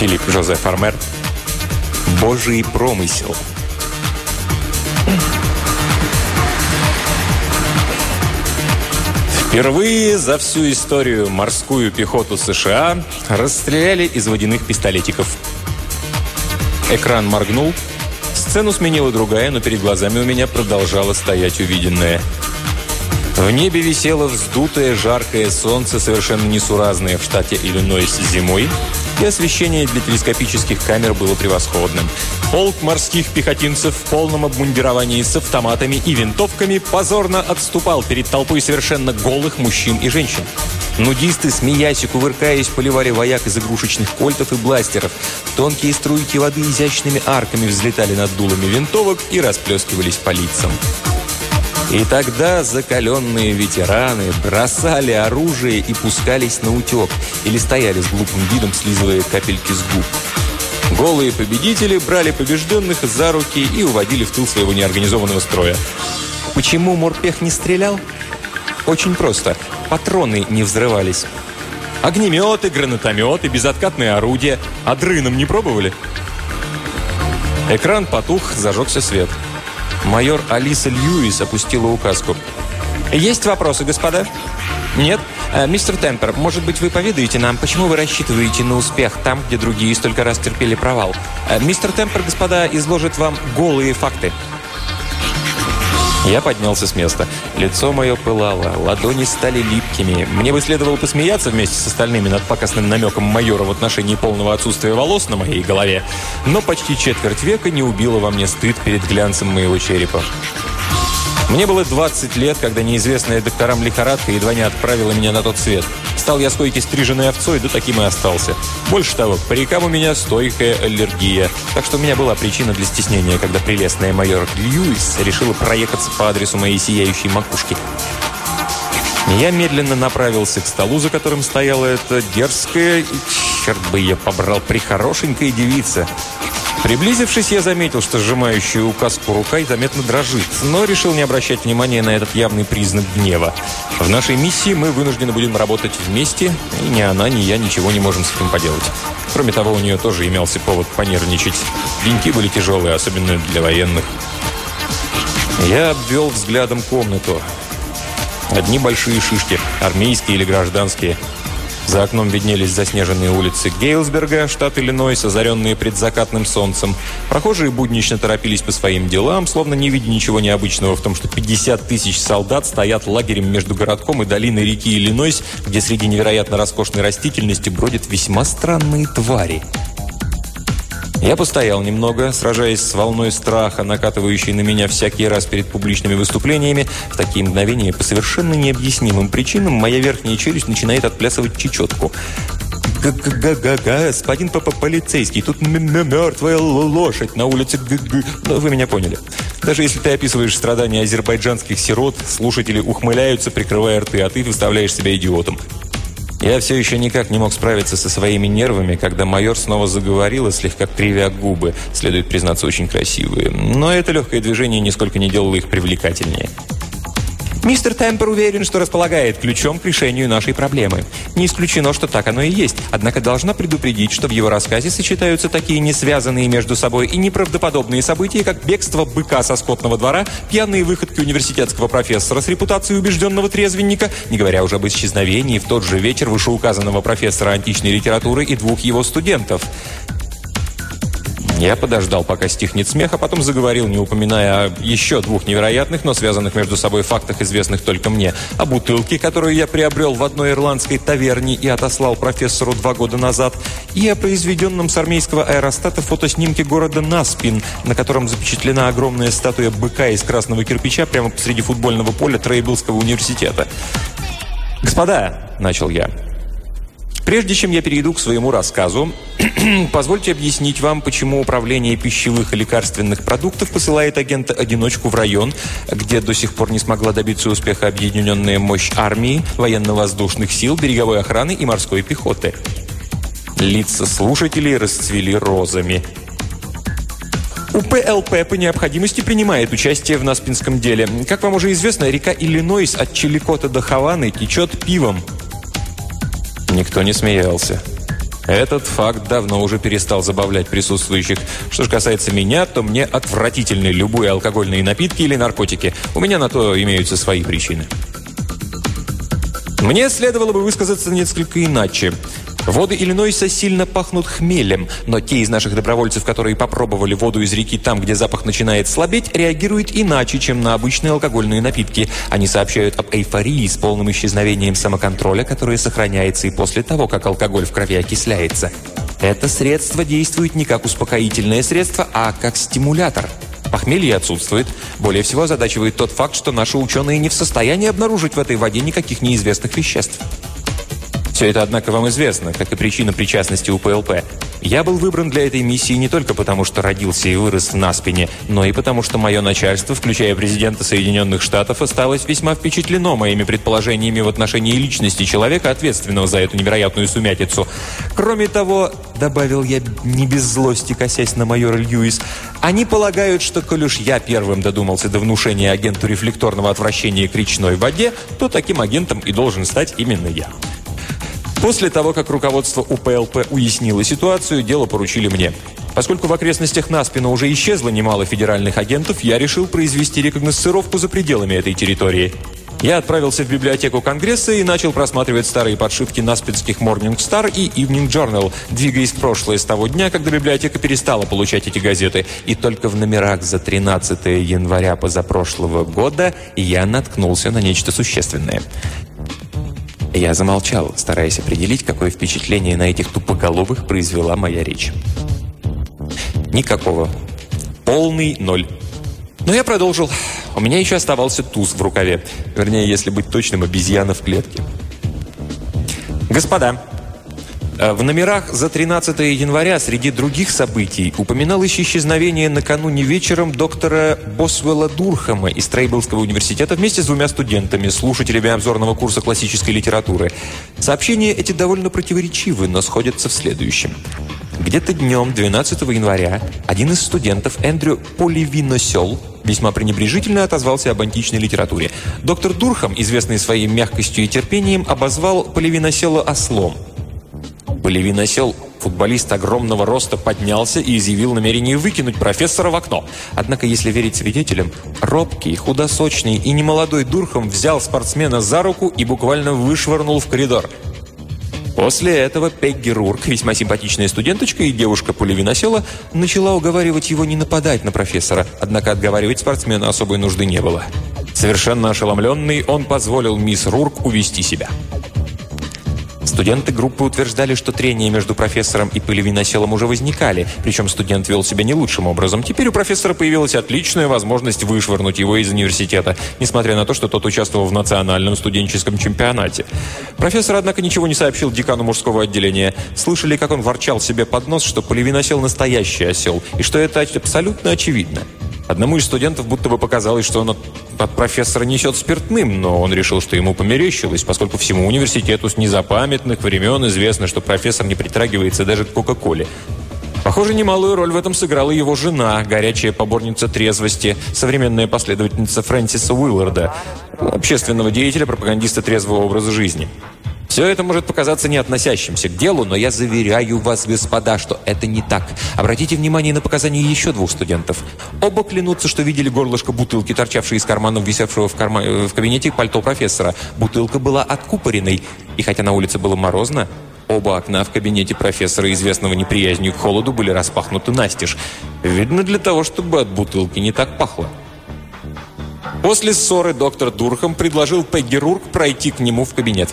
Филипп Жозеф Армер. Божий промысел. Впервые за всю историю морскую пехоту США расстреляли из водяных пистолетиков. Экран моргнул, сцену сменила другая, но перед глазами у меня продолжало стоять увиденное. В небе висело вздутое жаркое солнце, совершенно несуразное в штате Иллинойс зимой, и освещение для телескопических камер было превосходным. Полк морских пехотинцев в полном обмундировании с автоматами и винтовками позорно отступал перед толпой совершенно голых мужчин и женщин. Нудисты, смеясь и кувыркаясь, поливали вояк из игрушечных кольтов и бластеров. Тонкие струйки воды изящными арками взлетали над дулами винтовок и расплескивались по лицам. И тогда закаленные ветераны бросали оружие и пускались на утек, или стояли с глупым видом, слизывая капельки с губ. Голые победители брали побежденных за руки и уводили в тыл своего неорганизованного строя. Почему Морпех не стрелял? Очень просто. Патроны не взрывались. Огнеметы, гранатометы, безоткатные орудия. А дрыном не пробовали? Экран потух, зажегся свет. Майор Алиса Льюис опустила указку. «Есть вопросы, господа?» «Нет? Э, мистер Темпер, может быть, вы поведаете нам, почему вы рассчитываете на успех там, где другие столько раз терпели провал? Э, мистер Темпер, господа, изложит вам голые факты». Я поднялся с места. Лицо мое пылало, ладони стали липкими. Мне бы следовало посмеяться вместе с остальными над пакостным намеком майора в отношении полного отсутствия волос на моей голове, но почти четверть века не убило во мне стыд перед глянцем моего черепа. Мне было 20 лет, когда неизвестная докторам лихорадка едва не отправила меня на тот свет. Стал я стойкой стриженной овцой, да таким и остался. Больше того, к парикам у меня стойкая аллергия. Так что у меня была причина для стеснения, когда прелестная майор Льюис решила проехаться по адресу моей сияющей макушки. Я медленно направился к столу, за которым стояла эта дерзкая, черт бы я побрал, прихорошенькая девица. Приблизившись, я заметил, что сжимающая указку рука заметно дрожит, но решил не обращать внимания на этот явный признак гнева. В нашей миссии мы вынуждены будем работать вместе, и ни она, ни я ничего не можем с этим поделать. Кроме того, у нее тоже имелся повод понервничать. Деньки были тяжелые, особенно для военных. Я обвел взглядом комнату. Одни большие шишки, армейские или гражданские – за окном виднелись заснеженные улицы Гейлсберга, штат Иллинойс, озаренные предзакатным солнцем. Прохожие буднично торопились по своим делам, словно не видя ничего необычного в том, что 50 тысяч солдат стоят лагерем между городком и долиной реки Иллинойс, где среди невероятно роскошной растительности бродят весьма странные твари. Я постоял немного, сражаясь с волной страха, накатывающей на меня всякий раз перед публичными выступлениями. В такие мгновения по совершенно необъяснимым причинам моя верхняя челюсть начинает отплясывать чечетку. Г-г-г-г, господин п -п полицейский, тут мертвая лошадь на улице Г -г. Вы меня поняли. Даже если ты описываешь страдания азербайджанских сирот, слушатели ухмыляются, прикрывая рты, а ты выставляешь себя идиотом. Я все еще никак не мог справиться со своими нервами, когда майор снова заговорил и слегка кривя губы, следует признаться, очень красивые. Но это легкое движение нисколько не делало их привлекательнее. Мистер Темпер уверен, что располагает ключом к решению нашей проблемы. Не исключено, что так оно и есть. Однако должна предупредить, что в его рассказе сочетаются такие несвязанные между собой и неправдоподобные события, как бегство быка со скотного двора, пьяные выходки университетского профессора с репутацией убежденного трезвенника, не говоря уже об исчезновении в тот же вечер вышеуказанного профессора античной литературы и двух его студентов. Я подождал, пока стихнет смех, а потом заговорил, не упоминая о еще двух невероятных, но связанных между собой фактах, известных только мне. О бутылке, которую я приобрел в одной ирландской таверне и отослал профессору два года назад, и о произведенном с армейского аэростата фотоснимке города Наспин, на котором запечатлена огромная статуя быка из красного кирпича прямо посреди футбольного поля Трейблского университета. «Господа», — начал я, Прежде чем я перейду к своему рассказу, позвольте объяснить вам, почему Управление пищевых и лекарственных продуктов посылает агента-одиночку в район, где до сих пор не смогла добиться успеха объединенная мощь армии, военно-воздушных сил, береговой охраны и морской пехоты. Лица слушателей расцвели розами. УПЛП по необходимости принимает участие в Наспинском деле. Как вам уже известно, река Иллинойс от Чиликота до Хаваны течет пивом – Никто не смеялся. Этот факт давно уже перестал забавлять присутствующих. Что же касается меня, то мне отвратительны любые алкогольные напитки или наркотики. У меня на то имеются свои причины. Мне следовало бы высказаться несколько иначе. Воды Иллинойса сильно пахнут хмелем, но те из наших добровольцев, которые попробовали воду из реки там, где запах начинает слабеть, реагируют иначе, чем на обычные алкогольные напитки. Они сообщают об эйфории с полным исчезновением самоконтроля, которое сохраняется и после того, как алкоголь в крови окисляется. Это средство действует не как успокоительное средство, а как стимулятор. Похмелье отсутствует. Более всего озадачивает тот факт, что наши ученые не в состоянии обнаружить в этой воде никаких неизвестных веществ. Все это, однако, вам известно, как и причина причастности у ПЛП. Я был выбран для этой миссии не только потому, что родился и вырос в Наспине, но и потому, что мое начальство, включая президента Соединенных Штатов, осталось весьма впечатлено моими предположениями в отношении личности человека, ответственного за эту невероятную сумятицу. Кроме того, добавил я не без злости, косясь на майора Льюис, они полагают, что, коль уж я первым додумался до внушения агенту рефлекторного отвращения к речной воде, то таким агентом и должен стать именно я. После того, как руководство УПЛП уяснило ситуацию, дело поручили мне. Поскольку в окрестностях Наспина уже исчезло немало федеральных агентов, я решил произвести рекогносцировку за пределами этой территории. Я отправился в библиотеку Конгресса и начал просматривать старые подшивки наспинских Morning Star и Evening Journal, двигаясь в прошлое с того дня, когда библиотека перестала получать эти газеты. И только в номерах за 13 января позапрошлого года я наткнулся на нечто существенное. Я замолчал, стараясь определить, какое впечатление на этих тупоголовых произвела моя речь. Никакого. Полный ноль. Но я продолжил. У меня еще оставался туз в рукаве. Вернее, если быть точным, обезьяна в клетке. «Господа, в номерах за 13 января среди других событий упоминалось исчезновение накануне вечером доктора Босвелла Дурхама из Трейблского университета вместе с двумя студентами, слушателями обзорного курса классической литературы. Сообщения эти довольно противоречивы, но сходятся в следующем. Где-то днем 12 января один из студентов, Эндрю Поливиносел, весьма пренебрежительно отозвался об античной литературе. Доктор Дурхам, известный своей мягкостью и терпением, обозвал Поливиносела ослом – Полевин осел, футболист огромного роста поднялся и изъявил намерение выкинуть профессора в окно. Однако, если верить свидетелям, робкий, худосочный и немолодой Дурхам взял спортсмена за руку и буквально вышвырнул в коридор. После этого Пегги Рурк, весьма симпатичная студенточка и девушка пулевиносела, начала уговаривать его не нападать на профессора, однако отговаривать спортсмена особой нужды не было. Совершенно ошеломленный, он позволил мисс Рурк увести себя. Студенты группы утверждали, что трения между профессором и пылевиноселом уже возникали, причем студент вел себя не лучшим образом. Теперь у профессора появилась отличная возможность вышвырнуть его из университета, несмотря на то, что тот участвовал в национальном студенческом чемпионате. Профессор, однако, ничего не сообщил декану мужского отделения. Слышали, как он ворчал себе под нос, что пылевиносел настоящий осел, и что это абсолютно очевидно. Одному из студентов будто бы показалось, что он от, от профессора несет спиртным, но он решил, что ему померещилось, поскольку всему университету с незапамятных времен известно, что профессор не притрагивается даже к Кока-Коле. Похоже, немалую роль в этом сыграла его жена, горячая поборница трезвости, современная последовательница Фрэнсиса Уилларда, общественного деятеля, пропагандиста трезвого образа жизни. Все это может показаться не относящимся к делу, но я заверяю вас, господа, что это не так. Обратите внимание на показания еще двух студентов. Оба клянутся, что видели горлышко бутылки, торчавшей из карманов, висевшего в, карма... Э, в кабинете пальто профессора. Бутылка была откупоренной, и хотя на улице было морозно, Оба окна в кабинете профессора, известного неприязнью к холоду, были распахнуты настежь. Видно для того, чтобы от бутылки не так пахло. После ссоры доктор Дурхам предложил Пегги Рурк пройти к нему в кабинет.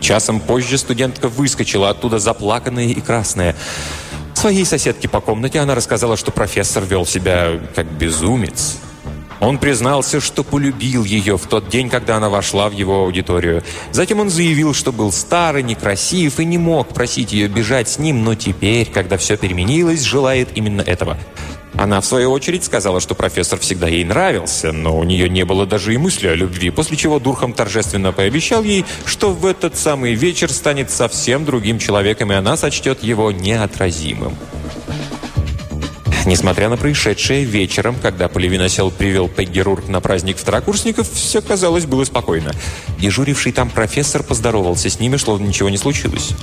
Часом позже студентка выскочила оттуда заплаканная и красная. Своей соседке по комнате она рассказала, что профессор вел себя как безумец. Он признался, что полюбил ее в тот день, когда она вошла в его аудиторию. Затем он заявил, что был старый, некрасив и не мог просить ее бежать с ним, но теперь, когда все переменилось, желает именно этого – она, в свою очередь, сказала, что профессор всегда ей нравился, но у нее не было даже и мысли о любви, после чего Дурхам торжественно пообещал ей, что в этот самый вечер станет совсем другим человеком, и она сочтет его неотразимым. Несмотря на происшедшее вечером, когда Поливиносел привел Пегги Рурк на праздник второкурсников, все, казалось, было спокойно. Дежуривший там профессор поздоровался с ними, словно ничего не случилось.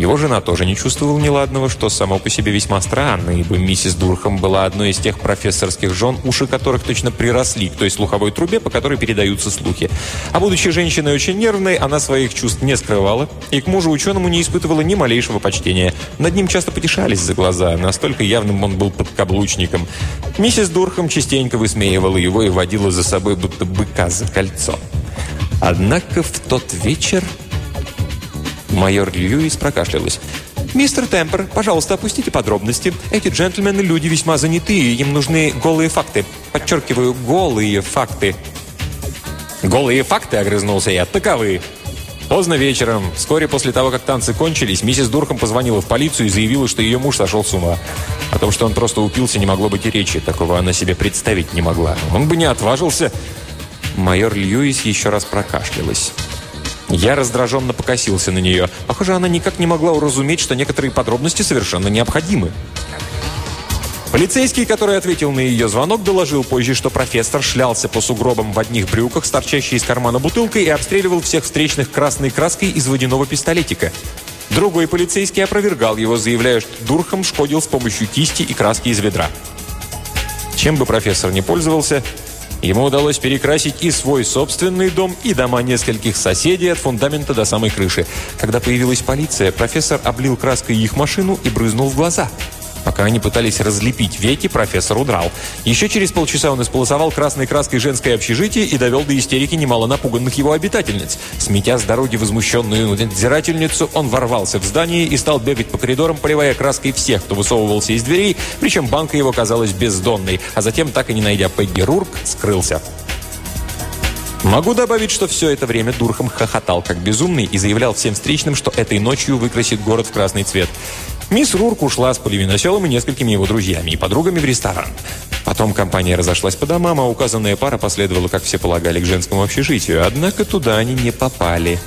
Его жена тоже не чувствовала неладного, что само по себе весьма странно, ибо миссис Дурхам была одной из тех профессорских жен, уши которых точно приросли к той слуховой трубе, по которой передаются слухи. А будучи женщиной очень нервной, она своих чувств не скрывала и к мужу ученому не испытывала ни малейшего почтения. Над ним часто потешались за глаза, настолько явным он был подкаблучником. Миссис Дурхам частенько высмеивала его и водила за собой будто быка за кольцо. Однако в тот вечер Майор Льюис прокашлялась. «Мистер Темпер, пожалуйста, опустите подробности. Эти джентльмены люди весьма занятые, им нужны голые факты. Подчеркиваю, голые факты». «Голые факты?» – огрызнулся я. «Таковы». Поздно вечером, вскоре после того, как танцы кончились, миссис Дурхам позвонила в полицию и заявила, что ее муж сошел с ума. О том, что он просто упился, не могло быть и речи. Такого она себе представить не могла. Он бы не отважился. Майор Льюис еще раз прокашлялась. Я раздраженно покосился на нее. Похоже, она никак не могла уразуметь, что некоторые подробности совершенно необходимы. Полицейский, который ответил на ее звонок, доложил позже, что профессор шлялся по сугробам в одних брюках, с торчащей из кармана бутылкой, и обстреливал всех встречных красной краской из водяного пистолетика. Другой полицейский опровергал его, заявляя, что Дурхам шкодил с помощью кисти и краски из ведра. Чем бы профессор не пользовался, Ему удалось перекрасить и свой собственный дом, и дома нескольких соседей от фундамента до самой крыши. Когда появилась полиция, профессор облил краской их машину и брызнул в глаза – Пока они пытались разлепить веки, профессор удрал. Еще через полчаса он исполосовал красной краской женское общежитие и довел до истерики немало напуганных его обитательниц. Сметя с дороги возмущенную надзирательницу, он ворвался в здание и стал бегать по коридорам, поливая краской всех, кто высовывался из дверей, причем банка его казалась бездонной, а затем, так и не найдя Пегги Рурк, скрылся. Могу добавить, что все это время Дурхам хохотал как безумный и заявлял всем встречным, что этой ночью выкрасит город в красный цвет. Мисс Рурк ушла с Поливиноселом и несколькими его друзьями и подругами в ресторан. Потом компания разошлась по домам, а указанная пара последовала, как все полагали, к женскому общежитию. Однако туда они не попали.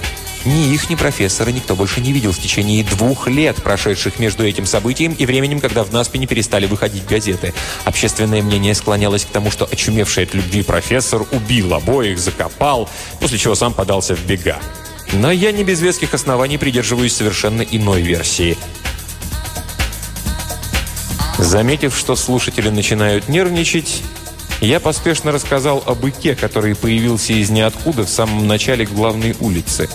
Ни их, ни профессора никто больше не видел в течение двух лет, прошедших между этим событием и временем, когда в Наспине перестали выходить газеты. Общественное мнение склонялось к тому, что очумевший от любви профессор убил обоих, закопал, после чего сам подался в бега. Но я не без веских оснований придерживаюсь совершенно иной версии – Заметив, что слушатели начинают нервничать, я поспешно рассказал о быке, который появился из ниоткуда в самом начале главной улицы.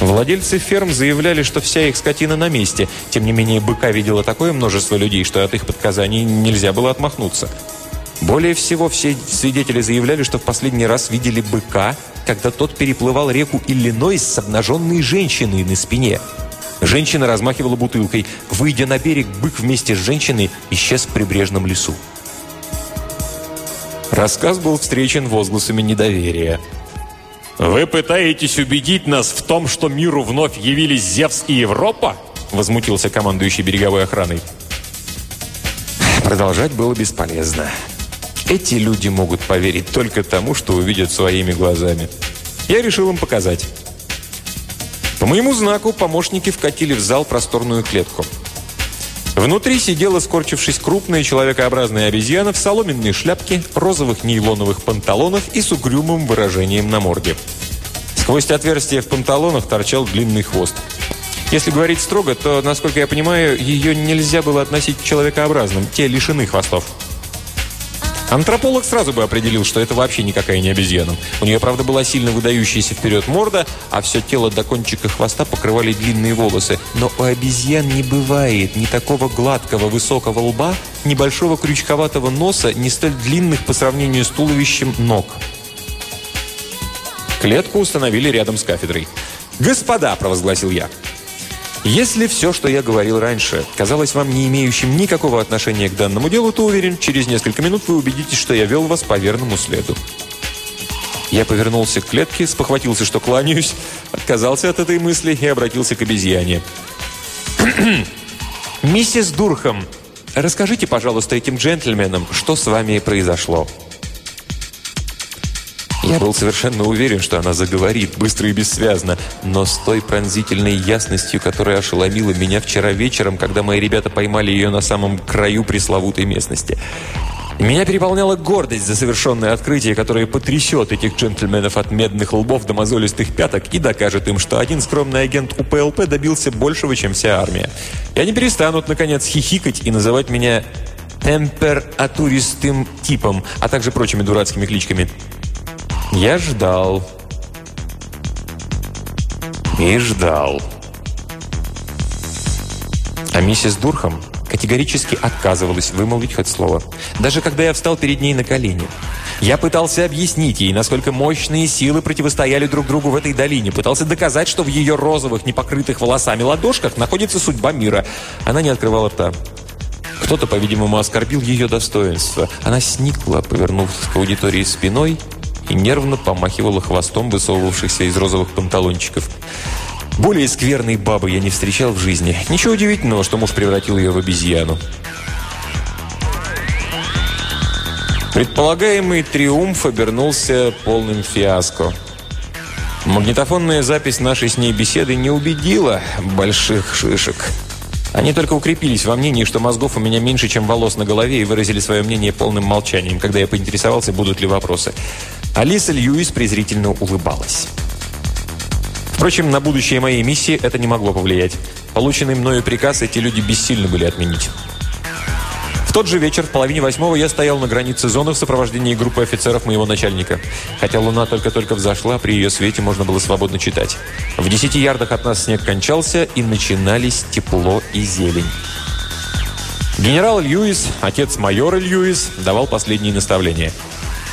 Владельцы ферм заявляли, что вся их скотина на месте. Тем не менее, быка видело такое множество людей, что от их подказаний нельзя было отмахнуться. Более всего, все свидетели заявляли, что в последний раз видели быка, когда тот переплывал реку Иллинойс с обнаженной женщиной на спине – Женщина размахивала бутылкой. Выйдя на берег, бык вместе с женщиной исчез в прибрежном лесу. Рассказ был встречен возгласами недоверия. «Вы пытаетесь убедить нас в том, что миру вновь явились Зевс и Европа?» Возмутился командующий береговой охраной. Продолжать было бесполезно. Эти люди могут поверить только тому, что увидят своими глазами. Я решил им показать. По моему знаку помощники вкатили в зал просторную клетку. Внутри сидела, скорчившись, крупная человекообразная обезьяна в соломенной шляпке, розовых нейлоновых панталонах и с угрюмым выражением на морде. Сквозь отверстие в панталонах торчал длинный хвост. Если говорить строго, то, насколько я понимаю, ее нельзя было относить к человекообразным, те лишены хвостов. Антрополог сразу бы определил, что это вообще никакая не обезьяна. У нее, правда, была сильно выдающаяся вперед морда, а все тело до кончика хвоста покрывали длинные волосы. Но у обезьян не бывает ни такого гладкого высокого лба, ни большого крючковатого носа, ни столь длинных по сравнению с туловищем ног. Клетку установили рядом с кафедрой. «Господа!» – провозгласил я. Если все, что я говорил раньше, казалось вам не имеющим никакого отношения к данному делу, то уверен, через несколько минут вы убедитесь, что я вел вас по верному следу. Я повернулся к клетке, спохватился, что кланяюсь, отказался от этой мысли и обратился к обезьяне. «Миссис Дурхам, расскажите, пожалуйста, этим джентльменам, что с вами произошло?» Я был совершенно уверен, что она заговорит, быстро и бессвязно, но с той пронзительной ясностью, которая ошеломила меня вчера вечером, когда мои ребята поймали ее на самом краю пресловутой местности. Меня переполняла гордость за совершенное открытие, которое потрясет этих джентльменов от медных лбов до мозолистых пяток и докажет им, что один скромный агент УПЛП добился большего, чем вся армия. И они перестанут, наконец, хихикать и называть меня температуристым типом, а также прочими дурацкими кличками. Я ждал. И ждал. А миссис Дурхам категорически отказывалась вымолвить хоть слово. Даже когда я встал перед ней на колени. Я пытался объяснить ей, насколько мощные силы противостояли друг другу в этой долине. Пытался доказать, что в ее розовых, непокрытых волосами ладошках находится судьба мира. Она не открывала рта. Кто-то, по-видимому, оскорбил ее достоинство. Она сникла, повернувшись к аудитории спиной и нервно помахивала хвостом высовывавшихся из розовых панталончиков. Более скверной бабы я не встречал в жизни. Ничего удивительного, что муж превратил ее в обезьяну. Предполагаемый триумф обернулся полным фиаско. Магнитофонная запись нашей с ней беседы не убедила больших шишек. Они только укрепились во мнении, что мозгов у меня меньше, чем волос на голове, и выразили свое мнение полным молчанием, когда я поинтересовался, будут ли вопросы. Алиса Льюис презрительно улыбалась. Впрочем, на будущее моей миссии это не могло повлиять. Полученный мною приказ эти люди бессильны были отменить. В тот же вечер, в половине восьмого, я стоял на границе зоны в сопровождении группы офицеров моего начальника. Хотя луна только-только взошла, при ее свете можно было свободно читать. В десяти ярдах от нас снег кончался, и начинались тепло и зелень. Генерал Льюис, отец майора Льюис, давал последние наставления.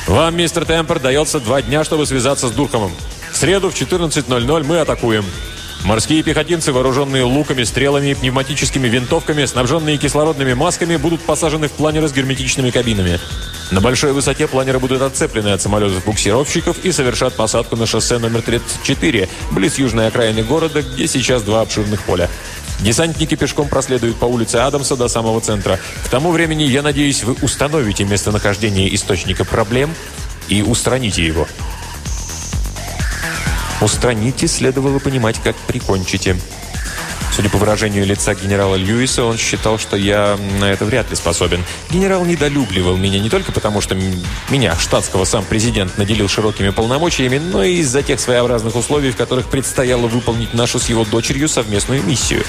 «Вам, мистер Темпер, дается два дня, чтобы связаться с Дурхамом. В среду в 14.00 мы атакуем. Морские пехотинцы, вооруженные луками, стрелами и пневматическими винтовками, снабженные кислородными масками, будут посажены в планеры с герметичными кабинами. На большой высоте планеры будут отцеплены от самолетов-буксировщиков и совершат посадку на шоссе номер 34, близ южной окраины города, где сейчас два обширных поля. Десантники пешком проследуют по улице Адамса до самого центра. К тому времени, я надеюсь, вы установите местонахождение источника проблем и устраните его. Устраните следовало понимать, как прикончите. Судя по выражению лица генерала Льюиса, он считал, что я на это вряд ли способен. Генерал недолюбливал меня не только потому, что меня, штатского, сам президент наделил широкими полномочиями, но и из-за тех своеобразных условий, в которых предстояло выполнить нашу с его дочерью совместную миссию.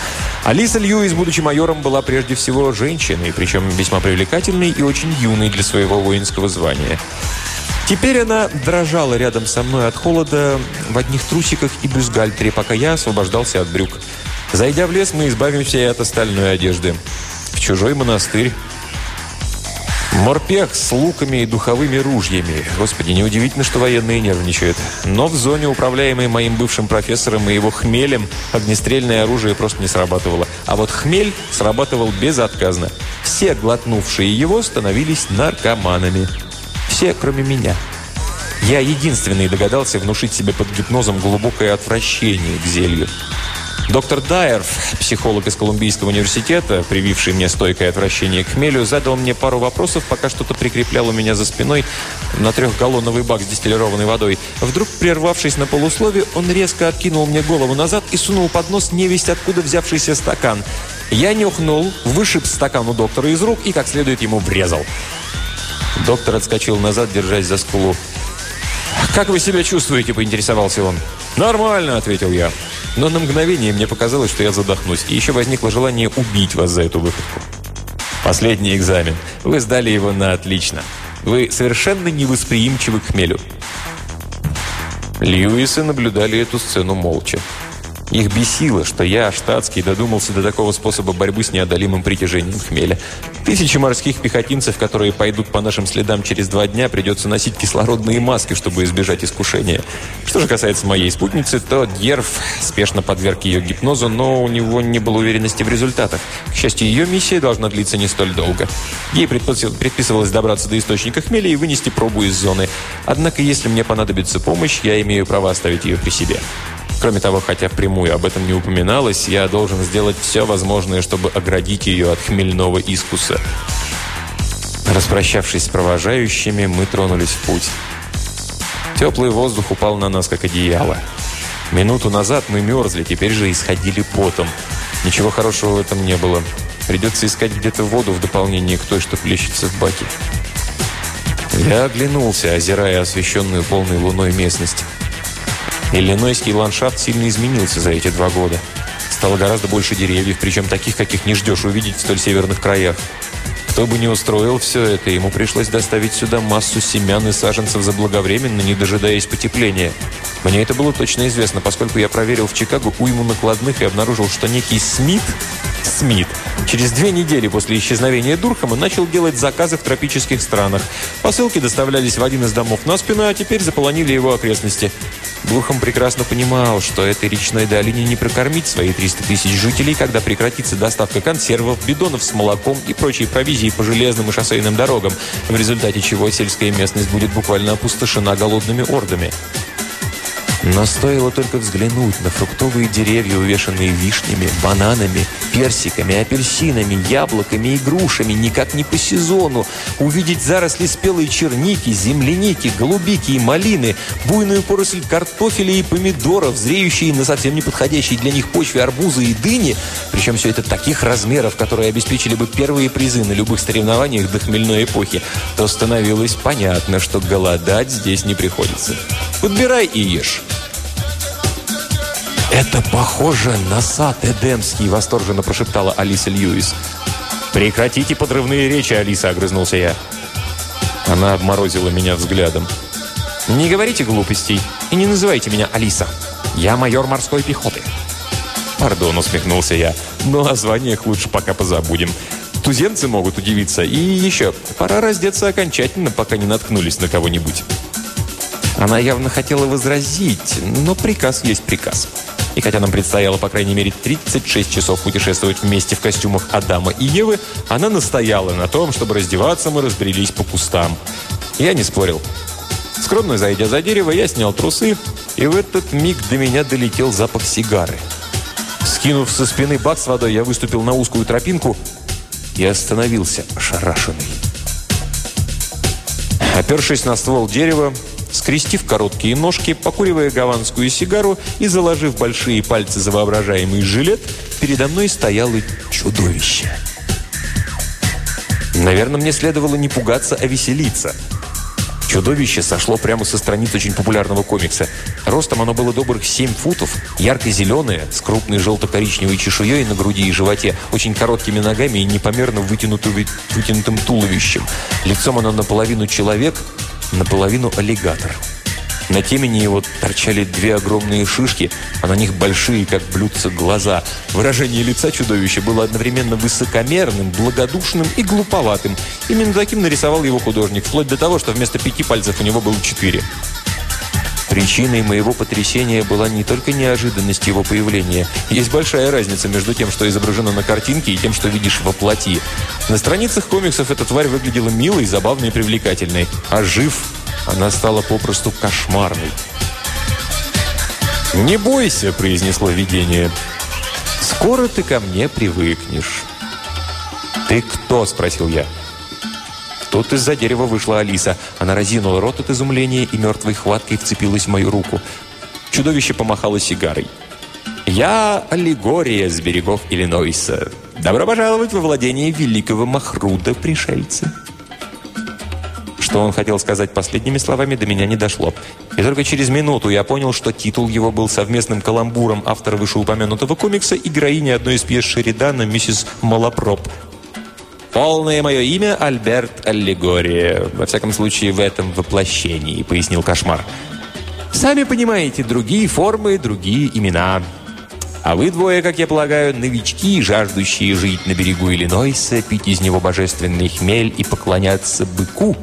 Алиса Льюис, будучи майором, была прежде всего женщиной, причем весьма привлекательной и очень юной для своего воинского звания. Теперь она дрожала рядом со мной от холода в одних трусиках и бюстгальтере, пока я освобождался от брюк. Зайдя в лес, мы избавимся и от остальной одежды. В чужой монастырь. Морпех с луками и духовыми ружьями. Господи, неудивительно, что военные нервничают. Но в зоне, управляемой моим бывшим профессором и его хмелем, огнестрельное оружие просто не срабатывало. А вот хмель срабатывал безотказно. Все, глотнувшие его, становились наркоманами. Все, кроме меня. Я единственный догадался внушить себе под гипнозом глубокое отвращение к зелью. Доктор Дайер, психолог из Колумбийского университета, прививший мне стойкое отвращение к хмелю, задал мне пару вопросов, пока что-то прикреплял у меня за спиной на трехгаллоновый бак с дистиллированной водой. Вдруг, прервавшись на полусловие, он резко откинул мне голову назад и сунул под нос невесть откуда взявшийся стакан. Я нюхнул, вышиб стакан у доктора из рук и как следует ему врезал. Доктор отскочил назад, держась за скулу. «Как вы себя чувствуете?» – поинтересовался он. «Нормально», – ответил я. Но на мгновение мне показалось, что я задохнусь, и еще возникло желание убить вас за эту выходку. Последний экзамен. Вы сдали его на отлично. Вы совершенно невосприимчивы к хмелю. Льюисы наблюдали эту сцену молча. Их бесило, что я, штатский, додумался до такого способа борьбы с неодолимым притяжением хмеля. Тысячи морских пехотинцев, которые пойдут по нашим следам через два дня, придется носить кислородные маски, чтобы избежать искушения. Что же касается моей спутницы, то Дьерф спешно подверг ее гипнозу, но у него не было уверенности в результатах. К счастью, ее миссия должна длиться не столь долго. Ей предписывалось добраться до источника хмеля и вынести пробу из зоны. Однако, если мне понадобится помощь, я имею право оставить ее при себе. Кроме того, хотя впрямую об этом не упоминалось, я должен сделать все возможное, чтобы оградить ее от хмельного искуса. Распрощавшись с провожающими, мы тронулись в путь. Теплый воздух упал на нас, как одеяло. Минуту назад мы мерзли, теперь же исходили потом. Ничего хорошего в этом не было. Придется искать где-то воду в дополнение к той, что плещется в баке. Я оглянулся, озирая освещенную полной луной местность. Иллинойский ландшафт сильно изменился за эти два года. Стало гораздо больше деревьев, причем таких, каких не ждешь увидеть в столь северных краях. Кто бы не устроил все это, ему пришлось доставить сюда массу семян и саженцев заблаговременно, не дожидаясь потепления. Мне это было точно известно, поскольку я проверил в Чикаго уйму накладных и обнаружил, что некий Смит, Смит, через две недели после исчезновения Дурхама начал делать заказы в тропических странах. Посылки доставлялись в один из домов на спину, а теперь заполонили его окрестности. Дурхам прекрасно понимал, что этой речной долине не прокормить свои 300 тысяч жителей, когда прекратится доставка консервов, бидонов с молоком и прочей провизии по железным и шоссейным дорогам, в результате чего сельская местность будет буквально опустошена голодными ордами. Но стоило только взглянуть на фруктовые деревья, увешанные вишнями, бананами, персиками, апельсинами, яблоками и грушами, никак не по сезону, увидеть заросли спелой черники, земляники, голубики и малины, буйную поросль картофеля и помидоров, зреющие на совсем неподходящей для них почве арбузы и дыни, причем все это таких размеров, которые обеспечили бы первые призы на любых соревнованиях до хмельной эпохи, то становилось понятно, что голодать здесь не приходится. Подбирай и ешь. «Это похоже на сад Эдемский», – восторженно прошептала Алиса Льюис. «Прекратите подрывные речи, Алиса», – огрызнулся я. Она обморозила меня взглядом. «Не говорите глупостей и не называйте меня Алиса. Я майор морской пехоты». «Пардон», – усмехнулся я. «Но о званиях лучше пока позабудем. Туземцы могут удивиться. И еще, пора раздеться окончательно, пока не наткнулись на кого-нибудь». Она явно хотела возразить, но приказ есть приказ. И хотя нам предстояло, по крайней мере, 36 часов путешествовать вместе в костюмах Адама и Евы, она настояла на том, чтобы раздеваться мы разбрелись по кустам. Я не спорил. Скромно зайдя за дерево, я снял трусы, и в этот миг до меня долетел запах сигары. Скинув со спины бак с водой, я выступил на узкую тропинку и остановился, ошарашенный. Опершись на ствол дерева, Скрестив короткие ножки, покуривая гаванскую сигару и заложив большие пальцы за воображаемый жилет, передо мной стояло чудовище. Наверное, мне следовало не пугаться, а веселиться. Чудовище сошло прямо со страниц очень популярного комикса. Ростом оно было добрых 7 футов, ярко-зеленое, с крупной желто-коричневой чешуей на груди и животе, очень короткими ногами и непомерно вытянутым туловищем. Лицом оно наполовину человек, наполовину аллигатор. На темени его торчали две огромные шишки, а на них большие, как блюдца, глаза. Выражение лица чудовища было одновременно высокомерным, благодушным и глуповатым. Именно таким нарисовал его художник, вплоть до того, что вместо пяти пальцев у него было четыре. Причиной моего потрясения была не только неожиданность его появления. Есть большая разница между тем, что изображено на картинке, и тем, что видишь во плоти. На страницах комиксов эта тварь выглядела милой, забавной и привлекательной. А жив она стала попросту кошмарной. «Не бойся», – произнесло видение. «Скоро ты ко мне привыкнешь». «Ты кто?» – спросил я. Тут из-за дерева вышла Алиса. Она разинула рот от изумления и мертвой хваткой вцепилась в мою руку. Чудовище помахало сигарой. «Я аллегория с берегов Иллинойса. Добро пожаловать во владение великого Махруда, пришельцы!» Что он хотел сказать последними словами, до меня не дошло. И только через минуту я понял, что титул его был совместным каламбуром автора вышеупомянутого комикса и героини одной из пьес Шеридана, миссис Малапроп. «Полное мое имя – Альберт Аллегория. Во всяком случае, в этом воплощении», – пояснил Кошмар. «Сами понимаете, другие формы, другие имена. А вы двое, как я полагаю, новички, жаждущие жить на берегу Иллинойса, пить из него божественный хмель и поклоняться быку».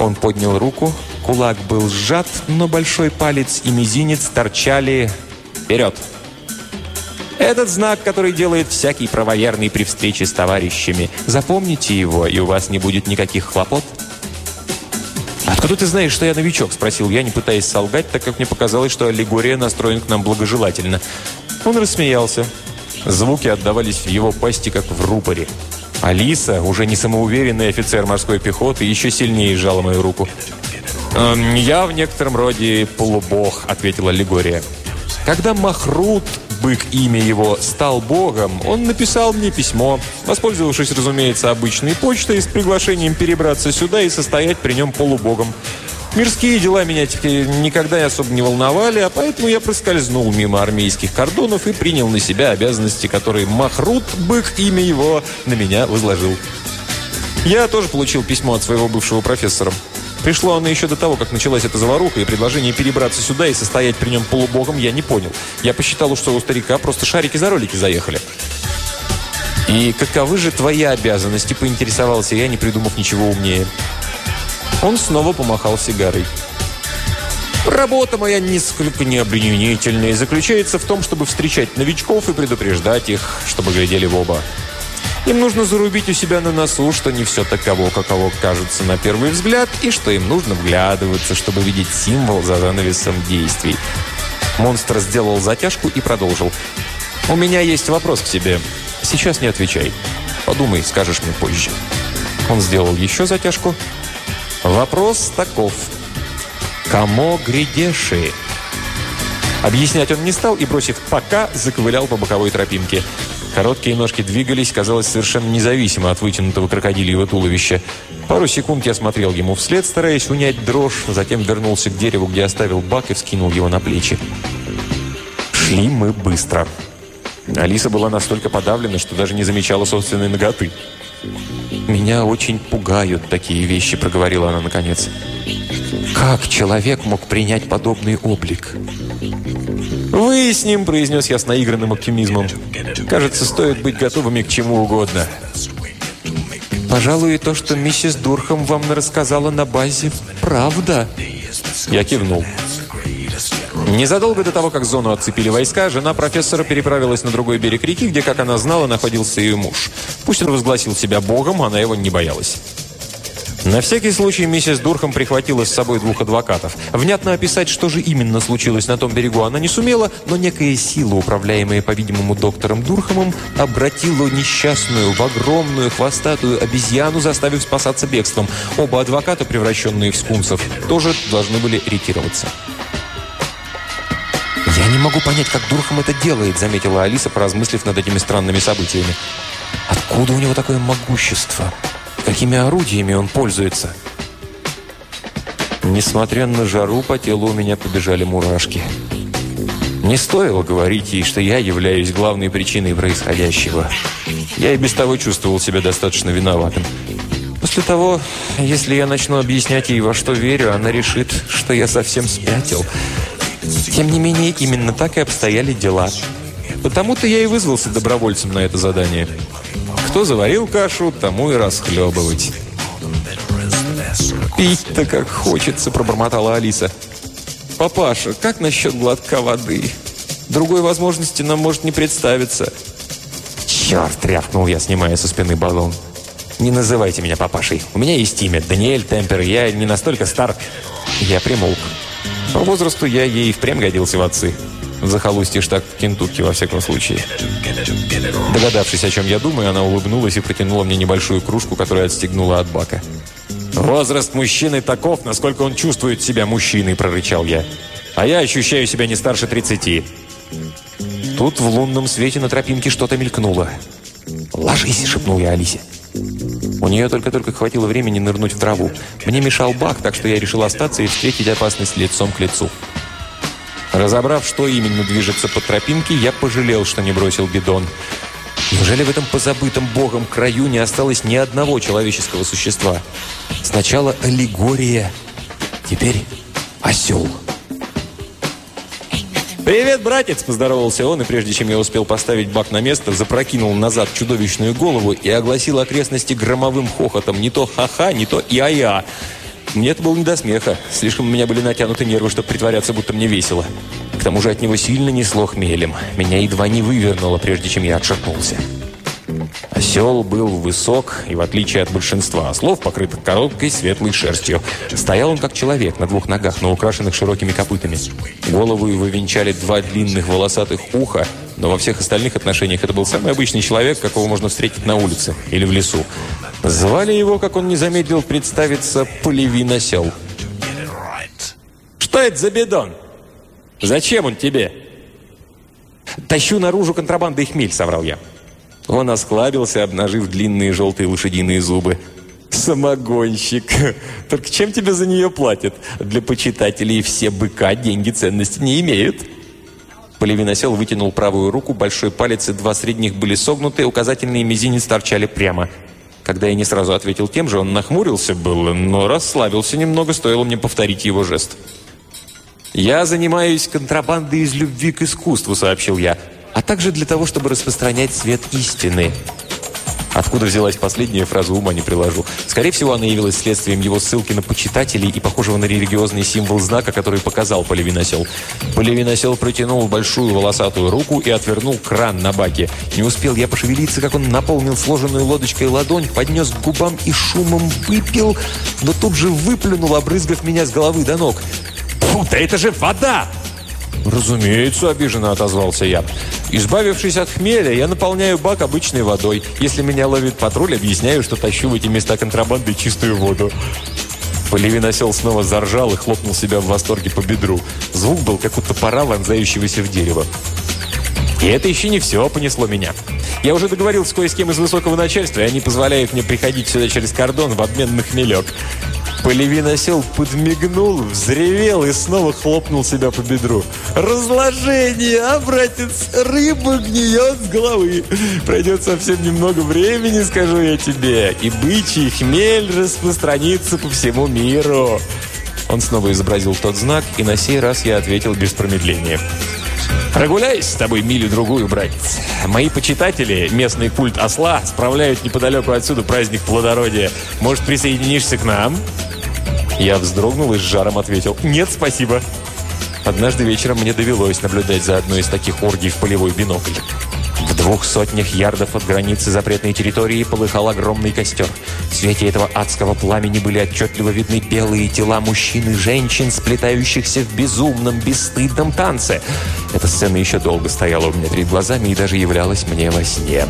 Он поднял руку, кулак был сжат, но большой палец и мизинец торчали вперед. Этот знак, который делает всякий правоверный при встрече с товарищами. Запомните его, и у вас не будет никаких хлопот. «Откуда ты знаешь, что я новичок?» – спросил я, не пытаясь солгать, так как мне показалось, что аллегория настроен к нам благожелательно. Он рассмеялся. Звуки отдавались в его пасти, как в рупоре. Алиса, уже не самоуверенный офицер морской пехоты, еще сильнее сжала мою руку. «Эм, «Я в некотором роде полубог», — ответила Лигория. «Когда Махрут бык имя его, стал богом, он написал мне письмо, воспользовавшись, разумеется, обычной почтой с приглашением перебраться сюда и состоять при нем полубогом. Мирские дела меня теперь никогда особо не волновали, а поэтому я проскользнул мимо армейских кордонов и принял на себя обязанности, которые Махрут, бык имя его, на меня возложил. Я тоже получил письмо от своего бывшего профессора. Пришло оно еще до того, как началась эта заваруха, и предложение перебраться сюда и состоять при нем полубогом я не понял. Я посчитал, что у старика просто шарики за ролики заехали. «И каковы же твои обязанности?» – поинтересовался я, не придумав ничего умнее. Он снова помахал сигарой. Работа моя несколько необременительная и заключается в том, чтобы встречать новичков и предупреждать их, чтобы глядели в оба. Им нужно зарубить у себя на носу, что не все таково, каково кажется на первый взгляд, и что им нужно вглядываться, чтобы видеть символ за занавесом действий. Монстр сделал затяжку и продолжил. «У меня есть вопрос к тебе. Сейчас не отвечай. Подумай, скажешь мне позже». Он сделал еще затяжку. «Вопрос таков. Кому грядеши?» Объяснять он не стал и, бросив «пока», заковылял по боковой тропинке – Короткие ножки двигались, казалось, совершенно независимо от вытянутого крокодильего туловища. Пару секунд я смотрел ему вслед, стараясь унять дрожь, затем вернулся к дереву, где оставил бак и вскинул его на плечи. Шли мы быстро. Алиса была настолько подавлена, что даже не замечала собственной ноготы. «Меня очень пугают такие вещи», — проговорила она наконец. «Как человек мог принять подобный облик?» «Выясним», — произнес я с наигранным оптимизмом. «Кажется, стоит быть готовыми к чему угодно». «Пожалуй, то, что миссис Дурхам вам рассказала на базе, правда?» Я кивнул. Незадолго до того, как зону отцепили войска, жена профессора переправилась на другой берег реки, где, как она знала, находился ее муж. Пусть он возгласил себя богом, она его не боялась. На всякий случай миссис Дурхам прихватила с собой двух адвокатов. Внятно описать, что же именно случилось на том берегу, она не сумела, но некая сила, управляемая, по-видимому, доктором Дурхамом, обратила несчастную в огромную хвостатую обезьяну, заставив спасаться бегством. Оба адвоката, превращенные в скунсов, тоже должны были ретироваться. «Я не могу понять, как Дурхам это делает», заметила Алиса, поразмыслив над этими странными событиями. «Откуда у него такое могущество?» Какими орудиями он пользуется? Несмотря на жару, по телу у меня побежали мурашки. Не стоило говорить ей, что я являюсь главной причиной происходящего. Я и без того чувствовал себя достаточно виноватым. После того, если я начну объяснять ей, во что верю, она решит, что я совсем спятил. Тем не менее, именно так и обстояли дела. Потому-то я и вызвался добровольцем на это задание. Кто заварил кашу, тому и расхлебывать. «Пить-то как хочется», – пробормотала Алиса. «Папаша, как насчет глотка воды? Другой возможности нам может не представиться». «Черт!» – рявкнул я, снимая со спины баллон. «Не называйте меня папашей. У меня есть имя. Даниэль Темпер. Я не настолько стар». Я примолк. По возрасту я ей впрямь годился в отцы. Захолустье штат Кентукки, во всяком случае. Догадавшись, о чем я думаю, она улыбнулась и протянула мне небольшую кружку, которую отстегнула от бака. «Возраст мужчины таков, насколько он чувствует себя мужчиной», – прорычал я. «А я ощущаю себя не старше 30. Тут в лунном свете на тропинке что-то мелькнуло. «Ложись!» – шепнул я Алисе. У нее только-только хватило времени нырнуть в траву. Мне мешал бак, так что я решил остаться и встретить опасность лицом к лицу. Разобрав, что именно движется по тропинке, я пожалел, что не бросил бидон. Неужели в этом позабытом богом краю не осталось ни одного человеческого существа? Сначала аллегория, теперь осел. «Привет, братец!» – поздоровался он, и прежде чем я успел поставить бак на место, запрокинул назад чудовищную голову и огласил окрестности громовым хохотом не то ха-ха, не то и-а-я. Мне это было не до смеха. Слишком у меня были натянуты нервы, чтобы притворяться, будто мне весело. К тому же от него сильно несло хмелем. Меня едва не вывернуло, прежде чем я отшатнулся. Осел был высок и, в отличие от большинства ослов, покрыт короткой светлой шерстью. Стоял он как человек на двух ногах, но украшенных широкими копытами. Голову его венчали два длинных волосатых уха, но во всех остальных отношениях это был самый обычный человек, какого можно встретить на улице или в лесу. Звали его, как он не замедлил представиться, Полевин Осел. «Что это за бидон? Зачем он тебе?» «Тащу наружу контрабандой хмель», — соврал я. Он осклабился, обнажив длинные желтые лошадиные зубы. «Самогонщик! Только чем тебе за нее платят? Для почитателей все быка деньги ценности не имеют». Полевиносел вытянул правую руку, большой палец и два средних были согнуты, указательные мизинец торчали прямо. Когда я не сразу ответил тем же, он нахмурился было, но расслабился немного, стоило мне повторить его жест. «Я занимаюсь контрабандой из любви к искусству», — сообщил я, «а также для того, чтобы распространять свет истины». Откуда взялась последняя фраза, ума не приложу. Скорее всего, она явилась следствием его ссылки на почитателей и похожего на религиозный символ знака, который показал Полевиносел. Полевиносел протянул большую волосатую руку и отвернул кран на баке. Не успел я пошевелиться, как он наполнил сложенную лодочкой ладонь, поднес к губам и шумом выпил, но тут же выплюнул, обрызгав меня с головы до ног. «Фу, да это же вода!» «Разумеется», — обиженно отозвался я. «Избавившись от хмеля, я наполняю бак обычной водой. Если меня ловит патруль, объясняю, что тащу в эти места контрабанды чистую воду». Полевин осел снова заржал и хлопнул себя в восторге по бедру. Звук был, как у топора, вонзающегося в дерево. И это еще не все понесло меня. Я уже договорился кое с кем из высокого начальства, и они позволяют мне приходить сюда через кордон в обмен на хмелек. Полевин осел подмигнул, взревел и снова хлопнул себя по бедру. «Разложение, а, братец? Рыба гниет с головы. Пройдет совсем немного времени, скажу я тебе, и бычий хмель распространится по всему миру». Он снова изобразил тот знак, и на сей раз я ответил без промедления. «Прогуляюсь с тобой милю-другую, братец. Мои почитатели, местный культ осла, справляют неподалеку отсюда праздник плодородия. Может, присоединишься к нам?» Я вздрогнул и с жаром ответил «Нет, спасибо». Однажды вечером мне довелось наблюдать за одной из таких оргий в полевой бинокль. Двух сотнях ярдов от границы запретной территории полыхал огромный костер. В свете этого адского пламени были отчетливо видны белые тела мужчин и женщин, сплетающихся в безумном, бесстыдном танце. Эта сцена еще долго стояла у меня перед глазами и даже являлась мне во сне.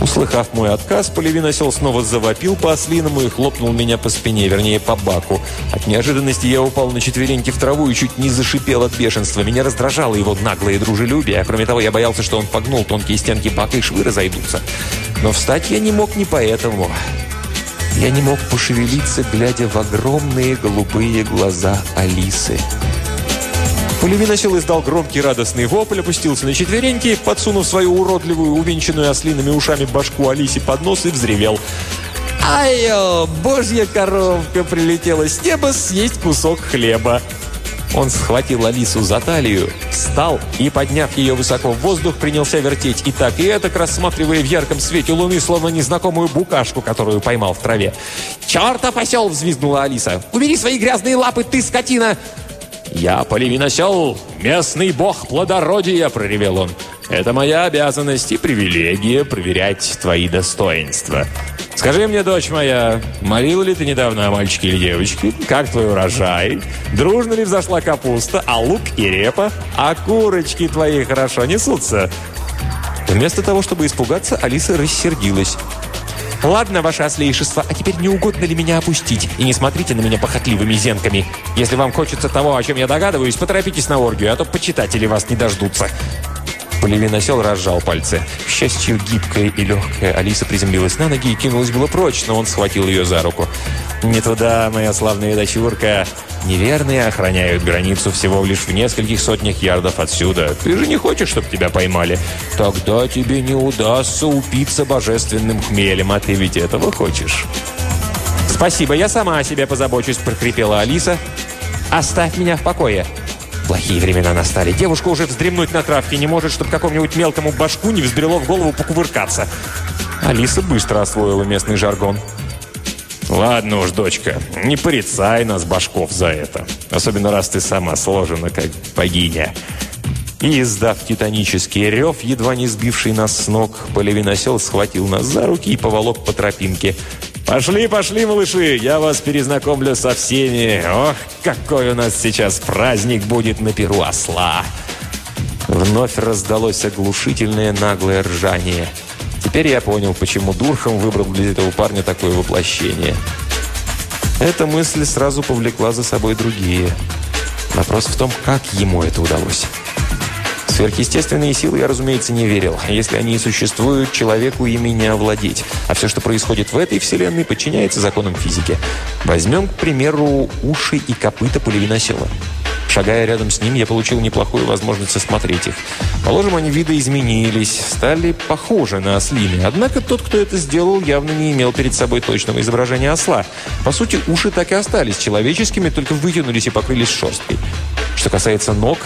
Услыхав мой отказ, Полевин осел снова завопил по-ослиному и хлопнул меня по спине, вернее, по баку. От неожиданности я упал на четвереньки в траву и чуть не зашипел от бешенства. Меня раздражало его наглое дружелюбие, а кроме того, я боялся, что он погнул тонкие стенки бака и швы разойдутся. Но встать я не мог не поэтому. Я не мог пошевелиться, глядя в огромные голубые глаза Алисы. Полевиносил издал громкий радостный вопль, опустился на четвереньки, подсунув свою уродливую, увенчанную ослиными ушами башку Алисе под нос и взревел. «Ай-ё, божья коровка прилетела с неба съесть кусок хлеба!» Он схватил Алису за талию, встал и, подняв ее высоко в воздух, принялся вертеть и так, и это, рассматривая в ярком свете луны, словно незнакомую букашку, которую поймал в траве. «Чертов осел!» – взвизгнула Алиса. «Убери свои грязные лапы, ты скотина!» «Я полевиносел, местный бог плодородия!» – проревел он. «Это моя обязанность и привилегия проверять твои достоинства. Скажи мне, дочь моя, молила ли ты недавно о мальчике или девочке? Как твой урожай? Дружно ли взошла капуста, а лук и репа? А курочки твои хорошо несутся?» Вместо того, чтобы испугаться, Алиса рассердилась. «Ладно, ваше ослейшество, а теперь не угодно ли меня опустить? И не смотрите на меня похотливыми зенками. Если вам хочется того, о чем я догадываюсь, поторопитесь на оргию, а то почитатели вас не дождутся». Полевин осел разжал пальцы. К счастью, гибкая и легкая Алиса приземлилась на ноги и кинулась было прочь, но он схватил ее за руку. «Не туда, моя славная дочурка. Неверные охраняют границу всего лишь в нескольких сотнях ярдов отсюда. Ты же не хочешь, чтобы тебя поймали? Тогда тебе не удастся упиться божественным хмелем, а ты ведь этого хочешь». «Спасибо, я сама о себе позабочусь», – прокрепела Алиса. «Оставь меня в покое». Плохие времена настали. Девушка уже вздремнуть на травке не может, чтобы какому-нибудь мелкому башку не взбрело в голову покувыркаться. Алиса быстро освоила местный жаргон. «Ладно уж, дочка, не порицай нас, башков, за это. Особенно раз ты сама сложена, как богиня». И, издав титанический рев, едва не сбивший нас с ног, полевиносел схватил нас за руки и поволок по тропинке. «Пошли, пошли, малыши, я вас перезнакомлю со всеми. Ох, какой у нас сейчас праздник будет на перу осла!» Вновь раздалось оглушительное наглое ржание. Теперь я понял, почему Дурхам выбрал для этого парня такое воплощение. Эта мысль сразу повлекла за собой другие. Вопрос в том, как ему это удалось. сверхъестественные силы я, разумеется, не верил. Если они и существуют, человеку ими не овладеть. А все, что происходит в этой вселенной, подчиняется законам физики. Возьмем, к примеру, уши и копыта пулевиносела. Шагая рядом с ним, я получил неплохую возможность осмотреть их. Положим, они видоизменились, стали похожи на ослины. Однако тот, кто это сделал, явно не имел перед собой точного изображения осла. По сути, уши так и остались человеческими, только вытянулись и покрылись шерсткой. Что касается ног,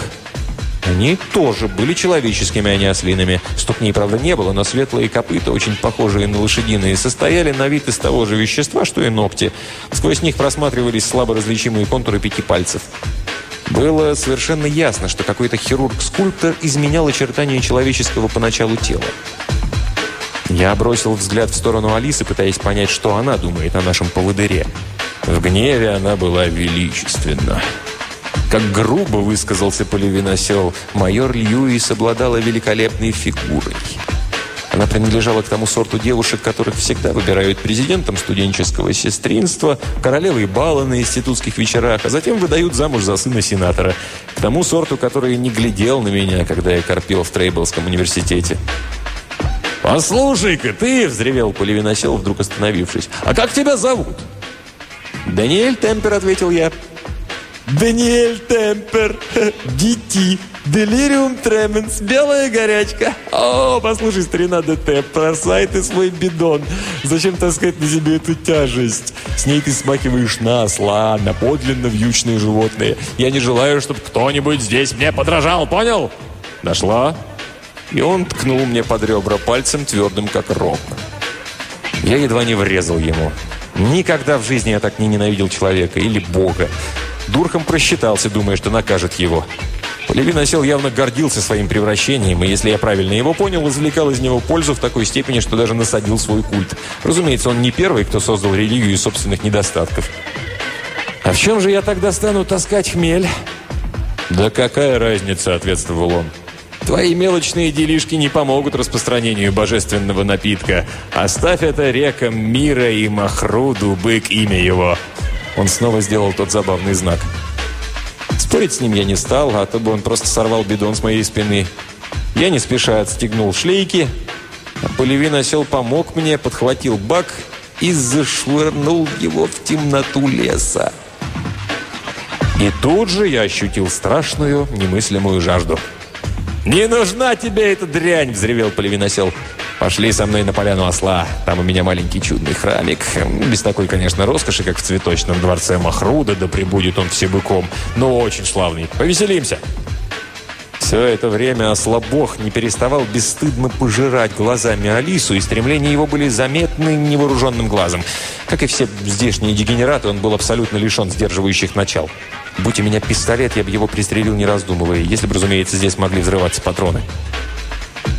они тоже были человеческими, а не ослиными. Ступней, правда, не было, но светлые копыта, очень похожие на лошадиные, состояли на вид из того же вещества, что и ногти. Сквозь них просматривались слабо различимые контуры пяти пальцев. Было совершенно ясно, что какой-то хирург-скульптор изменял очертания человеческого поначалу тела. Я бросил взгляд в сторону Алисы, пытаясь понять, что она думает о нашем поводыре. В гневе она была величественна. Как грубо высказался Поливиносел, майор Льюис обладала великолепной фигурой. Она принадлежала к тому сорту девушек, которых всегда выбирают президентом студенческого сестринства, королевой бала на институтских вечерах, а затем выдают замуж за сына сенатора. К тому сорту, который не глядел на меня, когда я корпел в Трейблском университете. «Послушай-ка ты!» – взревел Поливиносел, вдруг остановившись. «А как тебя зовут?» «Даниэль Темпер», – ответил я. «Даниэль Темпер! Дити!» Делириум тременс, белая горячка. О, послушай, старина ДТ, бросай ты свой бидон. Зачем таскать на себе эту тяжесть? С ней ты смахиваешь на осла, на подлинно вьючные животные. Я не желаю, чтобы кто-нибудь здесь мне подражал, понял? Дошла? И он ткнул мне под ребра пальцем, твердым как рог. Я едва не врезал ему. Никогда в жизни я так не ненавидел человека или Бога. Дурхом просчитался, думая, что накажет его. Левин осел явно гордился своим превращением, и, если я правильно его понял, извлекал из него пользу в такой степени, что даже насадил свой культ. Разумеется, он не первый, кто создал религию из собственных недостатков. «А в чем же я тогда стану таскать хмель?» «Да какая разница?» – ответствовал он. «Твои мелочные делишки не помогут распространению божественного напитка. Оставь это рекам мира и Махруду, бык имя его». Он снова сделал тот забавный знак – Спорить с ним я не стал, а то бы он просто сорвал бидон с моей спины. Я не спеша отстегнул шлейки. Полевин осел помог мне, подхватил бак и зашвырнул его в темноту леса. И тут же я ощутил страшную, немыслимую жажду. «Не нужна тебе эта дрянь!» – взревел Полевиносел. «Пошли со мной на поляну осла. Там у меня маленький чудный храмик. Без такой, конечно, роскоши, как в цветочном дворце Махруда, да прибудет он всебыком, но очень славный. Повеселимся!» Все это время ослабох не переставал бесстыдно пожирать глазами Алису, и стремления его были заметны невооруженным глазом. Как и все здешние дегенераты, он был абсолютно лишен сдерживающих начал. Будь у меня пистолет, я бы его пристрелил, не раздумывая, если бы, разумеется, здесь могли взрываться патроны.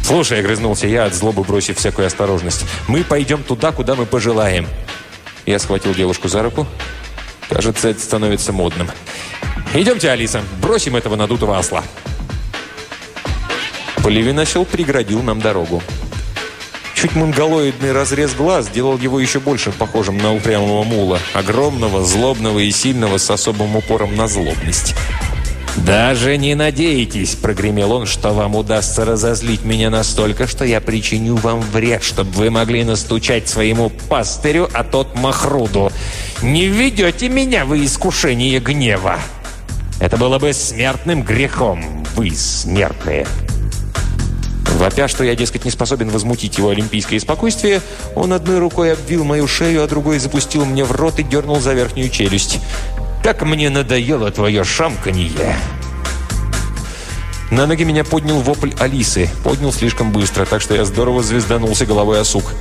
«Слушай», — огрызнулся я, от злобы бросив всякую осторожность, «мы пойдем туда, куда мы пожелаем». Я схватил девушку за руку. Кажется, это становится модным. «Идемте, Алиса, бросим этого надутого осла». Поливиносел преградил нам дорогу. Чуть монголоидный разрез глаз делал его еще больше похожим на упрямого мула. Огромного, злобного и сильного с особым упором на злобность. «Даже не надейтесь», — прогремел он, «что вам удастся разозлить меня настолько, что я причиню вам вред, чтобы вы могли настучать своему пастырю, а тот Махруду. Не введете меня вы искушение гнева. Это было бы смертным грехом, вы смертные». Вопя, что я, дескать, не способен возмутить его олимпийское спокойствие, он одной рукой обвил мою шею, а другой запустил мне в рот и дернул за верхнюю челюсть. «Как мне надоело твое шамканье!» На ноги меня поднял вопль Алисы. Поднял слишком быстро, так что я здорово звезданулся головой о сук.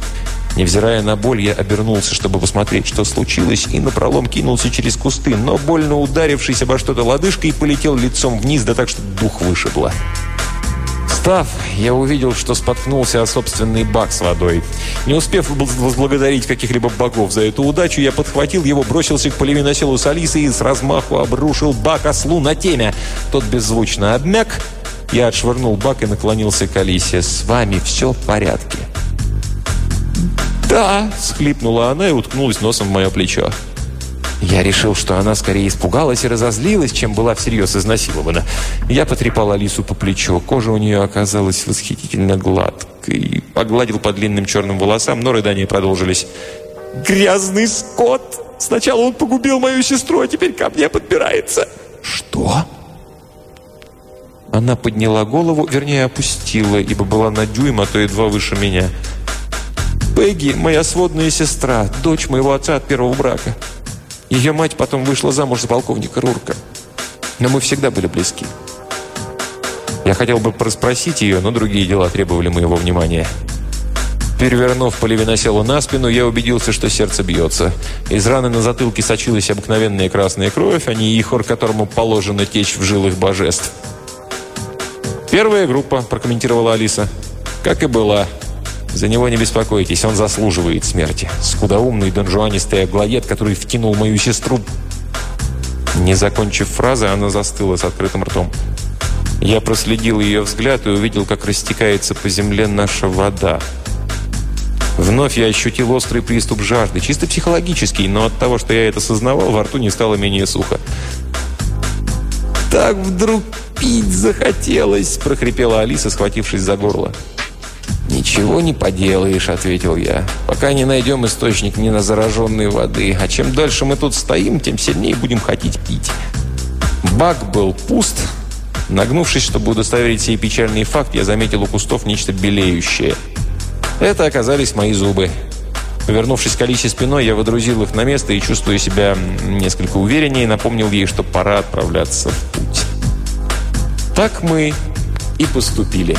Невзирая на боль, я обернулся, чтобы посмотреть, что случилось, и напролом кинулся через кусты, но больно ударившись обо что-то лодыжкой, полетел лицом вниз, да так, что дух вышибло. Встав, я увидел, что споткнулся о собственный бак с водой. Не успев возблагодарить каких-либо богов за эту удачу, я подхватил его, бросился к полевиноселу с Алисой и с размаху обрушил бак ослу на темя. Тот беззвучно обмяк. Я отшвырнул бак и наклонился к Алисе. «С вами все в порядке?» «Да!» – схлипнула она и уткнулась носом в мое плечо. Я решил, что она скорее испугалась и разозлилась, чем была всерьез изнасилована. Я потрепал Алису по плечу. Кожа у нее оказалась восхитительно гладкой. Погладил по длинным черным волосам, но рыдания продолжились. «Грязный скот! Сначала он погубил мою сестру, а теперь ко мне подбирается!» «Что?» Она подняла голову, вернее, опустила, ибо была на дюйм, а то и два выше меня. «Пегги, моя сводная сестра, дочь моего отца от первого брака. Ее мать потом вышла замуж за полковника Рурка. Но мы всегда были близки. Я хотел бы проспросить ее, но другие дела требовали моего внимания. Перевернув поливиноселу на спину, я убедился, что сердце бьется. Из раны на затылке сочилась обыкновенная красная кровь, а не ихор, которому положено течь в жилах божеств. «Первая группа», – прокомментировала Алиса. «Как и была. За него не беспокойтесь, он заслуживает смерти. Скудоумный донжуанистый аглоед, который втянул мою сестру...» Не закончив фразы, она застыла с открытым ртом. Я проследил ее взгляд и увидел, как растекается по земле наша вода. Вновь я ощутил острый приступ жажды, чисто психологический, но от того, что я это сознавал, во рту не стало менее сухо. «Так вдруг пить захотелось!» – прохрипела Алиса, схватившись за горло. «Ничего не поделаешь», — ответил я, «пока не найдем источник не зараженной воды. А чем дольше мы тут стоим, тем сильнее будем хотеть пить». Бак был пуст. Нагнувшись, чтобы удостоверить сей печальный факт, я заметил у кустов нечто белеющее. Это оказались мои зубы. Повернувшись к Алисе спиной, я водрузил их на место и, чувствуя себя несколько увереннее, напомнил ей, что пора отправляться в путь. Так мы и поступили.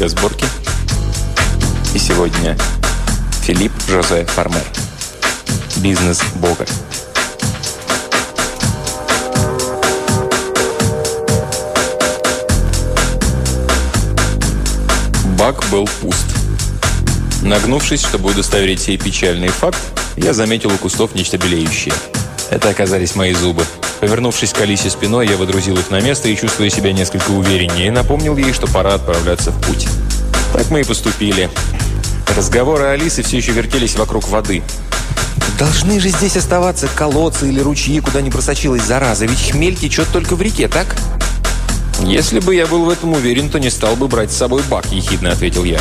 Для сборки. И сегодня Филипп Жозе Фармер. Бизнес Бога. Бак был пуст. Нагнувшись, чтобы удостоверить сей печальный факт, я заметил у кустов нечто белеющее. Это оказались мои зубы. Повернувшись к Алисе спиной, я водрузил их на место и, чувствуя себя несколько увереннее, напомнил ей, что пора отправляться в путь. Так мы и поступили. Разговоры Алисы все еще вертелись вокруг воды. «Должны же здесь оставаться колодцы или ручьи, куда не просочилась зараза, ведь хмель течет только в реке, так?» «Если бы я был в этом уверен, то не стал бы брать с собой бак», – ехидно ответил я.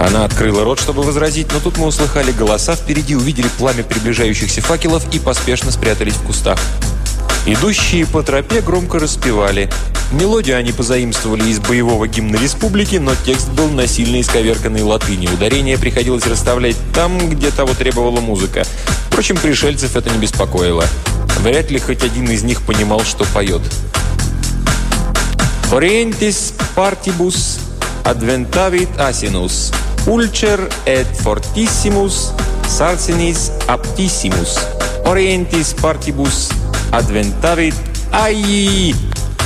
Она открыла рот, чтобы возразить, но тут мы услыхали голоса впереди, увидели пламя приближающихся факелов и поспешно спрятались в кустах. Идущие по тропе громко распевали. Мелодию они позаимствовали из боевого гимна республики, но текст был насильно исковерканной латыни. Ударение приходилось расставлять там, где того требовала музыка. Впрочем, пришельцев это не беспокоило. Вряд ли хоть один из них понимал, что поет. «Orientis partibus adventavit asinus» Ulcer et fortissimus sarcinis aptissimus orientis partibus adventavit ай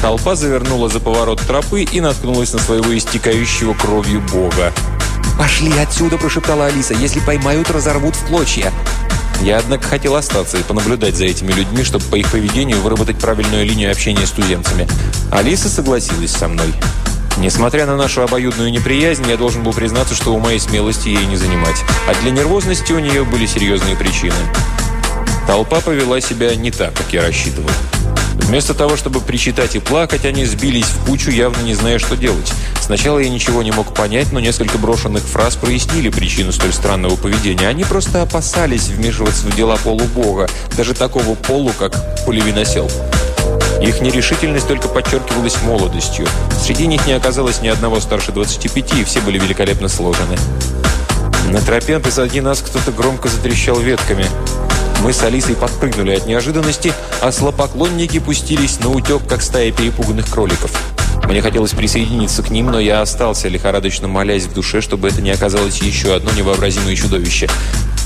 Толпа завернула за поворот тропы и наткнулась на своего истекающего кровью бога. «Пошли отсюда!» – прошептала Алиса. «Если поймают, разорвут в клочья!» Я, однако, хотел остаться и понаблюдать за этими людьми, чтобы по их поведению выработать правильную линию общения с туземцами. Алиса согласилась со мной. Несмотря на нашу обоюдную неприязнь, я должен был признаться, что ума и смелости ей не занимать. А для нервозности у нее были серьезные причины. Толпа повела себя не так, как я рассчитывал. Вместо того, чтобы причитать и плакать, они сбились в кучу, явно не зная, что делать. Сначала я ничего не мог понять, но несколько брошенных фраз прояснили причину столь странного поведения. Они просто опасались вмешиваться в дела полубога, даже такого полу, как полевиносел. Их нерешительность только подчеркивалась молодостью. Среди них не оказалось ни одного старше 25, и все были великолепно сложены. На тропе позади нас кто-то громко затрещал ветками. Мы с Алисой подпрыгнули от неожиданности, а слопоклонники пустились на утек, как стая перепуганных кроликов. Мне хотелось присоединиться к ним, но я остался, лихорадочно молясь в душе, чтобы это не оказалось еще одно невообразимое чудовище.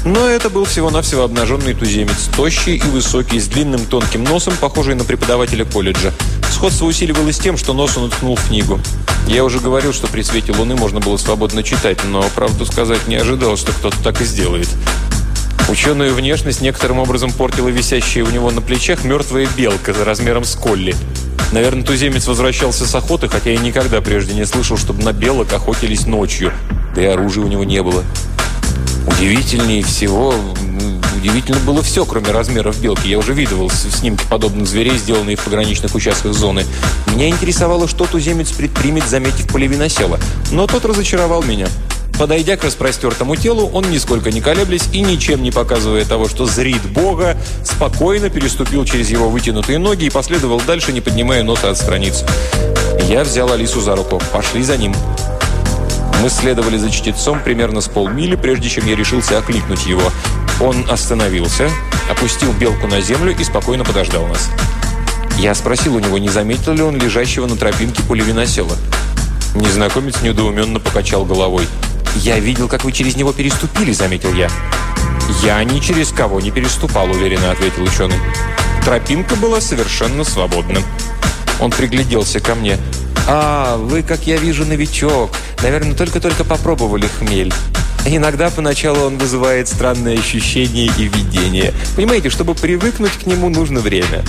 Но это был всего-навсего обнаженный туземец, тощий и высокий, с длинным тонким носом, похожий на преподавателя колледжа. Сходство усиливалось тем, что нос он уткнул в книгу. Я уже говорил, что при свете луны можно было свободно читать, но, правду сказать, не ожидал, что кто-то так и сделает. Ученую внешность некоторым образом портила висящая у него на плечах мертвая белка за размером с колли. Наверное, туземец возвращался с охоты, хотя я никогда прежде не слышал, чтобы на белок охотились ночью. Да и оружия у него не было. Удивительнее всего, удивительно было все, кроме размеров белки. Я уже видывал снимки подобных зверей, сделанные в пограничных участках зоны. Меня интересовало, что туземец предпримет, заметив полевиносела. Но тот разочаровал меня. Подойдя к распростертому телу, он, нисколько не колеблясь и ничем не показывая того, что зрит Бога, спокойно переступил через его вытянутые ноги и последовал дальше, не поднимая носа от страниц. Я взял Алису за руку. «Пошли за ним». Мы следовали за чтецом примерно с полмили, прежде чем я решился окликнуть его. Он остановился, опустил белку на землю и спокойно подождал нас. Я спросил у него, не заметил ли он лежащего на тропинке пулевиносела. Незнакомец недоуменно покачал головой. «Я видел, как вы через него переступили», — заметил я. «Я ни через кого не переступал», — уверенно ответил ученый. Тропинка была совершенно свободна. Он пригляделся ко мне. «А, вы, как я вижу, новичок. Наверное, только-только попробовали хмель. Иногда поначалу он вызывает странные ощущения и видения. Понимаете, чтобы привыкнуть к нему, нужно время».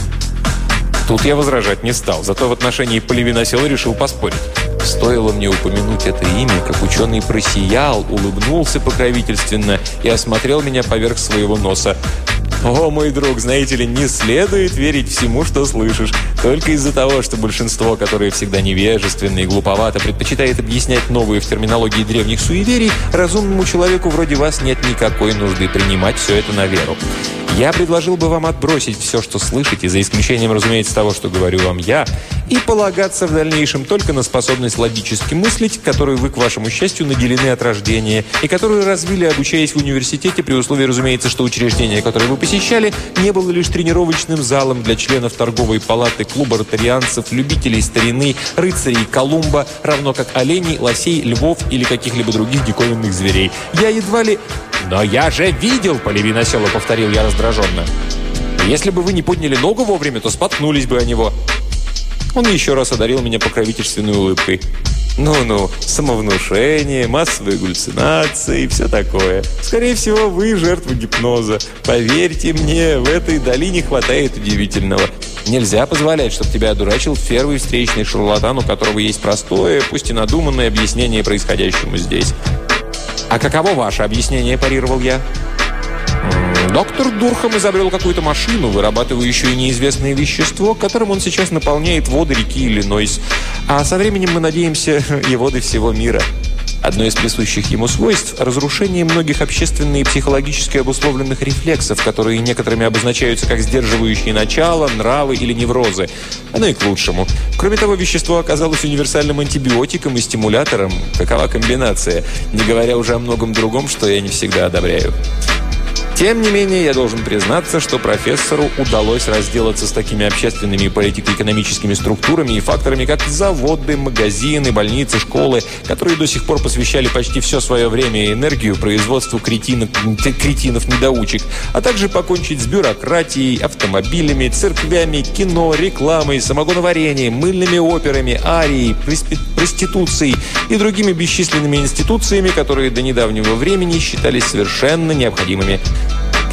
Тут я возражать не стал, зато в отношении полевиносела решил поспорить. Стоило мне упомянуть это имя, как ученый просиял, улыбнулся покровительственно и осмотрел меня поверх своего носа. «О, мой друг, знаете ли, не следует верить всему, что слышишь. Только из-за того, что большинство, которое всегда невежественно и глуповато, предпочитает объяснять новые в терминологии древних суеверий, разумному человеку вроде вас нет никакой нужды принимать все это на веру. Я предложил бы вам отбросить все, что слышите, за исключением, разумеется, того, что говорю вам я, и полагаться в дальнейшем только на способность логически мыслить, которую вы, к вашему счастью, наделены от рождения, и которую развили, обучаясь в университете, при условии, разумеется, что учреждение, которое вы посещали, не было лишь тренировочным залом для членов торговой палаты, клуба ротарианцев, любителей старины, рыцарей Колумба, равно как оленей, лосей, львов или каких-либо других диковинных зверей. Я едва ли... «Но я же видел!» – Полевин осела, повторил я раздраженно. «Если бы вы не подняли ногу вовремя, то споткнулись бы о него». Он еще раз одарил меня покровительственной улыбкой. Ну-ну, самовнушение, массовые галлюцинации и все такое. Скорее всего, вы жертва гипноза. Поверьте мне, в этой долине хватает удивительного. Нельзя позволять, чтобы тебя одурачил первый встречный шарлатан, у которого есть простое, пусть и надуманное объяснение происходящему здесь. «А каково ваше объяснение?» – парировал я. Доктор Дурхам изобрел какую-то машину, вырабатывающую неизвестное вещество, которым он сейчас наполняет воды реки Иллинойс. А со временем мы надеемся и воды всего мира. Одно из присущих ему свойств – разрушение многих общественно и психологически обусловленных рефлексов, которые некоторыми обозначаются как сдерживающие начала, нравы или неврозы. Оно и к лучшему. Кроме того, вещество оказалось универсальным антибиотиком и стимулятором. Какова комбинация? Не говоря уже о многом другом, что я не всегда одобряю. Тем не менее, я должен признаться, что профессору удалось разделаться с такими общественными и политико-экономическими структурами и факторами, как заводы, магазины, больницы, школы, которые до сих пор посвящали почти все свое время и энергию производству кретинов-недоучек, а также покончить с бюрократией, автомобилями, церквями, кино, рекламой, самогоноварением, мыльными операми, арией, проституцией и другими бесчисленными институциями, которые до недавнего времени считались совершенно необходимыми.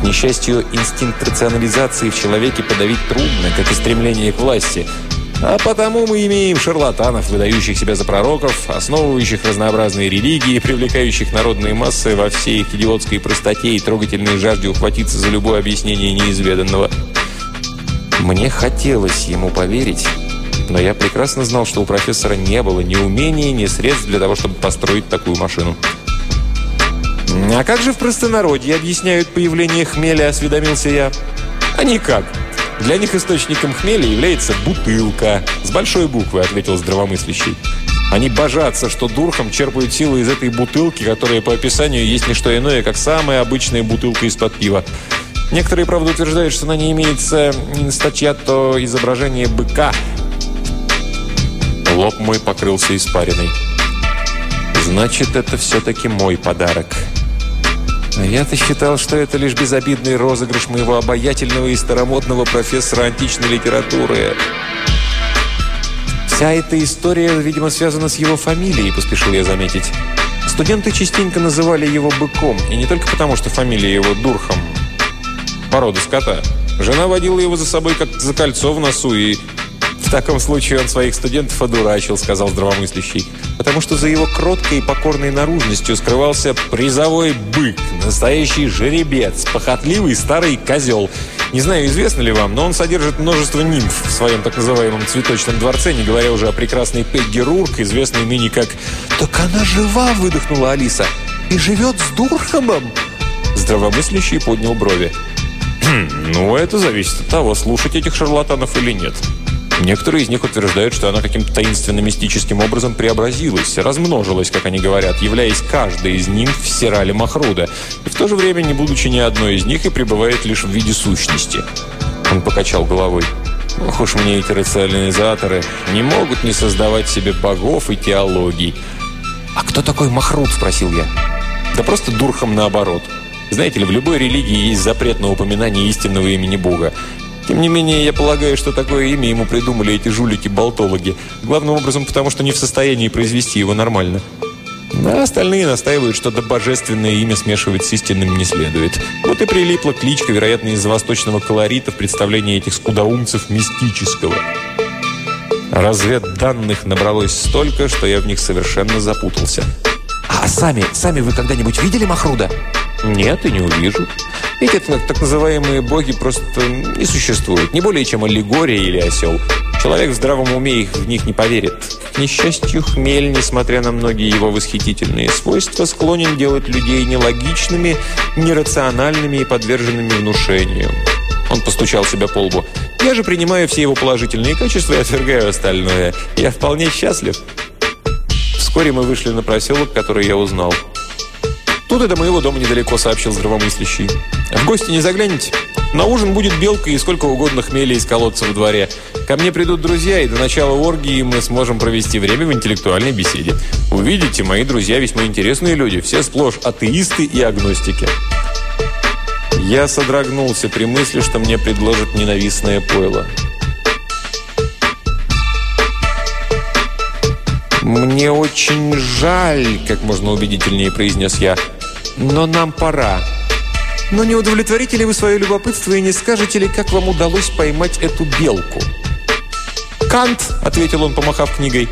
Несчастью, инстинкт рационализации в человеке подавить трудно, как и стремление к власти. А потому мы имеем шарлатанов, выдающих себя за пророков, основывающих разнообразные религии, привлекающих народные массы во всей их идиотской простоте и трогательной жажде ухватиться за любое объяснение неизведанного. Мне хотелось ему поверить, но я прекрасно знал, что у профессора не было ни умения, ни средств для того, чтобы построить такую машину. «А как же в простонародье объясняют появление хмеля?» – осведомился я. «А никак. Для них источником хмеля является бутылка. С большой буквы», – ответил здравомыслящий. Они божатся, что дурхом черпают силы из этой бутылки, которая по описанию есть не что иное, как самая обычная бутылка из-под пива. Некоторые, правда, утверждают, что на ней имеется инстачьято изображение быка. Лоб мой покрылся испариной. Значит, это все-таки мой подарок. Я-то считал, что это лишь безобидный розыгрыш моего обаятельного и старомодного профессора античной литературы. Вся эта история, видимо, связана с его фамилией, поспешил я заметить. Студенты частенько называли его быком, и не только потому, что фамилия его Дурхам, порода скота. Жена водила его за собой, как за кольцо в носу, и в таком случае он своих студентов одурачил, сказал здравомыслящий потому что за его кроткой и покорной наружностью скрывался призовой бык, настоящий жеребец, похотливый старый козел. Не знаю, известно ли вам, но он содержит множество нимф в своем так называемом цветочном дворце, не говоря уже о прекрасной Пегги Рурк, известной ныне как «Так она жива!» – выдохнула Алиса. «И живет с Дурхамом!» Здравомыслящий поднял брови. «Хм, «Ну, это зависит от того, слушать этих шарлатанов или нет». Некоторые из них утверждают, что она каким-то таинственно-мистическим образом преобразилась, размножилась, как они говорят, являясь каждой из них в Сирале Махруда, и в то же время не будучи ни одной из них и пребывает лишь в виде сущности. Он покачал головой. Ох уж мне эти рационализаторы не могут не создавать себе богов и теологий. «А кто такой Махруд?» – спросил я. «Да просто дурхом наоборот». Знаете ли, в любой религии есть запрет на упоминание истинного имени Бога. Тем не менее, я полагаю, что такое имя ему придумали эти жулики-болтологи. Главным образом, потому что не в состоянии произвести его нормально. А остальные настаивают, что да божественное имя смешивать с истинным не следует. Вот и прилипла кличка, вероятно, из-за восточного колорита в представлении этих скудоумцев мистического. Разведданных набралось столько, что я в них совершенно запутался. «А сами, сами вы когда-нибудь видели Махруда?» «Нет, и не увижу. Эти так называемые боги просто не существуют. Не более, чем аллегория или осел. Человек в здравом уме их в них не поверит. К несчастью, хмель, несмотря на многие его восхитительные свойства, склонен делать людей нелогичными, нерациональными и подверженными внушению. Он постучал себя по лбу. «Я же принимаю все его положительные качества и отвергаю остальное. Я вполне счастлив». Вскоре мы вышли на проселок, который я узнал. «Тут и до моего дома недалеко», — сообщил здравомыслящий. «В гости не загляните? На ужин будет белка и сколько угодно хмеля из колодца во дворе. Ко мне придут друзья, и до начала оргии мы сможем провести время в интеллектуальной беседе. Увидите, мои друзья весьма интересные люди, все сплошь атеисты и агностики». Я содрогнулся при мысли, что мне предложат ненавистное пойло. «Мне очень жаль», — как можно убедительнее произнес я, — «но нам пора». «Но не удовлетворите ли вы свое любопытство и не скажете ли, как вам удалось поймать эту белку?» «Кант», — ответил он, помахав книгой.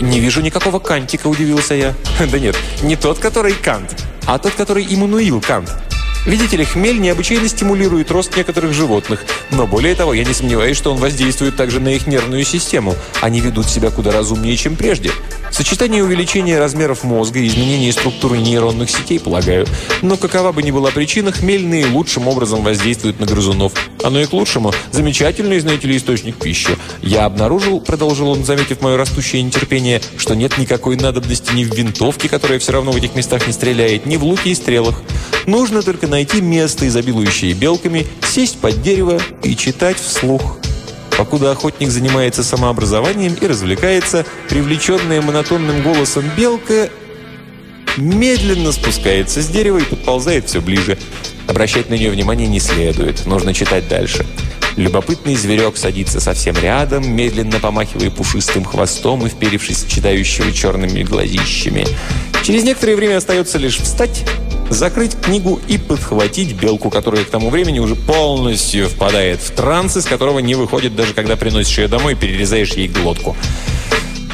«Не вижу никакого Кантика», — удивился я. «Да нет, не тот, который Кант, а тот, который Иммануил Кант». Видите ли, хмель необычайно стимулирует рост некоторых животных, но более того, я не сомневаюсь, что он воздействует также на их нервную систему. Они ведут себя куда разумнее, чем прежде. Сочетание увеличения размеров мозга и изменения структуры нейронных сетей, полагаю. Но какова бы ни была причина, хмельные лучшим образом воздействуют на грызунов. Оно и к лучшему. Замечательный, знаете ли, источник пищи. Я обнаружил, продолжил он, заметив мое растущее нетерпение, что нет никакой надобности ни в винтовке, которая все равно в этих местах не стреляет, ни в луке и стрелах. Нужно только найти место, изобилующее белками, сесть под дерево и читать вслух. Покуда охотник занимается самообразованием и развлекается, привлеченная монотонным голосом белка медленно спускается с дерева и подползает все ближе. Обращать на нее внимание не следует, нужно читать дальше. Любопытный зверек садится совсем рядом, медленно помахивая пушистым хвостом и вперевшись в читающего черными глазищами. Через некоторое время остается лишь встать, закрыть книгу и подхватить белку, которая к тому времени уже полностью впадает в транс, из которого не выходит даже когда приносишь ее домой и перерезаешь ей глотку.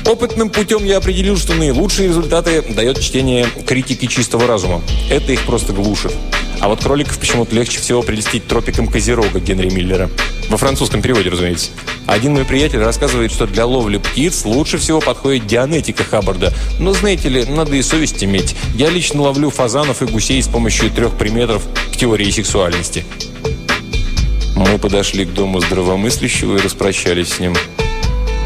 Опытным путем я определил, что наилучшие результаты дает чтение критики чистого разума. Это их просто глушит. А вот кроликов почему-то легче всего прелестить тропиком Козерога Генри Миллера. Во французском переводе, разумеется. Один мой приятель рассказывает, что для ловли птиц лучше всего подходит дианетика Хаббарда. Но, знаете ли, надо и совесть иметь. Я лично ловлю фазанов и гусей с помощью трех приметров к теории сексуальности. Мы подошли к дому здравомыслящего и распрощались с ним.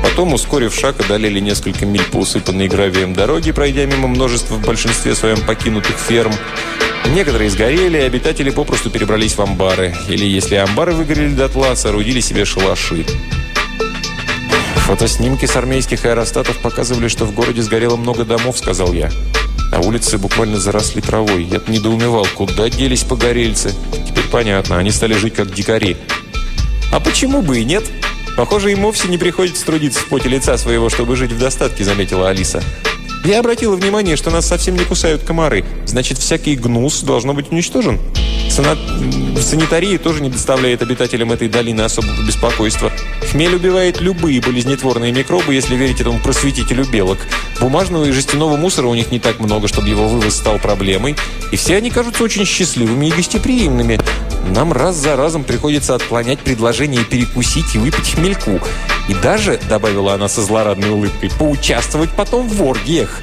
Потом, ускорив шаг, одолели несколько миль по усыпанной гравием дороге, пройдя мимо множества в большинстве своем покинутых ферм. Некоторые сгорели, и обитатели попросту перебрались в амбары. Или, если амбары выгорели дотла, соорудили себе шалаши. «Фотоснимки с армейских аэростатов показывали, что в городе сгорело много домов», — сказал я. А улицы буквально заросли травой. Я недоумевал, куда делись погорельцы. Теперь понятно, они стали жить как дикари. «А почему бы и нет?» «Похоже, им вовсе не приходится трудиться в поте лица своего, чтобы жить в достатке», — заметила Алиса. Я обратила внимание, что нас совсем не кусают комары. Значит, всякий гнус должно быть уничтожен. Сана... Санитария тоже не доставляет обитателям этой долины особого беспокойства. Хмель убивает любые болезнетворные микробы, если верить этому просветителю белок. Бумажного и жестяного мусора у них не так много, чтобы его вывоз стал проблемой. И все они кажутся очень счастливыми и гостеприимными. Нам раз за разом приходится отклонять предложение перекусить и выпить хмельку. И даже, добавила она со злорадной улыбкой, поучаствовать потом в оргиях.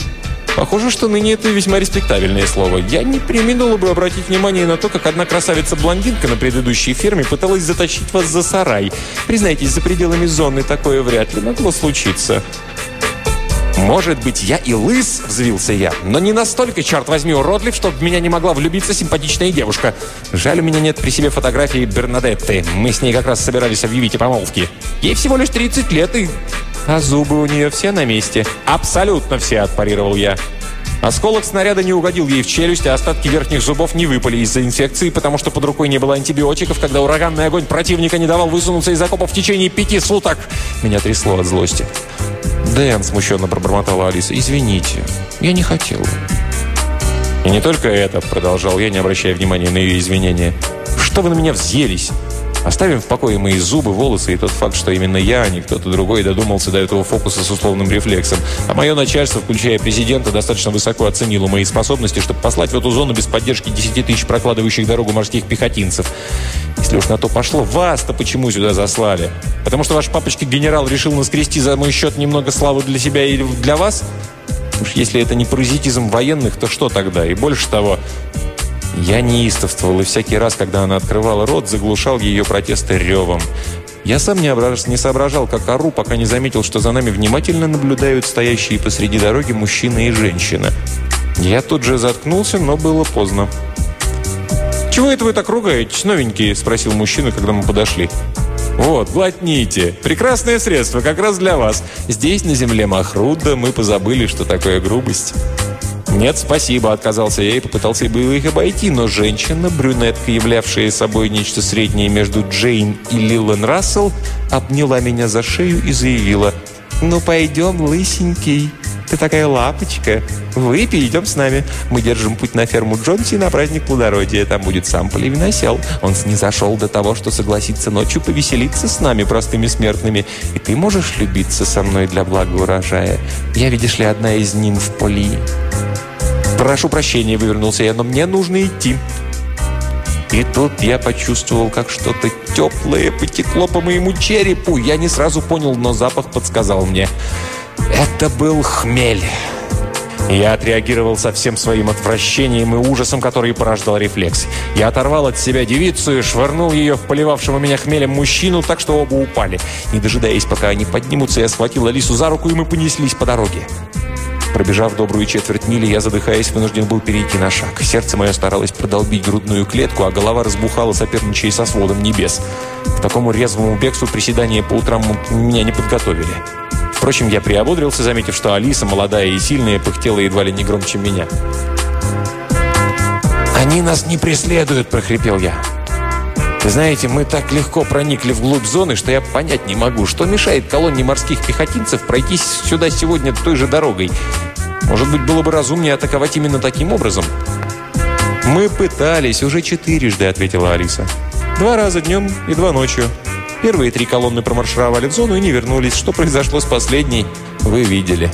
Похоже, что ныне это весьма респектабельное слово. Я не применула бы обратить внимание на то, как одна красавица-блондинка на предыдущей ферме пыталась затащить вас за сарай. Признайтесь, за пределами зоны такое вряд ли могло случиться. «Может быть, я и лыс?» – взвился я. «Но не настолько, черт возьми, уродлив, чтобы меня не могла влюбиться симпатичная девушка. Жаль, у меня нет при себе фотографии Бернадетты. Мы с ней как раз собирались объявить о помолвке. Ей всего лишь 30 лет, и «А зубы у нее все на месте?» «Абсолютно все», – отпарировал я. Осколок снаряда не угодил ей в челюсть, а остатки верхних зубов не выпали из-за инфекции, потому что под рукой не было антибиотиков, когда ураганный огонь противника не давал высунуться из окопа в течение пяти суток. Меня трясло от злости. «Дэн», – смущенно пробормотала Алиса, – «извините, я не хотела». «И не только это», – продолжал я, не обращая внимания на ее извинения. «Что вы на меня взъелись? Оставим в покое мои зубы, волосы и тот факт, что именно я, а не кто-то другой додумался до этого фокуса с условным рефлексом. А мое начальство, включая президента, достаточно высоко оценило мои способности, чтобы послать в эту зону без поддержки 10 тысяч прокладывающих дорогу морских пехотинцев. Если уж на то пошло, вас-то почему сюда заслали? Потому что ваш папочка-генерал решил наскрести за мой счет немного славы для себя или для вас? Уж если это не паразитизм военных, то что тогда? И больше того, я неистовствовал, и всякий раз, когда она открывала рот, заглушал ее протесты ревом. Я сам не, ображ... не соображал, как ору, пока не заметил, что за нами внимательно наблюдают стоящие посреди дороги мужчина и женщина. Я тут же заткнулся, но было поздно. «Чего это вы так ругаетесь, новенькие?» – спросил мужчина, когда мы подошли. «Вот, глотните. Прекрасное средство, как раз для вас. Здесь, на земле Махруда, мы позабыли, что такое грубость». «Нет, спасибо», – отказался я и попытался было их обойти, но женщина, брюнетка, являвшая собой нечто среднее между Джейн и Лилан Рассел, обняла меня за шею и заявила «Ну, пойдем, лысенький, ты такая лапочка. Выпей, идем с нами. Мы держим путь на ферму Джонси на праздник плодородия. Там будет сам полевиносел. Он снизошел до того, что согласится ночью повеселиться с нами, простыми смертными. И ты можешь любиться со мной для блага урожая. Я, видишь ли, одна из ним в поли». «Прошу прощения», — вывернулся я, — «но мне нужно идти». И тут я почувствовал, как что-то теплое потекло по моему черепу. Я не сразу понял, но запах подсказал мне. Это был хмель. Я отреагировал со всем своим отвращением и ужасом, который порождал рефлекс. Я оторвал от себя девицу и швырнул ее в поливавшего меня хмелем мужчину, так что оба упали. Не дожидаясь, пока они поднимутся, я схватил Алису за руку, и мы понеслись по дороге. Пробежав добрую четверть мили, я, задыхаясь, вынужден был перейти на шаг. Сердце мое старалось продолбить грудную клетку, а голова разбухала, соперничая со сводом небес. К такому резвому бегству приседания по утрам меня не подготовили. Впрочем, я приободрился, заметив, что Алиса, молодая и сильная, пыхтела едва ли не громче меня. «Они нас не преследуют!» – прохрипел я. Вы знаете, мы так легко проникли вглубь зоны, что я понять не могу, что мешает колонне морских пехотинцев пройти сюда сегодня той же дорогой. Может быть, было бы разумнее атаковать именно таким образом? «Мы пытались уже четырежды», — ответила Алиса. «Два раза днем и два ночью. Первые три колонны промаршировали в зону и не вернулись. Что произошло с последней, вы видели».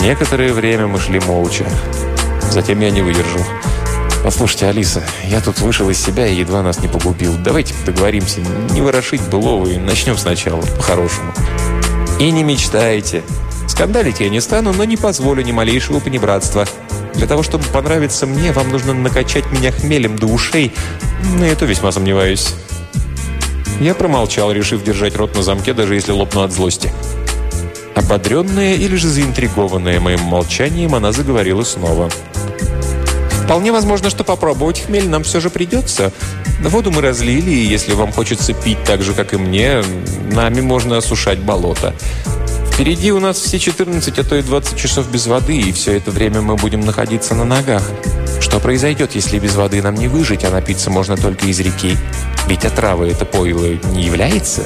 Некоторое время мы шли молча. Затем я не выдержал. «Послушайте, Алиса, я тут вышел из себя и едва нас не погубил. Давайте договоримся, не ворошить былого и начнем сначала, по-хорошему». «И не мечтайте. Скандалить я не стану, но не позволю ни малейшего понебратства. Для того, чтобы понравиться мне, вам нужно накачать меня хмелем до ушей. Но это весьма сомневаюсь». Я промолчал, решив держать рот на замке, даже если лопну от злости. Ободренная или же заинтригованная моим молчанием, она заговорила снова. Вполне возможно, что попробовать хмель нам все же придется. Воду мы разлили, и если вам хочется пить так же, как и мне, нами можно осушать болото. Впереди у нас все 14, а то и 20 часов без воды, и все это время мы будем находиться на ногах. Что произойдет, если без воды нам не выжить, а напиться можно только из реки? Ведь отрава это пойло не является?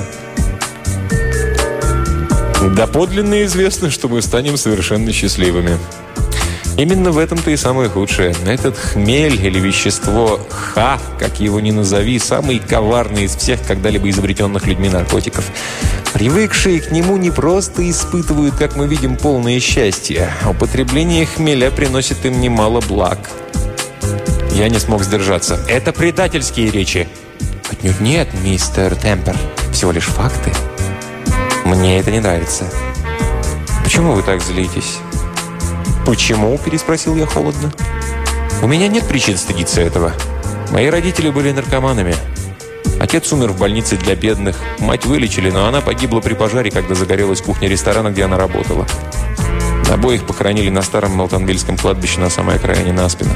Доподлинно известно, что мы станем совершенно счастливыми. Именно в этом-то и самое худшее. Этот хмель или вещество ха, как его ни назови, самый коварный из всех когда-либо изобретенных людьми наркотиков. Привыкшие к нему не просто испытывают, как мы видим, полное счастье. Употребление хмеля приносит им немало благ. Я не смог сдержаться. Это предательские речи. Отнюдь нет, мистер Темпер. Всего лишь факты. Мне это не нравится. Почему вы так злитесь? «Почему?» – переспросил я холодно. «У меня нет причин стыдиться этого. Мои родители были наркоманами. Отец умер в больнице для бедных. Мать вылечили, но она погибла при пожаре, когда загорелась кухня ресторана, где она работала. Обоих похоронили на старом Мелтонвильском кладбище на самой окраине Наспина.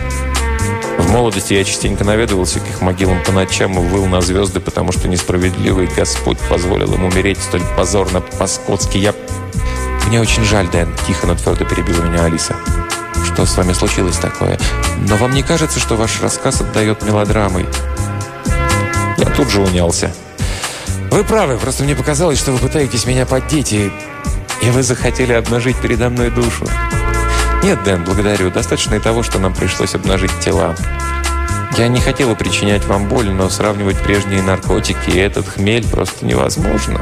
В молодости я частенько наведывался к их могилам по ночам и выл на звезды, потому что несправедливый Господь позволил им умереть столь позорно по-скотски. Я «Мне очень жаль, Дэн», – тихо, но твердо перебила меня Алиса. «Что с вами случилось такое? Но вам не кажется, что ваш рассказ отдает мелодрамой?» Я тут же унялся. «Вы правы, просто мне показалось, что вы пытаетесь меня поддеть, и, и вы захотели обнажить передо мной душу». «Нет, Дэн, благодарю. Достаточно и того, что нам пришлось обнажить тела. Я не хотела причинять вам боль, но сравнивать прежние наркотики и этот хмель просто невозможно.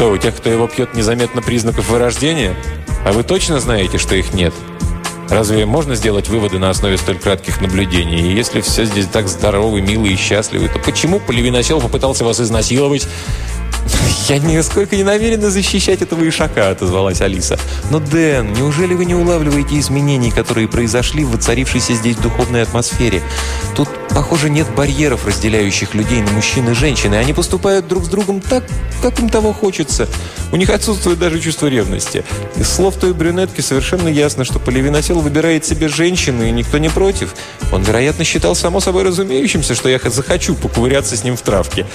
Что, у тех, кто его пьет, незаметно признаков вырождения? А вы точно знаете, что их нет? Разве можно сделать выводы на основе столь кратких наблюдений? И если все здесь так здоровы, милы и счастливы, то почему Поливиносел попытался вас изнасиловать? «Я нисколько не намерена защищать этого ишака», — отозвалась Алиса. «Но, Дэн, неужели вы не улавливаете изменений, которые произошли в воцарившейся здесь духовной атмосфере? Тут, похоже, нет барьеров, разделяющих людей на мужчин и женщин, и они поступают друг с другом так, как им того хочется. У них отсутствует даже чувство ревности. Из слов той брюнетки совершенно ясно, что Поливиносел выбирает себе женщину, и никто не против. Он, вероятно, считал само собой разумеющимся, что я захочу поковыряться с ним в травке.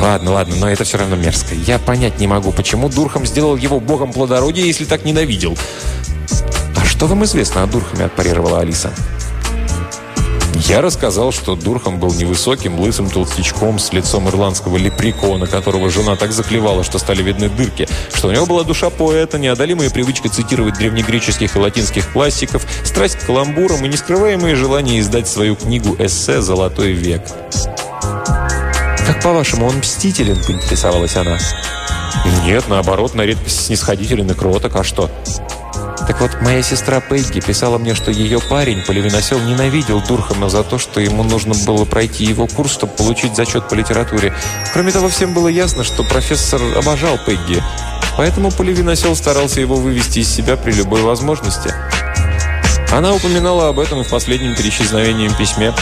Ладно, ладно, но это все равно мерзко. Я понять не могу, почему Дурхам сделал его богом плодородия, если так ненавидел. «А что вам известно о Дурхаме?» – отпарировала Алиса. Я рассказал, что Дурхам был невысоким, лысым толстячком с лицом ирландского лепрекона, которого жена так заклевала, что стали видны дырки, что у него была душа поэта, неодолимая привычка цитировать древнегреческих и латинских классиков, страсть к каламбурам и нескрываемое желание издать свою книгу эссе «Золотой век». «Как по-вашему, он мстителен?» – поинтересовалась она. «Нет, наоборот, на редкость снисходителен и кроток. А что?» Так вот, моя сестра Пегги писала мне, что ее парень, Поливиносел, ненавидел Дурхама за то, что ему нужно было пройти его курс, чтобы получить зачет по литературе. Кроме того, всем было ясно, что профессор обожал Пегги. Поэтому Поливиносел старался его вывести из себя при любой возможности. Она упоминала об этом в последнем перечезновении письме.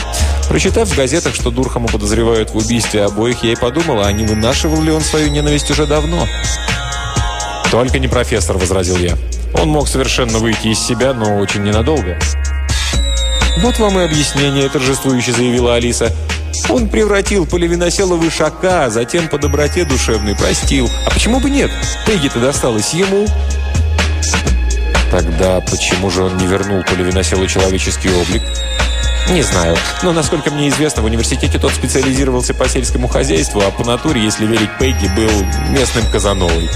Прочитав в газетах, что Дурхама подозревают в убийстве обоих, я и подумала, а не вынашивал ли он свою ненависть уже давно. «Только не профессор», — возразил я. «Он мог совершенно выйти из себя, но очень ненадолго». «Вот вам и объяснение», — торжествующе заявила Алиса. «Он превратил Поливиносела в ишака, затем по доброте душевной простил. А почему бы нет? Пегги-то досталось ему». Тогда почему же он не вернул Поливиноселу человеческий облик? Не знаю. Но, насколько мне известно, в университете тот специализировался по сельскому хозяйству, а по натуре, если верить Пегги, был местным казановой.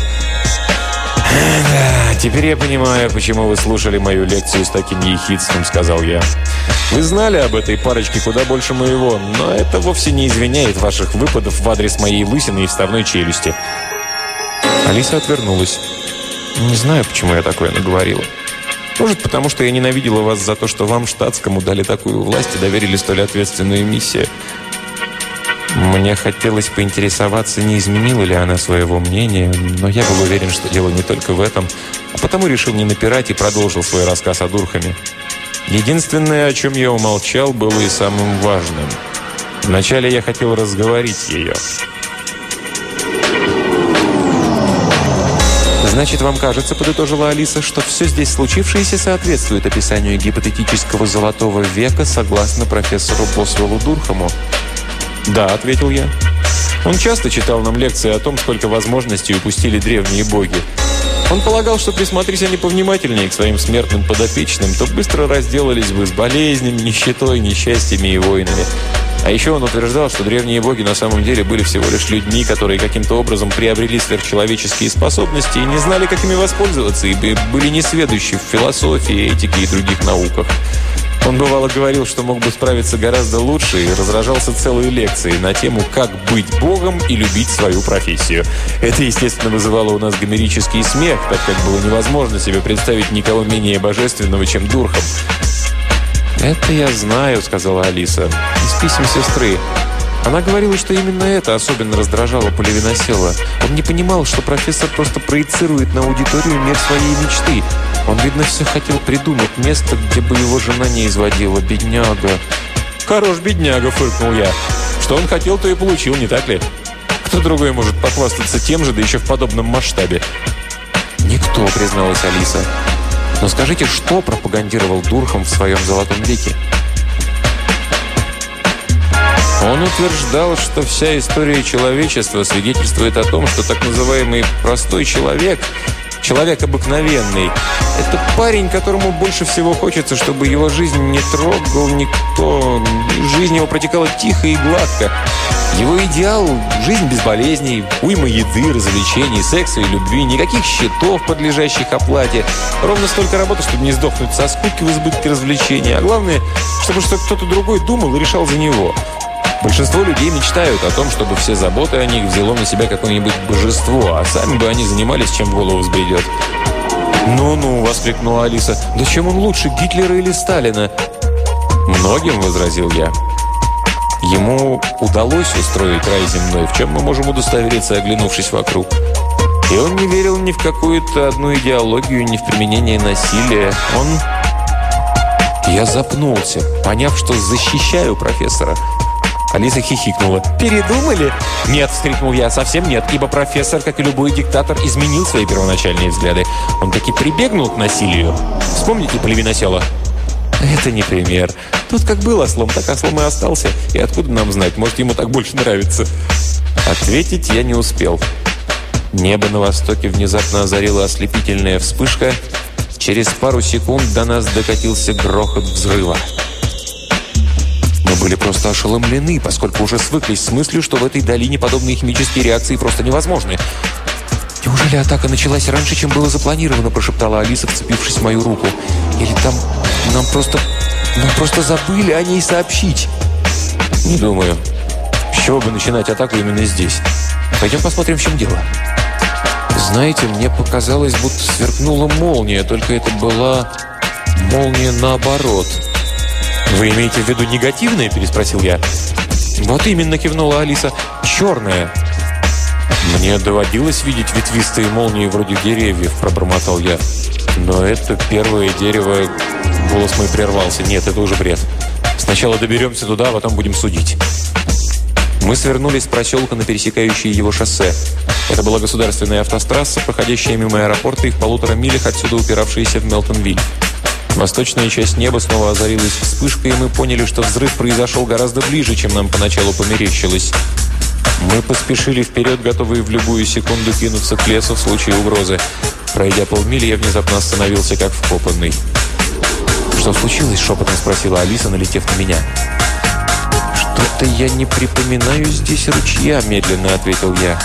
«Да, теперь я понимаю, почему вы слушали мою лекцию с таким ехидством», — сказал я. «Вы знали об этой парочке куда больше моего, но это вовсе не извиняет ваших выпадов в адрес моей лысины и вставной челюсти». Алиса отвернулась. Не знаю, почему я такое наговорила. Может, потому что я ненавидела вас за то, что вам, штатскому, дали такую власть и доверили столь ответственную миссию. Мне хотелось поинтересоваться, не изменила ли она своего мнения, но я был уверен, что дело не только в этом, а потому решил не напирать и продолжил свой рассказ о Дурхаме. Единственное, о чем я умолчал, было и самым важным. Вначале я хотел разговорить ее. «Значит, вам кажется, — подытожила Алиса, — что все здесь случившееся соответствует описанию гипотетического золотого века согласно профессору Босвеллу Дурхаму?» «Да», — ответил я. Он часто читал нам лекции о том, сколько возможностей упустили древние боги. Он полагал, что присмотрись они повнимательнее к своим смертным подопечным, то быстро разделались бы с болезнями, нищетой, несчастьями и войнами. А еще он утверждал, что древние боги на самом деле были всего лишь людьми, которые каким-то образом приобрели сверхчеловеческие способности и не знали, как ими воспользоваться, и были несведущи в философии, этике и других науках. Он бывало говорил, что мог бы справиться гораздо лучше и разражался целые лекции на тему «Как быть Богом и любить свою профессию». Это, естественно, вызывало у нас гомерический смех, так как было невозможно себе представить никого менее божественного, чем Дурхам. «Это я знаю», — сказала Алиса. «Из писем сестры. Она говорила, что именно это особенно раздражало Поливиносела. Он не понимал, что профессор просто проецирует на аудиторию мир своей мечты. Он, видно, все хотел придумать место, где бы его жена не изводила. Бедняга. «Хорош бедняга», — фыркнул я. «Что он хотел, то и получил, не так ли? Кто другой может похвастаться тем же, да еще в подобном масштабе?» «Никто», — призналась Алиса. Но скажите, что пропагандировал Дурхам в своем «Золотом веке»? Он утверждал, что вся история человечества свидетельствует о том, что так называемый «простой человек» Человек обыкновенный. Это парень, которому больше всего хочется, чтобы его жизнь не трогал никто. Жизнь его протекала тихо и гладко. Его идеал – жизнь без болезней, уйма еды, развлечений, секса и любви, никаких счетов, подлежащих оплате. Ровно столько работы, чтобы не сдохнуть со скуки в избытке развлечений. А главное, чтобы кто-то другой думал и решал за него. Большинство людей мечтают о том, чтобы все заботы о них взяло на себя какое-нибудь божество, а сами бы они занимались, чем в голову взбредет. «Ну-ну», — воскликнула Алиса, — «да чем он лучше, Гитлера или Сталина?» «Многим», — возразил я. Ему удалось устроить рай земной, в чем мы можем удостовериться, оглянувшись вокруг. И он не верил ни в какую-то одну идеологию, ни в применение насилия. Он... Я запнулся, поняв, что защищаю профессора. Алиса хихикнула. «Передумали?» «Нет», — вскрикнул я, — «совсем нет, ибо профессор, как и любой диктатор, изменил свои первоначальные взгляды. Он таки прибегнул к насилию. Вспомните племеносела?» «Это не пример. Тут как был ослом, так ослом и остался. И откуда нам знать, может, ему так больше нравится?» Ответить я не успел. Небо на востоке внезапно озарила ослепительная вспышка. Через пару секунд до нас докатился грохот взрыва. Мы были просто ошеломлены, поскольку уже свыклись с мыслью, что в этой долине подобные химические реакции просто невозможны. «Неужели атака началась раньше, чем было запланировано?» прошептала Алиса, вцепившись в мою руку. «Или там нам просто... нам просто забыли о ней сообщить?» «Не думаю. С чего бы начинать атаку именно здесь? Пойдем посмотрим, в чем дело». Знаете, мне показалось, будто сверкнула молния, только это была молния наоборот – «Вы имеете в виду негативное?» – переспросил я. «Вот именно», – кивнула Алиса. «Черное». «Мне доводилось видеть ветвистые молнии вроде деревьев», – пробормотал я. «Но это первое дерево...» Голос мой прервался. «Нет, это уже бред. Сначала доберемся туда, а потом будем судить». Мы свернули с проселка на пересекающее его шоссе. Это была государственная автострасса, проходящая мимо аэропорта и в полутора милях отсюда упиравшаяся в Мелтонвиль. Восточная часть неба снова озарилась вспышкой, и мы поняли, что взрыв произошел гораздо ближе, чем нам поначалу померещилось. Мы поспешили вперед, готовые в любую секунду кинуться к лесу в случае угрозы. Пройдя полмили, я внезапно остановился, как вкопанный. «Что случилось?» – шепотом спросила Алиса, налетев на меня. «Что-то я не припоминаю здесь ручья», – медленно ответил я.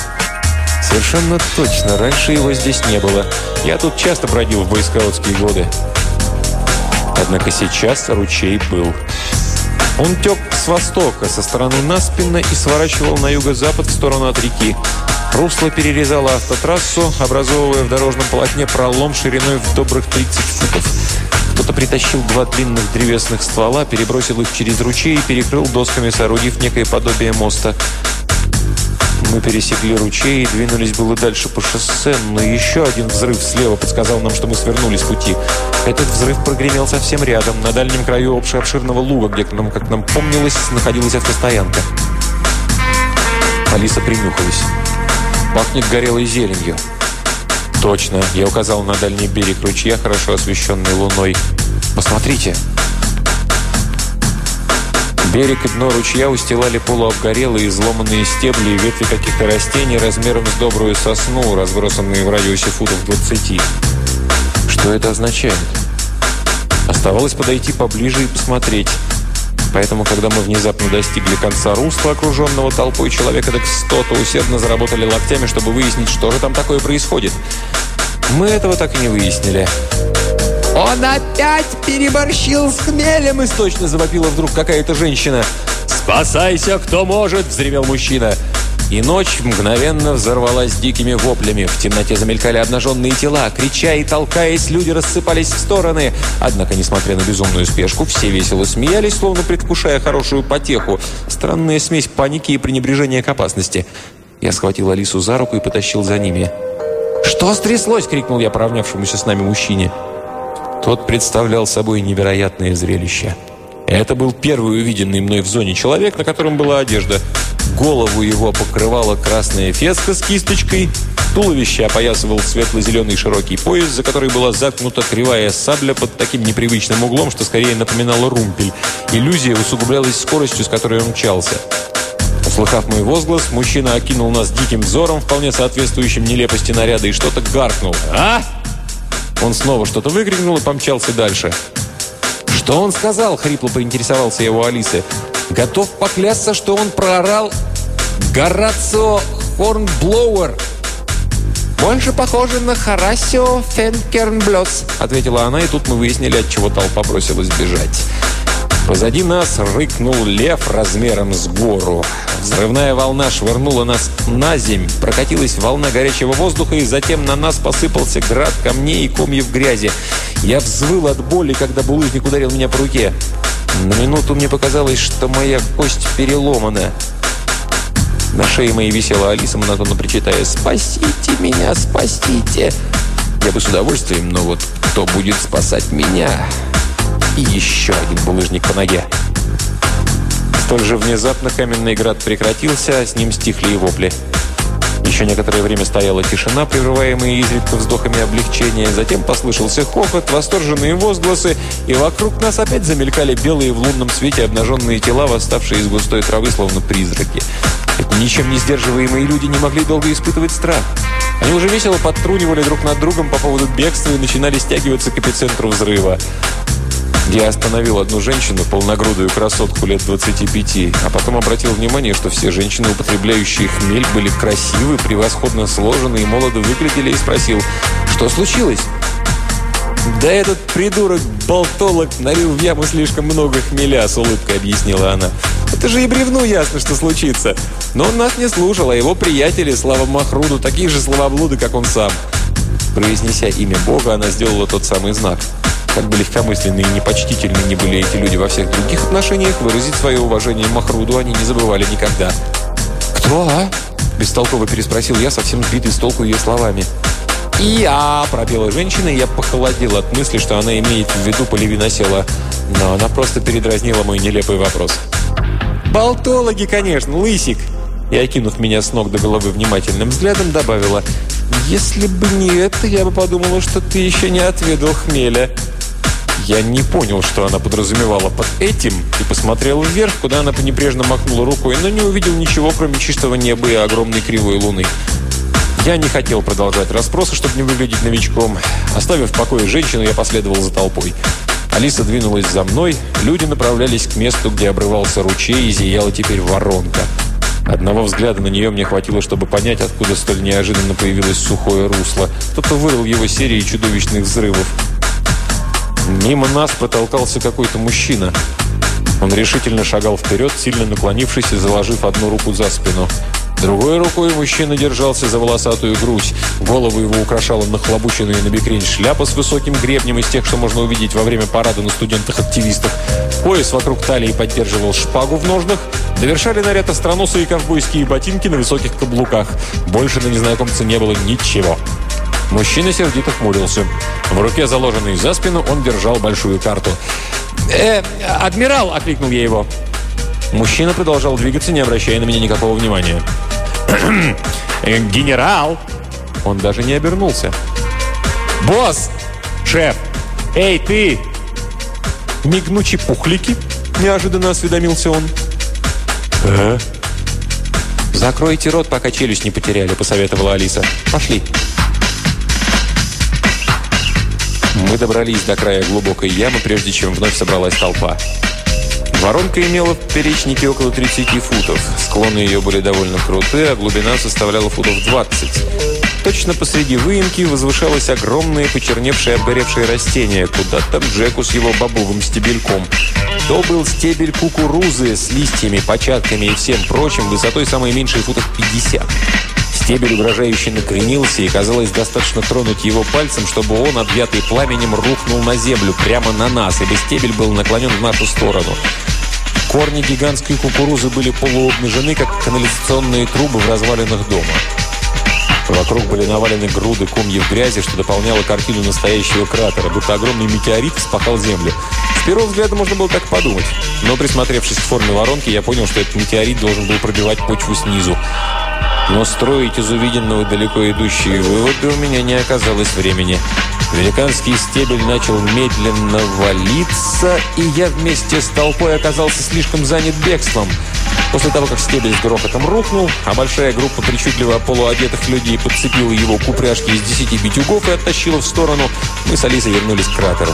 «Совершенно точно. Раньше его здесь не было. Я тут часто бродил в бойскаутские годы. Однако сейчас ручей был. Он тек с востока, со стороны Наспина и сворачивал на юго-запад в сторону от реки. Русло перерезало автотрассу, образовывая в дорожном полотне пролом шириной в добрых 30 футов. Кто-то притащил два длинных древесных ствола, перебросил их через ручей и перекрыл досками, соорудив некое подобие моста. Мы пересекли ручей и двинулись было дальше по шоссе, но еще один взрыв слева подсказал нам, что мы свернули с пути. Этот взрыв прогремел совсем рядом, на дальнем краю обширного луга, где, нам, как нам помнилось, находилась автостоянка. Алиса принюхалась. Пахнет горелой зеленью. Точно, я указал на дальний берег ручья, хорошо освещенный луной. Посмотрите, Берег и дно ручья устилали полуобгорелые изломанные стебли и ветви каких-то растений размером с добрую сосну, разбросанные в радиусе футов 20. Что это означает? Оставалось подойти поближе и посмотреть. Поэтому, когда мы внезапно достигли конца русла, окруженного толпой человека так сто, то усердно заработали локтями, чтобы выяснить, что же там такое происходит. Мы этого так и не выяснили. «Он опять переборщил с хмелем!» Источно завопила вдруг какая-то женщина. «Спасайся, кто может!» – взревел мужчина. И ночь мгновенно взорвалась дикими воплями. В темноте замелькали обнаженные тела. Крича и толкаясь, люди рассыпались в стороны. Однако, несмотря на безумную спешку, все весело смеялись, словно предвкушая хорошую потеху. Странная смесь паники и пренебрежения к опасности. Я схватил Алису за руку и потащил за ними. «Что стряслось?» – крикнул я поравнявшемуся с нами мужчине. Тот представлял собой невероятное зрелище. Это был первый увиденный мной в зоне человек, на котором была одежда. Голову его покрывала красная феска с кисточкой, туловище опоясывал светло-зеленый широкий пояс, за который была заткнута кривая сабля под таким непривычным углом, что скорее напоминала румпель. Иллюзия усугублялась скоростью, с которой он мчался. Услыхав мой возглас, мужчина окинул нас диким взором, вполне соответствующим нелепости наряда, и что-то гаркнул. «А?» Он снова что-то выкрикнул и помчался дальше. «Что он сказал?» — хрипло поинтересовался его Алисы. «Готов поклясться, что он проорал Горацио Хорнблоуэр». «Больше похоже на Харасио Фенкернблёс», — ответила она, и тут мы выяснили, от чего толпа бросилась бежать. Позади нас рыкнул лев размером с гору. Взрывная волна швырнула нас на земь, прокатилась волна горячего воздуха, и затем на нас посыпался град камней и комьев грязи. Я взвыл от боли, когда булыжник ударил меня по руке. На минуту мне показалось, что моя кость переломана. На шее моей висела Алиса, монотонно причитая «Спасите меня, спасите!» Я бы с удовольствием, но вот кто будет спасать меня? И еще один булыжник по ноге. Столь же внезапно каменный град прекратился, а с ним стихли и вопли. Еще некоторое время стояла тишина, прерываемая изредка вздохами облегчения. Затем послышался хохот, восторженные возгласы, и вокруг нас опять замелькали белые в лунном свете обнаженные тела, восставшие из густой травы, словно призраки. Эти ничем не сдерживаемые люди не могли долго испытывать страх. Они уже весело подтрунивали друг над другом по поводу бегства и начинали стягиваться к эпицентру взрыва. Я остановил одну женщину, полногрудую красотку лет 25, а потом обратил внимание, что все женщины, употребляющие хмель, были красивы, превосходно сложены и молодо выглядели, и спросил, что случилось? «Да этот придурок-болтолог налил в яму слишком много хмеля», — с улыбкой объяснила она. «Это же и бревну ясно, что случится. Но он нас не слушал, а его приятели, Слава Махруду, такие же словоблуды, как он сам». Произнеся имя Бога, она сделала тот самый знак — как бы легкомысленны и непочтительны не были эти люди во всех других отношениях, выразить свое уважение Махруду они не забывали никогда. «Кто, а?» – бестолково переспросил я, совсем сбитый с толку ее словами. «Я!» – пропела женщина, и я похолодел от мысли, что она имеет в виду полевиносела. Но она просто передразнила мой нелепый вопрос. «Болтологи, конечно, лысик!» И, окинув меня с ног до головы внимательным взглядом, добавила «Если бы не это, я бы подумала, что ты еще не отведал хмеля». Я не понял, что она подразумевала под этим, и посмотрел вверх, куда она небрежно махнула рукой, но не увидел ничего, кроме чистого неба и огромной кривой луны. Я не хотел продолжать расспросы, чтобы не выглядеть новичком. Оставив в покое женщину, я последовал за толпой. Алиса двинулась за мной, люди направлялись к месту, где обрывался ручей и зияла теперь воронка. Одного взгляда на нее мне хватило, чтобы понять, откуда столь неожиданно появилось сухое русло. Кто-то вырыл его серией чудовищных взрывов. Мимо нас протолкался какой-то мужчина. Он решительно шагал вперед, сильно наклонившись и заложив одну руку за спину. Другой рукой мужчина держался за волосатую грудь. Голову его украшала нахлобученная на бекрень шляпа с высоким гребнем из тех, что можно увидеть во время парада на студентах-активистах. Пояс вокруг талии поддерживал шпагу в ножнах. Довершали наряд остроносые ковбойские ботинки на высоких каблуках. Больше на незнакомце не было ничего. Мужчина сердито хмурился. В руке, заложенной за спину, он держал большую карту. «Э, адмирал!» – окликнул я его. Мужчина продолжал двигаться, не обращая на меня никакого внимания. «Э, «Генерал!» Он даже не обернулся. «Босс! Шеф! Эй, ты!» «Не гнучи пухлики?» – неожиданно осведомился он. «Э?» «Закройте рот, пока челюсть не потеряли», – посоветовала Алиса. «Пошли». Мы добрались до края глубокой ямы, прежде чем вновь собралась толпа. Воронка имела в перечнике около 30 футов. Склоны ее были довольно крутые, а глубина составляла футов 20. Точно посреди выемки возвышалось огромное почерневшее обгоревшее растение, куда там Джеку с его бобовым стебельком. То был стебель кукурузы с листьями, початками и всем прочим, высотой самой меньшей футов 50. Стебель угрожающе накренился, и казалось достаточно тронуть его пальцем, чтобы он, объятый пламенем, рухнул на землю, прямо на нас, ибо стебель был наклонен в нашу сторону. Корни гигантской кукурузы были полуобнажены, как канализационные трубы в развалинах дома. Вокруг были навалены груды комьев грязи, что дополняло картину настоящего кратера, будто огромный метеорит вспахал землю. С первого взгляда можно было так подумать. Но присмотревшись к форме воронки, я понял, что этот метеорит должен был пробивать почву снизу. Но строить из увиденного далеко идущие выводы у меня не оказалось времени. Великанский стебель начал медленно валиться, и я вместе с толпой оказался слишком занят бегством. После того, как стебель с грохотом рухнул, а большая группа причудливо полуодетых людей подцепила его к упряжке из десяти битюгов и оттащила в сторону, мы с Алисой вернулись к кратеру.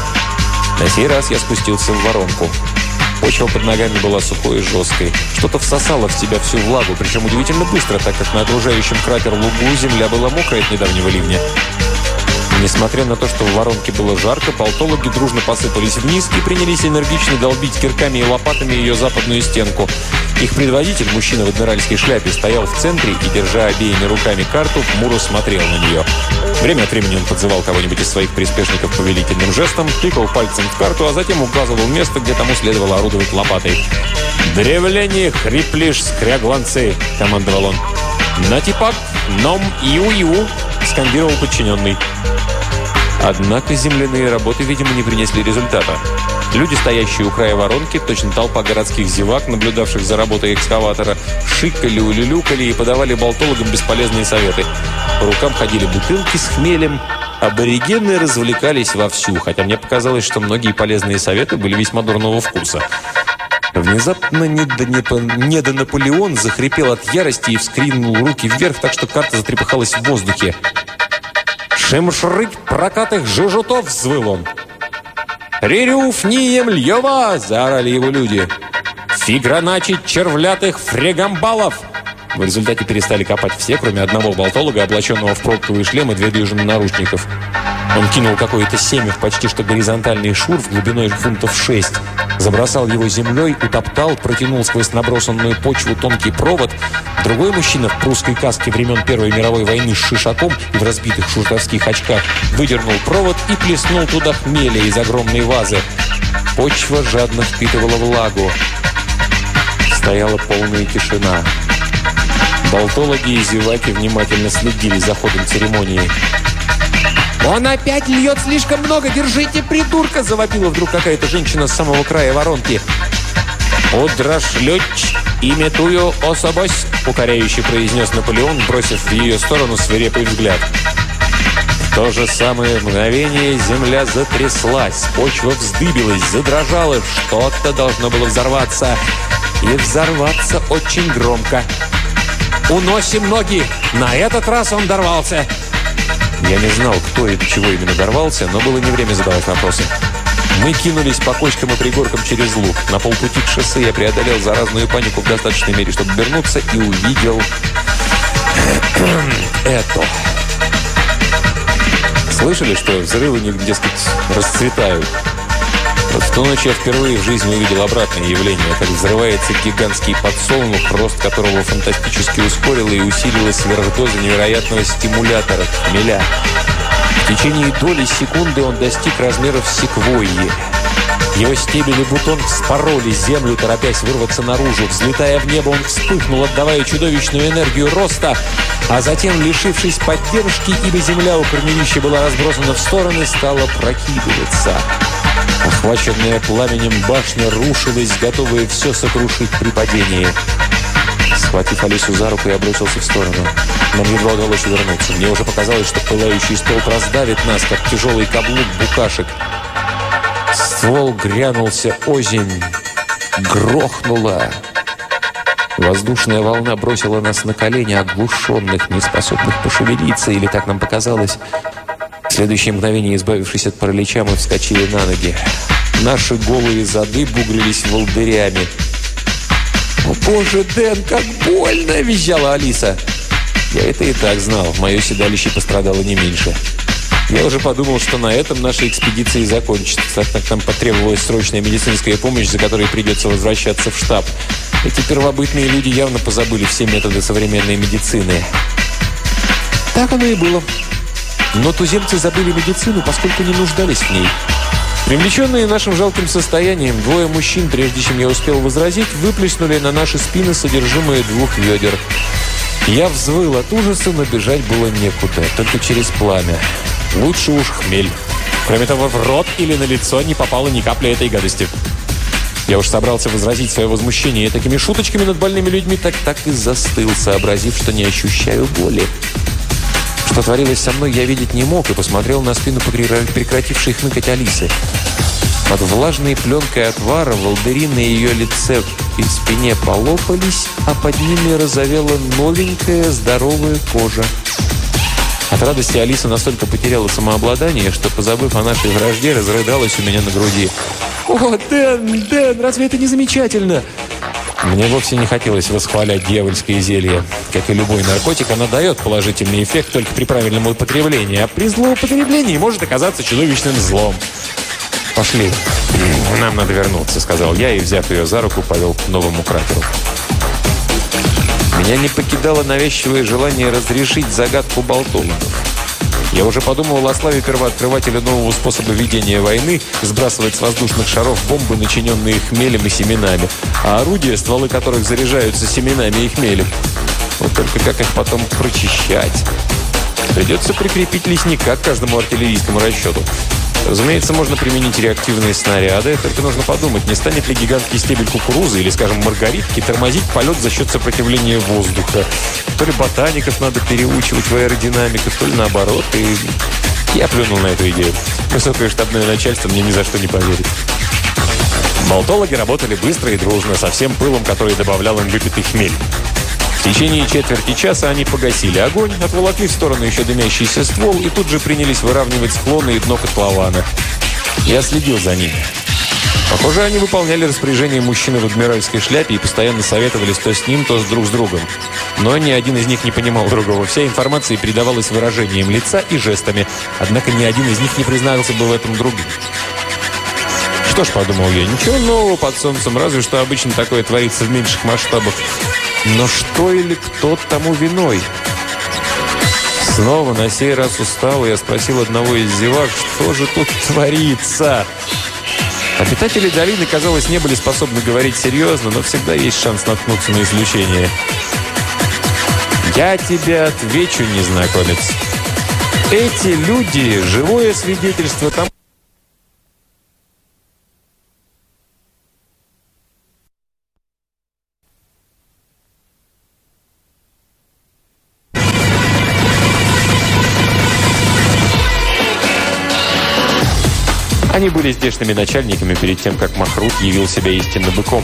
На сей раз я спустился в воронку. Почва под ногами была сухой и жесткой. Что-то всосало в себя всю влагу, причем удивительно быстро, так как на окружающем кратер лугу земля была мокрая от недавнего ливня. Несмотря на то, что в воронке было жарко, полтологи дружно посыпались вниз и принялись энергично долбить кирками и лопатами ее западную стенку. Их предводитель, мужчина в адмиральской шляпе, стоял в центре и, держа обеими руками карту, хмуро смотрел на нее. Время от времени он подзывал кого-нибудь из своих приспешников повелительным жестом, тыкал пальцем в карту, а затем указывал место, где тому следовало орудовать лопатой. «Древляне хриплишь скрягланцы!» – командовал он. «Натипак, ном, иу-иу!» – скандировал подчиненный. Однако земляные работы, видимо, не принесли результата. Люди, стоящие у края воронки, точно толпа городских зевак, наблюдавших за работой экскаватора, шикали, улюлюкали и подавали болтологам бесполезные советы. По рукам ходили бутылки с хмелем. Аборигены развлекались вовсю, хотя мне показалось, что многие полезные советы были весьма дурного вкуса. Внезапно недо-Наполеон захрипел от ярости и вскринул руки вверх, так что карта затрепыхалась в воздухе. «Шимшрык прокатых жужутов!» – взвыл он. «Рирюф нием льева!» – заорали его люди. «Фиграначить червлятых фрегамбалов!» В результате перестали копать все, кроме одного болтолога, облаченного в пробковые шлемы две дюжины наручников. Он кинул какое-то семя в почти что горизонтальный шур в глубиной фунтов шесть. Забросал его землей, утоптал, протянул сквозь набросанную почву тонкий провод. Другой мужчина в прусской каске времен Первой мировой войны с шишаком и в разбитых шуртовских очках выдернул провод и плеснул туда хмеля из огромной вазы. Почва жадно впитывала влагу. Стояла полная тишина. Болтологи и зеваки внимательно следили за ходом церемонии. «Он опять льет слишком много! Держите, придурка!» Завопила вдруг какая-то женщина с самого края воронки. «Удрашлёч, имитую особось!» Укоряюще произнес Наполеон, бросив в ее сторону свирепый взгляд. В то же самое мгновение земля затряслась, почва вздыбилась, задрожала, что-то должно было взорваться. И взорваться очень громко. «Уносим ноги!» На этот раз он дорвался. Я не знал, кто и до чего именно дорвался, но было не время задавать вопросы. Мы кинулись по кочкам и пригоркам через луг. На полпути к шоссе я преодолел заразную панику в достаточной мере, чтобы вернуться, и увидел это. Слышали, что взрывы, дескать, расцветают? В ночь я впервые в жизни увидел обратное явление, как взрывается гигантский подсолнух, рост которого фантастически ускорило и усилило сверхдоза невероятного стимулятора – хмеля. В течение доли секунды он достиг размеров секвойи. Его стебель и бутон вспороли землю, торопясь вырваться наружу. Взлетая в небо, он вспыхнул, отдавая чудовищную энергию роста, а затем, лишившись поддержки, ибо земля у корневища была разбросана в стороны, стала прокидываться. Охваченная пламенем башня рушилась, готовая все сокрушить при падении. Схватив Алису за руку, я бросился в сторону. Нам едва удалось вернуться. Мне уже показалось, что пылающий столб раздавит нас, как тяжелый каблук букашек. Ствол грянулся озимь. Грохнула. Воздушная волна бросила нас на колени, оглушенных, неспособных пошевелиться, или так нам показалось. Следующее мгновение, избавившись от паралича, мы вскочили на ноги. Наши голые зады бугрились волдырями. «О, боже, Дэн, как больно!» – визжала Алиса. Я это и так знал. Мое седалище пострадало не меньше. Я уже подумал, что на этом наша экспедиция и закончится, так как нам потребовалась срочная медицинская помощь, за которой придется возвращаться в штаб. Эти первобытные люди явно позабыли все методы современной медицины. Так оно и было. Но туземцы забыли медицину, поскольку не нуждались в ней. Привлеченные нашим жалким состоянием, двое мужчин, прежде чем я успел возразить, выплеснули на наши спины содержимое двух ведер. Я взвыл от ужаса, но бежать было некуда, только через пламя. Лучше уж хмель. Кроме того, в рот или на лицо не попало ни капли этой гадости. Я уж собрался возразить свое возмущение такими шуточками над больными людьми, так так и застыл, сообразив, что не ощущаю боли. Что творилось со мной, я видеть не мог и посмотрел на спину прекратившей хныкать Алисы. Под влажной пленкой отвара волдыри на ее лице и спине полопались, а под ними розовела новенькая здоровая кожа. От радости Алиса настолько потеряла самообладание, что, позабыв о нашей вражде, разрыдалась у меня на груди. «О, Дэн, Дэн, разве это не замечательно?» Мне вовсе не хотелось восхвалять дьявольское зелье. Как и любой наркотик, оно дает положительный эффект только при правильном употреблении, а при злоупотреблении может оказаться чудовищным злом. «Пошли. Нам надо вернуться», — сказал я и, взяв ее за руку, повел к новому кратеру. Меня не покидало навязчивое желание разрешить загадку болтологов. Я уже подумывал о славе первооткрывателя нового способа ведения войны, сбрасывать с воздушных шаров бомбы, начиненные хмелем и семенами, а орудия, стволы которых заряжаются семенами и хмелем. Вот только как их потом прочищать? Придется прикрепить лесника к каждому артиллерийскому расчету. Разумеется, можно применить реактивные снаряды, только нужно подумать, не станет ли гигантский стебель кукурузы или, скажем, маргаритки тормозить полет за счет сопротивления воздуха. То ли ботаников надо переучивать в аэродинамику, то ли наоборот. И я плюнул на эту идею. Высокое штабное начальство мне ни за что не поверит. Болтологи работали быстро и дружно, со всем пылом, который добавлял им выпитый хмель. В течение четверти часа они погасили огонь, отволокли в сторону еще дымящийся ствол и тут же принялись выравнивать склоны и дно котлована. Я следил за ними. Похоже, они выполняли распоряжение мужчины в адмиральской шляпе и постоянно советовались то с ним, то с друг с другом. Но ни один из них не понимал другого. Вся информация передавалась выражением лица и жестами. Однако ни один из них не признался бы в этом другим. Что ж, подумал я, ничего нового под солнцем, разве что обычно такое творится в меньших масштабах. Но что или кто тому виной? Снова, на сей раз устал, я спросил одного из зевак, что же тут творится? Обитатели долины, казалось, не были способны говорить серьезно, но всегда есть шанс наткнуться на исключение. «Я тебе отвечу, незнакомец. Эти люди – живое свидетельство тому, Они были здешними начальниками перед тем, как Махрут явил себя истинно быком.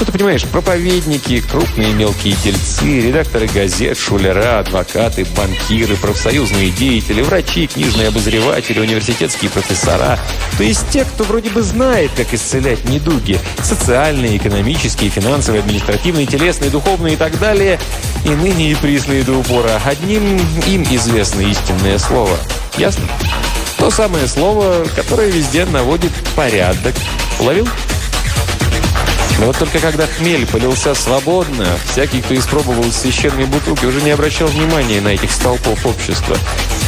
Ну, ты понимаешь, проповедники, крупные мелкие дельцы, редакторы газет, шулера, адвокаты, банкиры, профсоюзные деятели, врачи, книжные обозреватели, университетские профессора. То есть те, кто вроде бы знает, как исцелять недуги. Социальные, экономические, финансовые, административные, телесные, духовные и так далее. И ныне и присные до упора. Одним им известно истинное слово. Ясно? То самое слово, которое везде наводит порядок. Уловил? Но вот только когда хмель полился свободно, всякий, кто испробовал священные бутылки, уже не обращал внимания на этих столпов общества.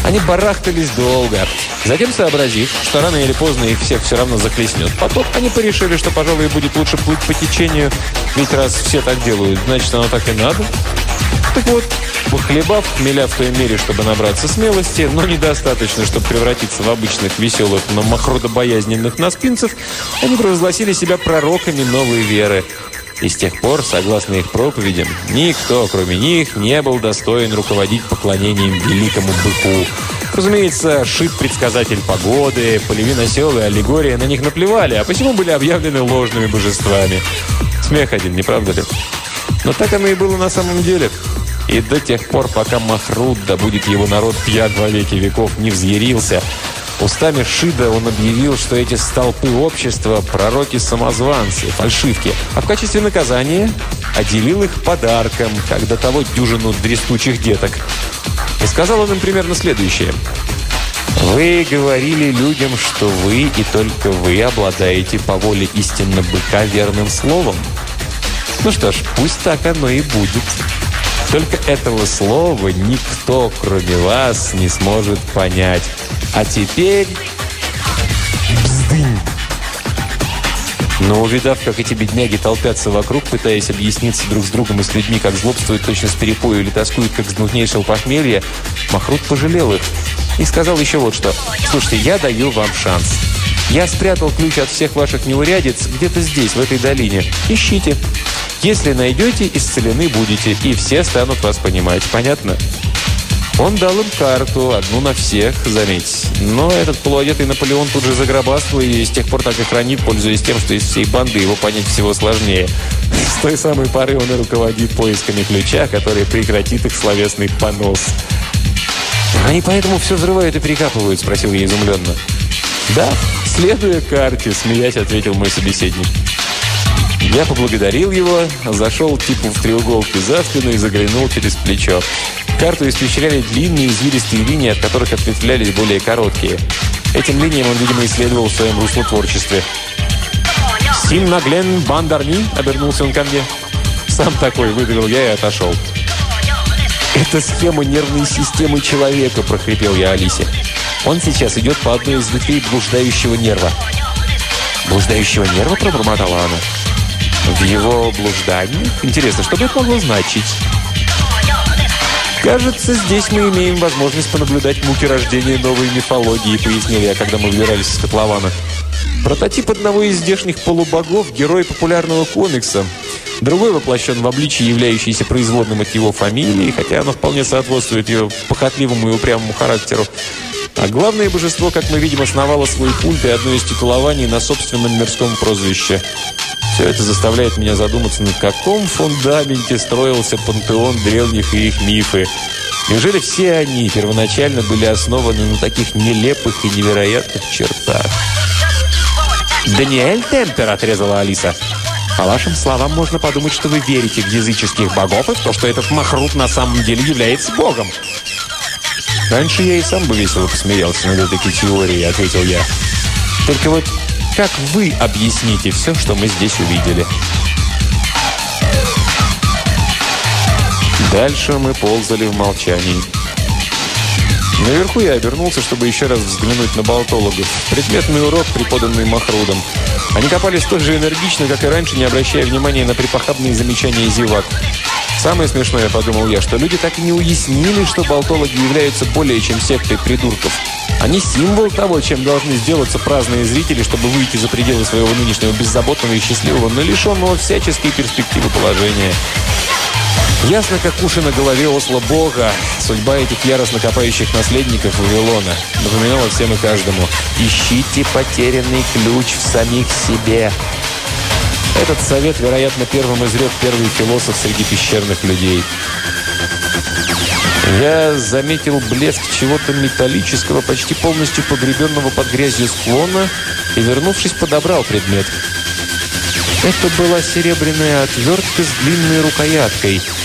Они барахтались долго. Затем, сообразив, что рано или поздно их всех все равно захлестнет потом, они порешили, что, пожалуй, будет лучше плыть по течению, ведь раз все так делают, значит, оно так и надо. Так вот, Похлебав хмеля в той мере, чтобы набраться смелости, но недостаточно, чтобы превратиться в обычных веселых, но махродобоязненных наспинцев, они провозгласили себя пророками новой веры. И с тех пор, согласно их проповедям, никто, кроме них, не был достоин руководить поклонением великому быку. Разумеется, Шит предсказатель погоды, полевин осел и аллегория на них наплевали, а посему были объявлены ложными божествами. Смех один, не правда ли? Но так оно и было на самом деле. И до тех пор, пока Махрут, да будет его народ пьян во веки веков, не взъярился, устами Шида он объявил, что эти столпы общества – пророки-самозванцы, фальшивки, а в качестве наказания отделил их подарком, как до того дюжину дрестучих деток. И сказал он им примерно следующее. «Вы говорили людям, что вы и только вы обладаете по воле истинно быка верным словом. Ну что ж, пусть так оно и будет». Только этого слова никто, кроме вас, не сможет понять. А теперь... Бздынь! Но увидав, как эти бедняги толпятся вокруг, пытаясь объясниться друг с другом и с людьми, как злобствуют точно с перепою или тоскуют, как с гнутнейшего похмелья, Махрут пожалел их и сказал еще вот что. «Слушайте, я даю вам шанс. Я спрятал ключ от всех ваших неурядиц где-то здесь, в этой долине. Ищите. Если найдете, исцелены будете, и все станут вас понимать. Понятно? Он дал им карту, одну на всех, заметь. Но этот полуодетый Наполеон тут же загробастал и с тех пор так и хранит, пользуясь тем, что из всей банды его понять всего сложнее. С той самой поры он и руководит поисками ключа, который прекратит их словесный понос. «Они поэтому все взрывают и перекапывают?» – спросил я изумленно. «Да, следуя карте», – смеясь, ответил мой собеседник. Я поблагодарил его, зашел типу в треуголке за спину и заглянул через плечо. Карту испещряли длинные извилистые линии, от которых ответвлялись более короткие. Этим линиям он, видимо, исследовал в своем руслотворчестве. «Сим наглен бандарни?» – обернулся он ко мне. «Сам такой», – выдавил я и отошел. «Это схема нервной системы человека», – прохрипел я Алисе. «Он сейчас идет по одной из ветвей блуждающего нерва». «Блуждающего нерва?» – пробормотала она. «В его блуждании? Интересно, что бы это могло значить?» «Кажется, здесь мы имеем возможность понаблюдать муки рождения новой мифологии», пояснил я, когда мы выбирались из котлована. Прототип одного из здешних полубогов, герой популярного комикса. Другой воплощен в обличии, являющийся производным от его фамилии, хотя оно вполне соответствует ее похотливому и упрямому характеру. А главное божество, как мы видим, основало свой культ и одно из титулований на собственном мирском прозвище. Все это заставляет меня задуматься, на каком фундаменте строился пантеон древних и их мифы. Неужели все они первоначально были основаны на таких нелепых и невероятных чертах? «Даниэль Темпер», — отрезала Алиса. По вашим словам, можно подумать, что вы верите в языческих богов и в то, что этот Махрут на самом деле является богом. Раньше я и сам бы весело посмеялся над этой теорией, ответил я. Только вот как вы объясните все, что мы здесь увидели? Дальше мы ползали в молчании. Наверху я обернулся, чтобы еще раз взглянуть на болтологов. Предметный урок, преподанный Махрудом. Они копали столь же энергично, как и раньше, не обращая внимания на припохабные замечания зевак. Самое смешное, подумал я, что люди так и не уяснили, что болтологи являются более чем сектой придурков. Они символ того, чем должны сделаться праздные зрители, чтобы выйти за пределы своего нынешнего беззаботного и счастливого, но лишенного всяческой перспективы положения. Ясно, как уши на голове осла Бога, судьба этих яростно копающих наследников Вавилона напоминала всем и каждому. «Ищите потерянный ключ в самих себе». Этот совет, вероятно, первым изрек первый философ среди пещерных людей. Я заметил блеск чего-то металлического, почти полностью погребенного под грязью склона, и, вернувшись, подобрал предмет. Это была серебряная отвертка с длинной рукояткой –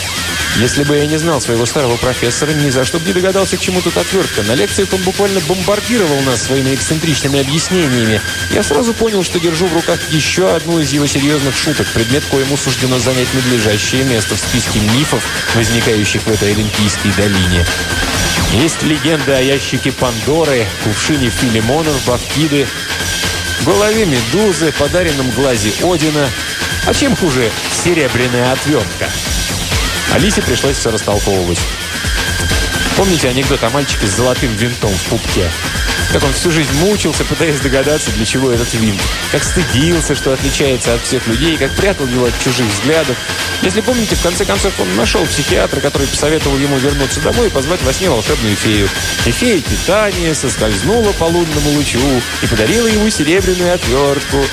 если бы я не знал своего старого профессора, ни за что бы не догадался, к чему тут отвертка. На лекциях он буквально бомбардировал нас своими эксцентричными объяснениями. Я сразу понял, что держу в руках еще одну из его серьезных шуток, предмет, коему суждено занять надлежащее место в списке мифов, возникающих в этой Олимпийской долине. Есть легенда о ящике Пандоры, кувшине Филимонов, Бавкиды, голове Медузы, подаренном глазе Одина. А чем хуже серебряная отвертка? Алисе пришлось все растолковывать. Помните анекдот о мальчике с золотым винтом в пупке? Как он всю жизнь мучился, пытаясь догадаться, для чего этот винт. Как стыдился, что отличается от всех людей, как прятал его от чужих взглядов. Если помните, в конце концов он нашел психиатра, который посоветовал ему вернуться домой и позвать во сне волшебную фею. И фея питания соскользнула по лунному лучу и подарила ему серебряную отвертку.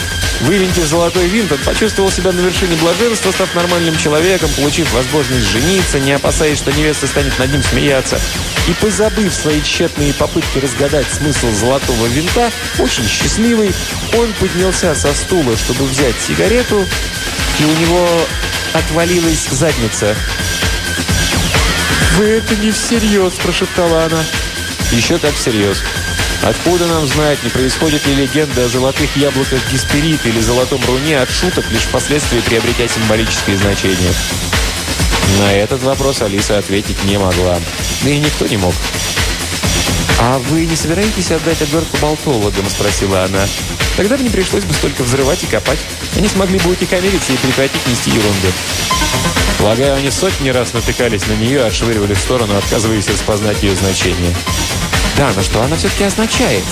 Вывинтив золотой винт, он почувствовал себя на вершине блаженства, став нормальным человеком, получив возможность жениться, не опасаясь, что невеста станет над ним смеяться. И позабыв свои тщетные попытки разгадать смысл золотого винта, очень счастливый, он поднялся со стула, чтобы взять сигарету, и у него отвалилась задница. «Вы это не всерьез!» – прошептала она. «Еще как всерьез!» Откуда нам знать, не происходит ли легенда о золотых яблоках Гесперид или золотом руне от шуток, лишь впоследствии приобретя символические значения? На этот вопрос Алиса ответить не могла. Да и никто не мог. «А вы не собираетесь отдать отвертку болтологам?» – спросила она. «Тогда бы не пришлось бы столько взрывать и копать. Они смогли бы утихомириться и прекратить нести ерунду». Полагаю, они сотни раз натыкались на нее, отшвыривали в сторону, отказываясь распознать ее значение. Да, но что она все-таки означает?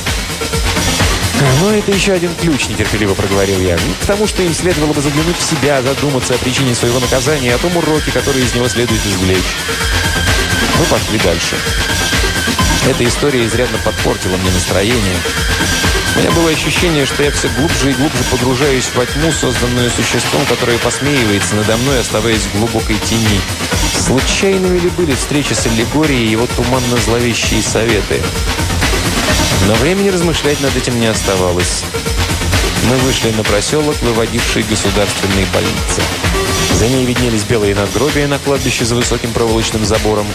«Ну, это еще один ключ», – нетерпеливо проговорил я. «К тому, что им следовало бы заглянуть в себя, задуматься о причине своего наказания, о том уроке, который из него следует извлечь». Мы пошли дальше. Эта история изрядно подпортила мне настроение. У меня было ощущение, что я все глубже и глубже погружаюсь во тьму, созданную существом, которое посмеивается надо мной, оставаясь в глубокой тени. Случайными ли были встречи с аллегорией и его туманно-зловещие советы? Но времени размышлять над этим не оставалось. Мы вышли на проселок, выводивший государственные больницы. За ней виднелись белые надгробия на кладбище за высоким проволочным забором.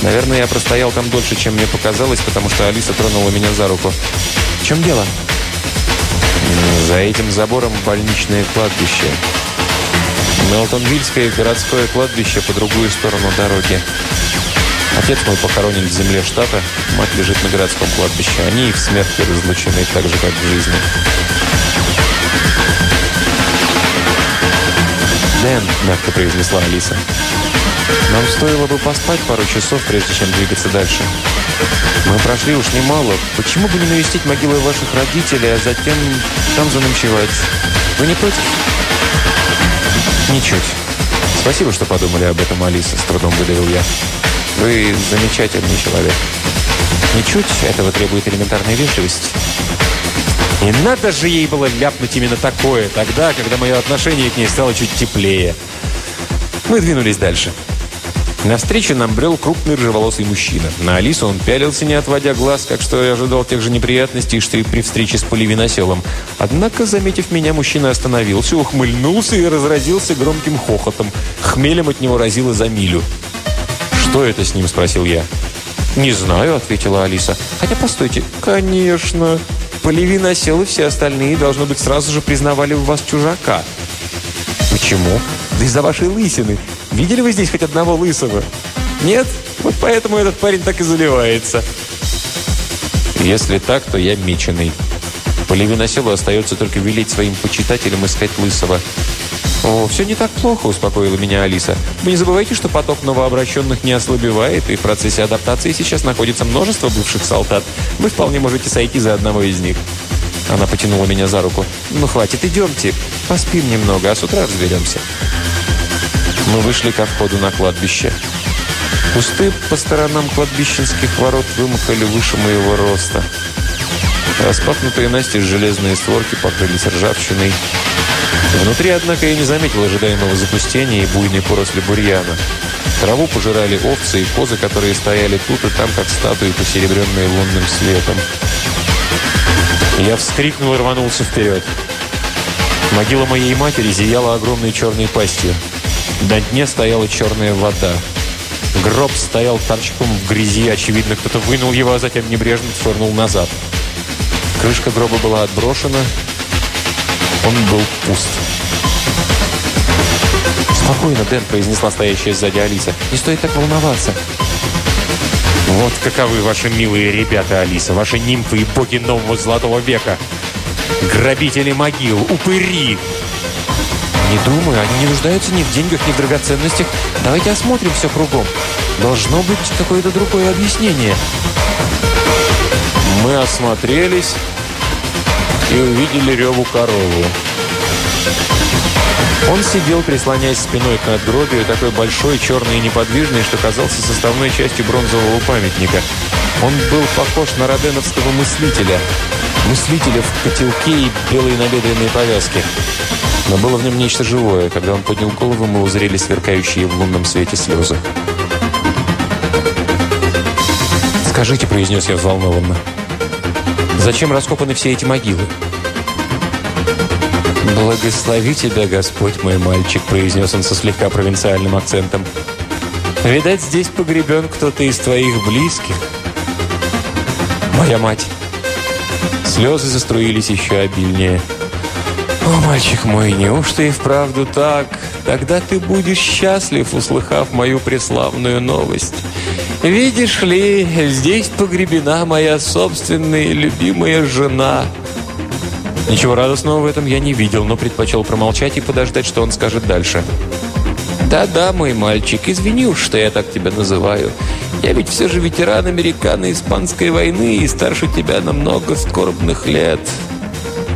Наверное, я простоял там дольше, чем мне показалось, потому что Алиса тронула меня за руку. В чем дело? За этим забором больничное кладбище. Мелтонвильское городское кладбище по другую сторону дороги. Отец мой похоронен в земле штата, мать лежит на городском кладбище. Они и в смерти разлучены, так же, как в жизни. «Дэн», — мягко произнесла Алиса, — «нам стоило бы поспать пару часов, прежде чем двигаться дальше. Мы прошли уж немало. Почему бы не навестить могилы ваших родителей, а затем там заночевать? Вы не против?» «Ничуть. Спасибо, что подумали об этом, Алиса», — с трудом выдавил я. «Вы замечательный человек. Ничуть этого требует элементарной вежливости». И надо же ей было ляпнуть именно такое, тогда, когда мое отношение к ней стало чуть теплее. Мы двинулись дальше. Навстречу нам брел крупный рыжеволосый мужчина. На Алису он пялился, не отводя глаз, как что я ожидал тех же неприятностей, что и при встрече с Поливиноселом. Однако, заметив меня, мужчина остановился, ухмыльнулся и разразился громким хохотом. Хмелем от него разило за милю. «Что это с ним?» – спросил я. «Не знаю», – ответила Алиса. «Хотя, постойте, конечно, Полевин осел и все остальные, должно быть, сразу же признавали в вас чужака. Почему? Да из-за вашей лысины. Видели вы здесь хоть одного лысого? Нет? Вот поэтому этот парень так и заливается. Если так, то я меченый. Полевиноселу остается только велеть своим почитателям искать лысого. «О, все не так плохо», – успокоила меня Алиса. «Вы не забывайте, что поток новообращенных не ослабевает, и в процессе адаптации сейчас находится множество бывших солдат. Вы вполне можете сойти за одного из них». Она потянула меня за руку. «Ну, хватит, идемте. Поспим немного, а с утра разберемся». Мы вышли ко входу на кладбище. Кусты по сторонам кладбищенских ворот вымахали выше моего роста. Распахнутые настежь железные створки покрылись ржавчиной. Внутри, однако, я не заметил ожидаемого запустения и буйной поросли бурьяна. Траву пожирали овцы и козы, которые стояли тут и там, как статуи, посеребренные лунным светом. Я вскрикнул и рванулся вперед. Могила моей матери зияла огромной черной пастью. На дне стояла черная вода. Гроб стоял торчком в грязи. Очевидно, кто-то вынул его, а затем небрежно свернул назад. Крышка гроба была отброшена, он был пуст. «Спокойно, Дэн», – произнесла стоящая сзади Алиса. «Не стоит так волноваться». «Вот каковы ваши милые ребята, Алиса, ваши нимфы и боги нового золотого века! Грабители могил, упыри!» «Не думаю, они не нуждаются ни в деньгах, ни в драгоценностях. Давайте осмотрим все кругом. Должно быть какое-то другое объяснение». Мы осмотрелись и увидели Реву корову. Он сидел, прислоняясь спиной к надгробию, такой большой, черный и неподвижный, что казался составной частью бронзового памятника. Он был похож на роденовского мыслителя. Мыслителя в котелке и белой набедренной повязке. Но было в нем нечто живое. Когда он поднял голову, мы узрели сверкающие в лунном свете слезы. «Скажите», — произнес я взволнованно, — «зачем раскопаны все эти могилы?» «Благослови тебя, Господь, мой мальчик», – произнес он со слегка провинциальным акцентом. «Видать, здесь погребен кто-то из твоих близких». «Моя мать». Слезы заструились еще обильнее. «О, мальчик мой, неужто и вправду так? Тогда ты будешь счастлив, услыхав мою преславную новость. Видишь ли, здесь погребена моя собственная любимая жена». Ничего радостного в этом я не видел, но предпочел промолчать и подождать, что он скажет дальше. «Да-да, мой мальчик, извини уж, что я так тебя называю. Я ведь все же ветеран Американо-Испанской войны и старше тебя на много скорбных лет.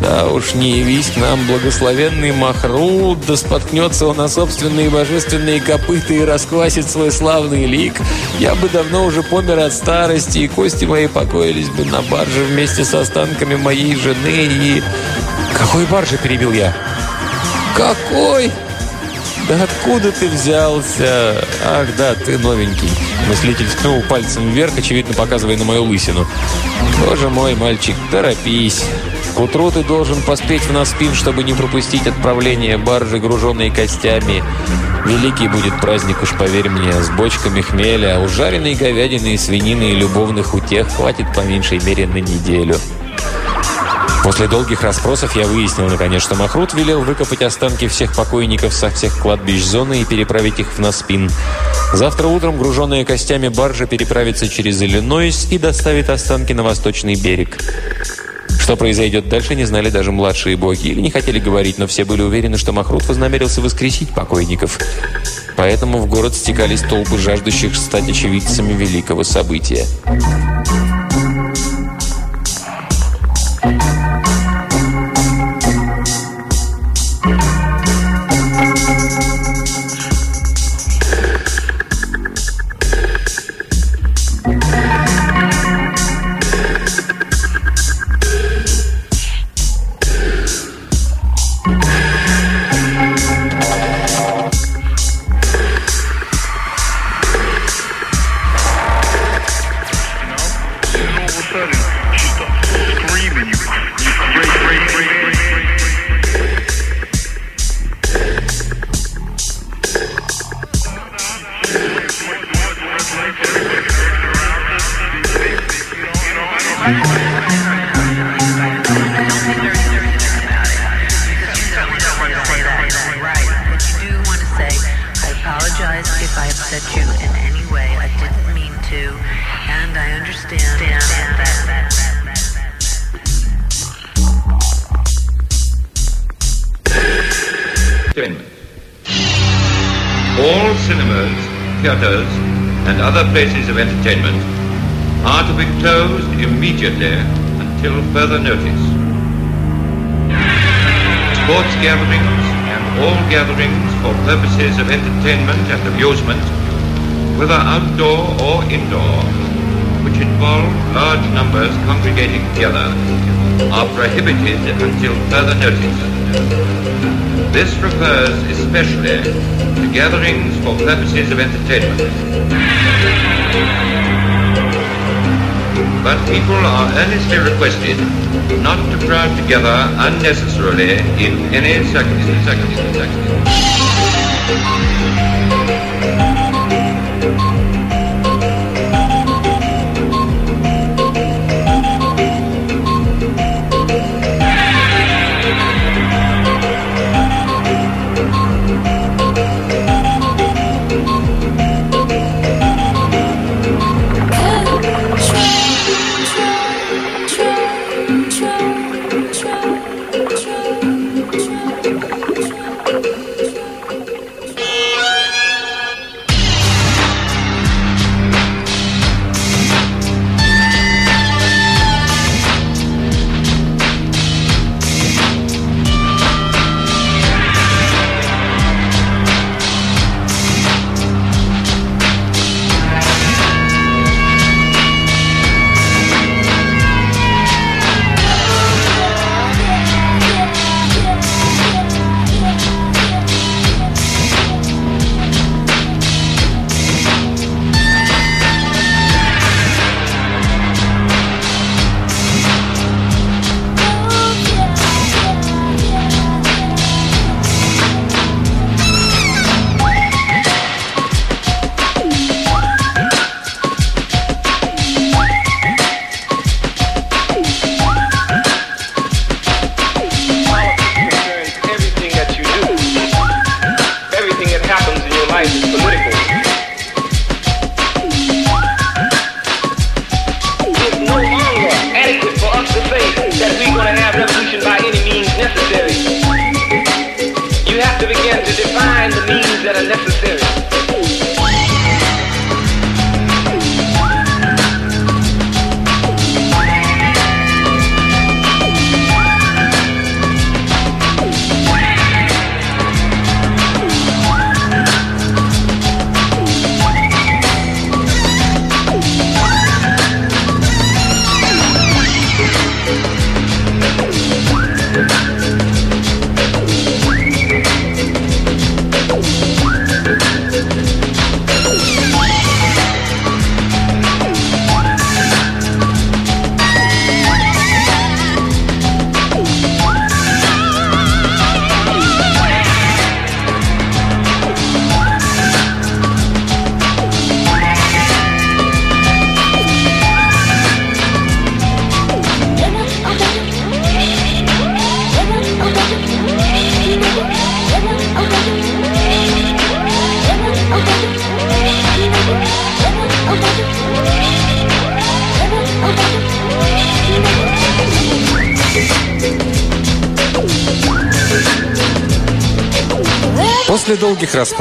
Да уж не явись нам благословенный Махрут, да споткнется он на собственные божественные копыта и расквасит свой славный лик. Я бы давно уже помер от старости, и кости мои покоились бы на барже вместе с останками моей жены и... «Какой барже?» – перебил я. «Какой?» «Да откуда ты взялся? Ах, да, ты новенький». Мыслитель ткнул пальцем вверх, очевидно показывая на мою лысину. «Боже мой, мальчик, торопись. К утру ты должен поспеть в Наспин, чтобы не пропустить отправление баржи, груженной костями. Великий будет праздник, уж поверь мне, с бочками хмеля, у жареной говядины и свинины и любовных утех хватит по меньшей мере на неделю». После долгих расспросов я выяснил, наконец, что Махрут велел выкопать останки всех покойников со всех кладбищ зоны и переправить их в Наспин. Завтра утром груженная костями баржа переправится через Иллинойс и доставит останки на восточный берег. Что произойдет дальше, не знали даже младшие боги или не хотели говорить, но все были уверены, что Махрут вознамерился воскресить покойников. Поэтому в город стекались толпы жаждущих стать очевидцами великого события. Of entertainment are to be closed immediately until further notice. Sports gatherings and all gatherings for purposes of entertainment and amusement, whether outdoor or indoor, which involve large numbers congregating together, are prohibited until further notice. This refers especially to gatherings for purposes of entertainment. But people are earnestly requested not to crowd together unnecessarily in any circumstance.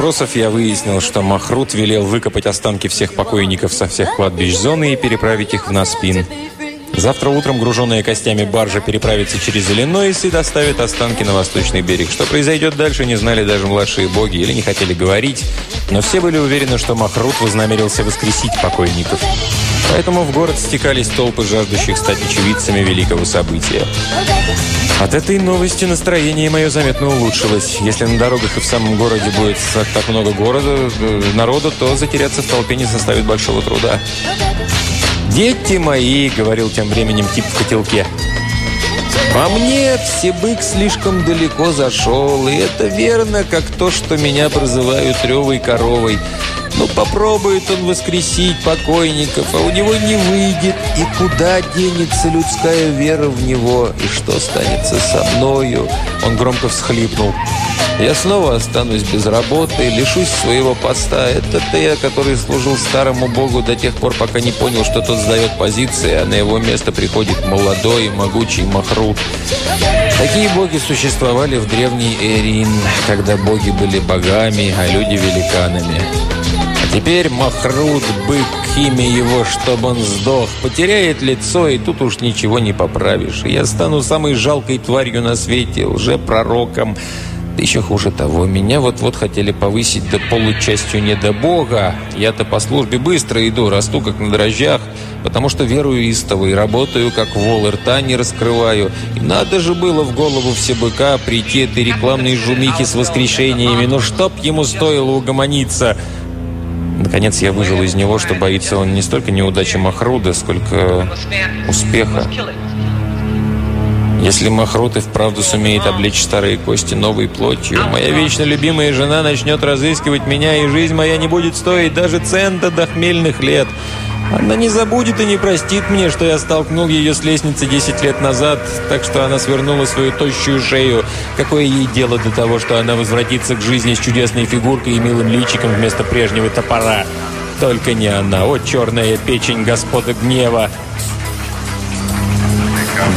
Расспросов я выяснил, что Махрут велел выкопать останки всех покойников со всех кладбищ зоны и переправить их в Наспин. Завтра утром груженная костями баржа переправится через Иллинойс и доставит останки на восточный берег. Что произойдет дальше, не знали даже младшие боги или не хотели говорить, но все были уверены, что Махрут вознамерился воскресить покойников. Поэтому в город стекались толпы жаждущих стать очевидцами великого события. От этой новости настроение мое заметно улучшилось. Если на дорогах и в самом городе будет так много города, э, народу, то затеряться в толпе не составит большого труда. «Дети мои!» — говорил тем временем тип в котелке. «По мне, Всебык слишком далеко зашел, и это верно, как то, что меня прозывают ревой коровой». Ну, попробует он воскресить покойников, а у него не выйдет. И куда денется людская вера в него? И что станется со мною? Он громко всхлипнул. Я снова останусь без работы, лишусь своего поста. Это я, который служил старому богу до тех пор, пока не понял, что тот сдает позиции, а на его место приходит молодой могучий Махрут. Такие боги существовали в древней Эрин, когда боги были богами, а люди великанами. Теперь Махрут, бык, имя его, чтобы он сдох, потеряет лицо, и тут уж ничего не поправишь. Я стану самой жалкой тварью на свете, лжепророком. Да еще хуже того, меня вот-вот хотели повысить до получастью не до Бога. Я-то по службе быстро иду, расту как на дрожжах, потому что верую истово и работаю как вол, рта не раскрываю. И надо же было в голову все быка прийти этой рекламной жумихи с воскрешениями, но чтоб ему стоило угомониться – Наконец я выжил из него, что боится он не столько неудачи Махруда, сколько успеха. Если Махрут и вправду сумеет облечь старые кости новой плотью, моя вечно любимая жена начнет разыскивать меня, и жизнь моя не будет стоить даже цента до хмельных лет. Она не забудет и не простит мне, что я столкнул ее с лестницы 10 лет назад, так что она свернула свою тощую шею. Какое ей дело до того, что она возвратится к жизни с чудесной фигуркой и милым личиком вместо прежнего топора? Только не она. О, черная печень господа гнева!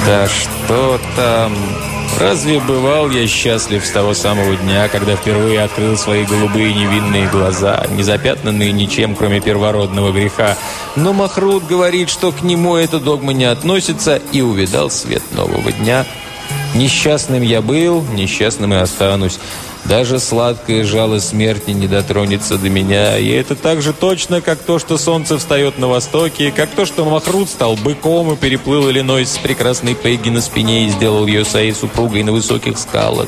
Да что там... Разве бывал я счастлив с того самого дня, когда впервые открыл свои голубые невинные глаза, не запятнанные ничем, кроме первородного греха? Но Махрут говорит, что к нему эта догма не относится, и увидал свет нового дня. Несчастным я был, несчастным и останусь. Даже сладкое жало смерти не дотронется до меня. И это так же точно, как то, что солнце встает на востоке, как то, что Махрут стал быком и переплыл Иллинойс с прекрасной Пегги на спине и сделал ее своей супругой на высоких скалах.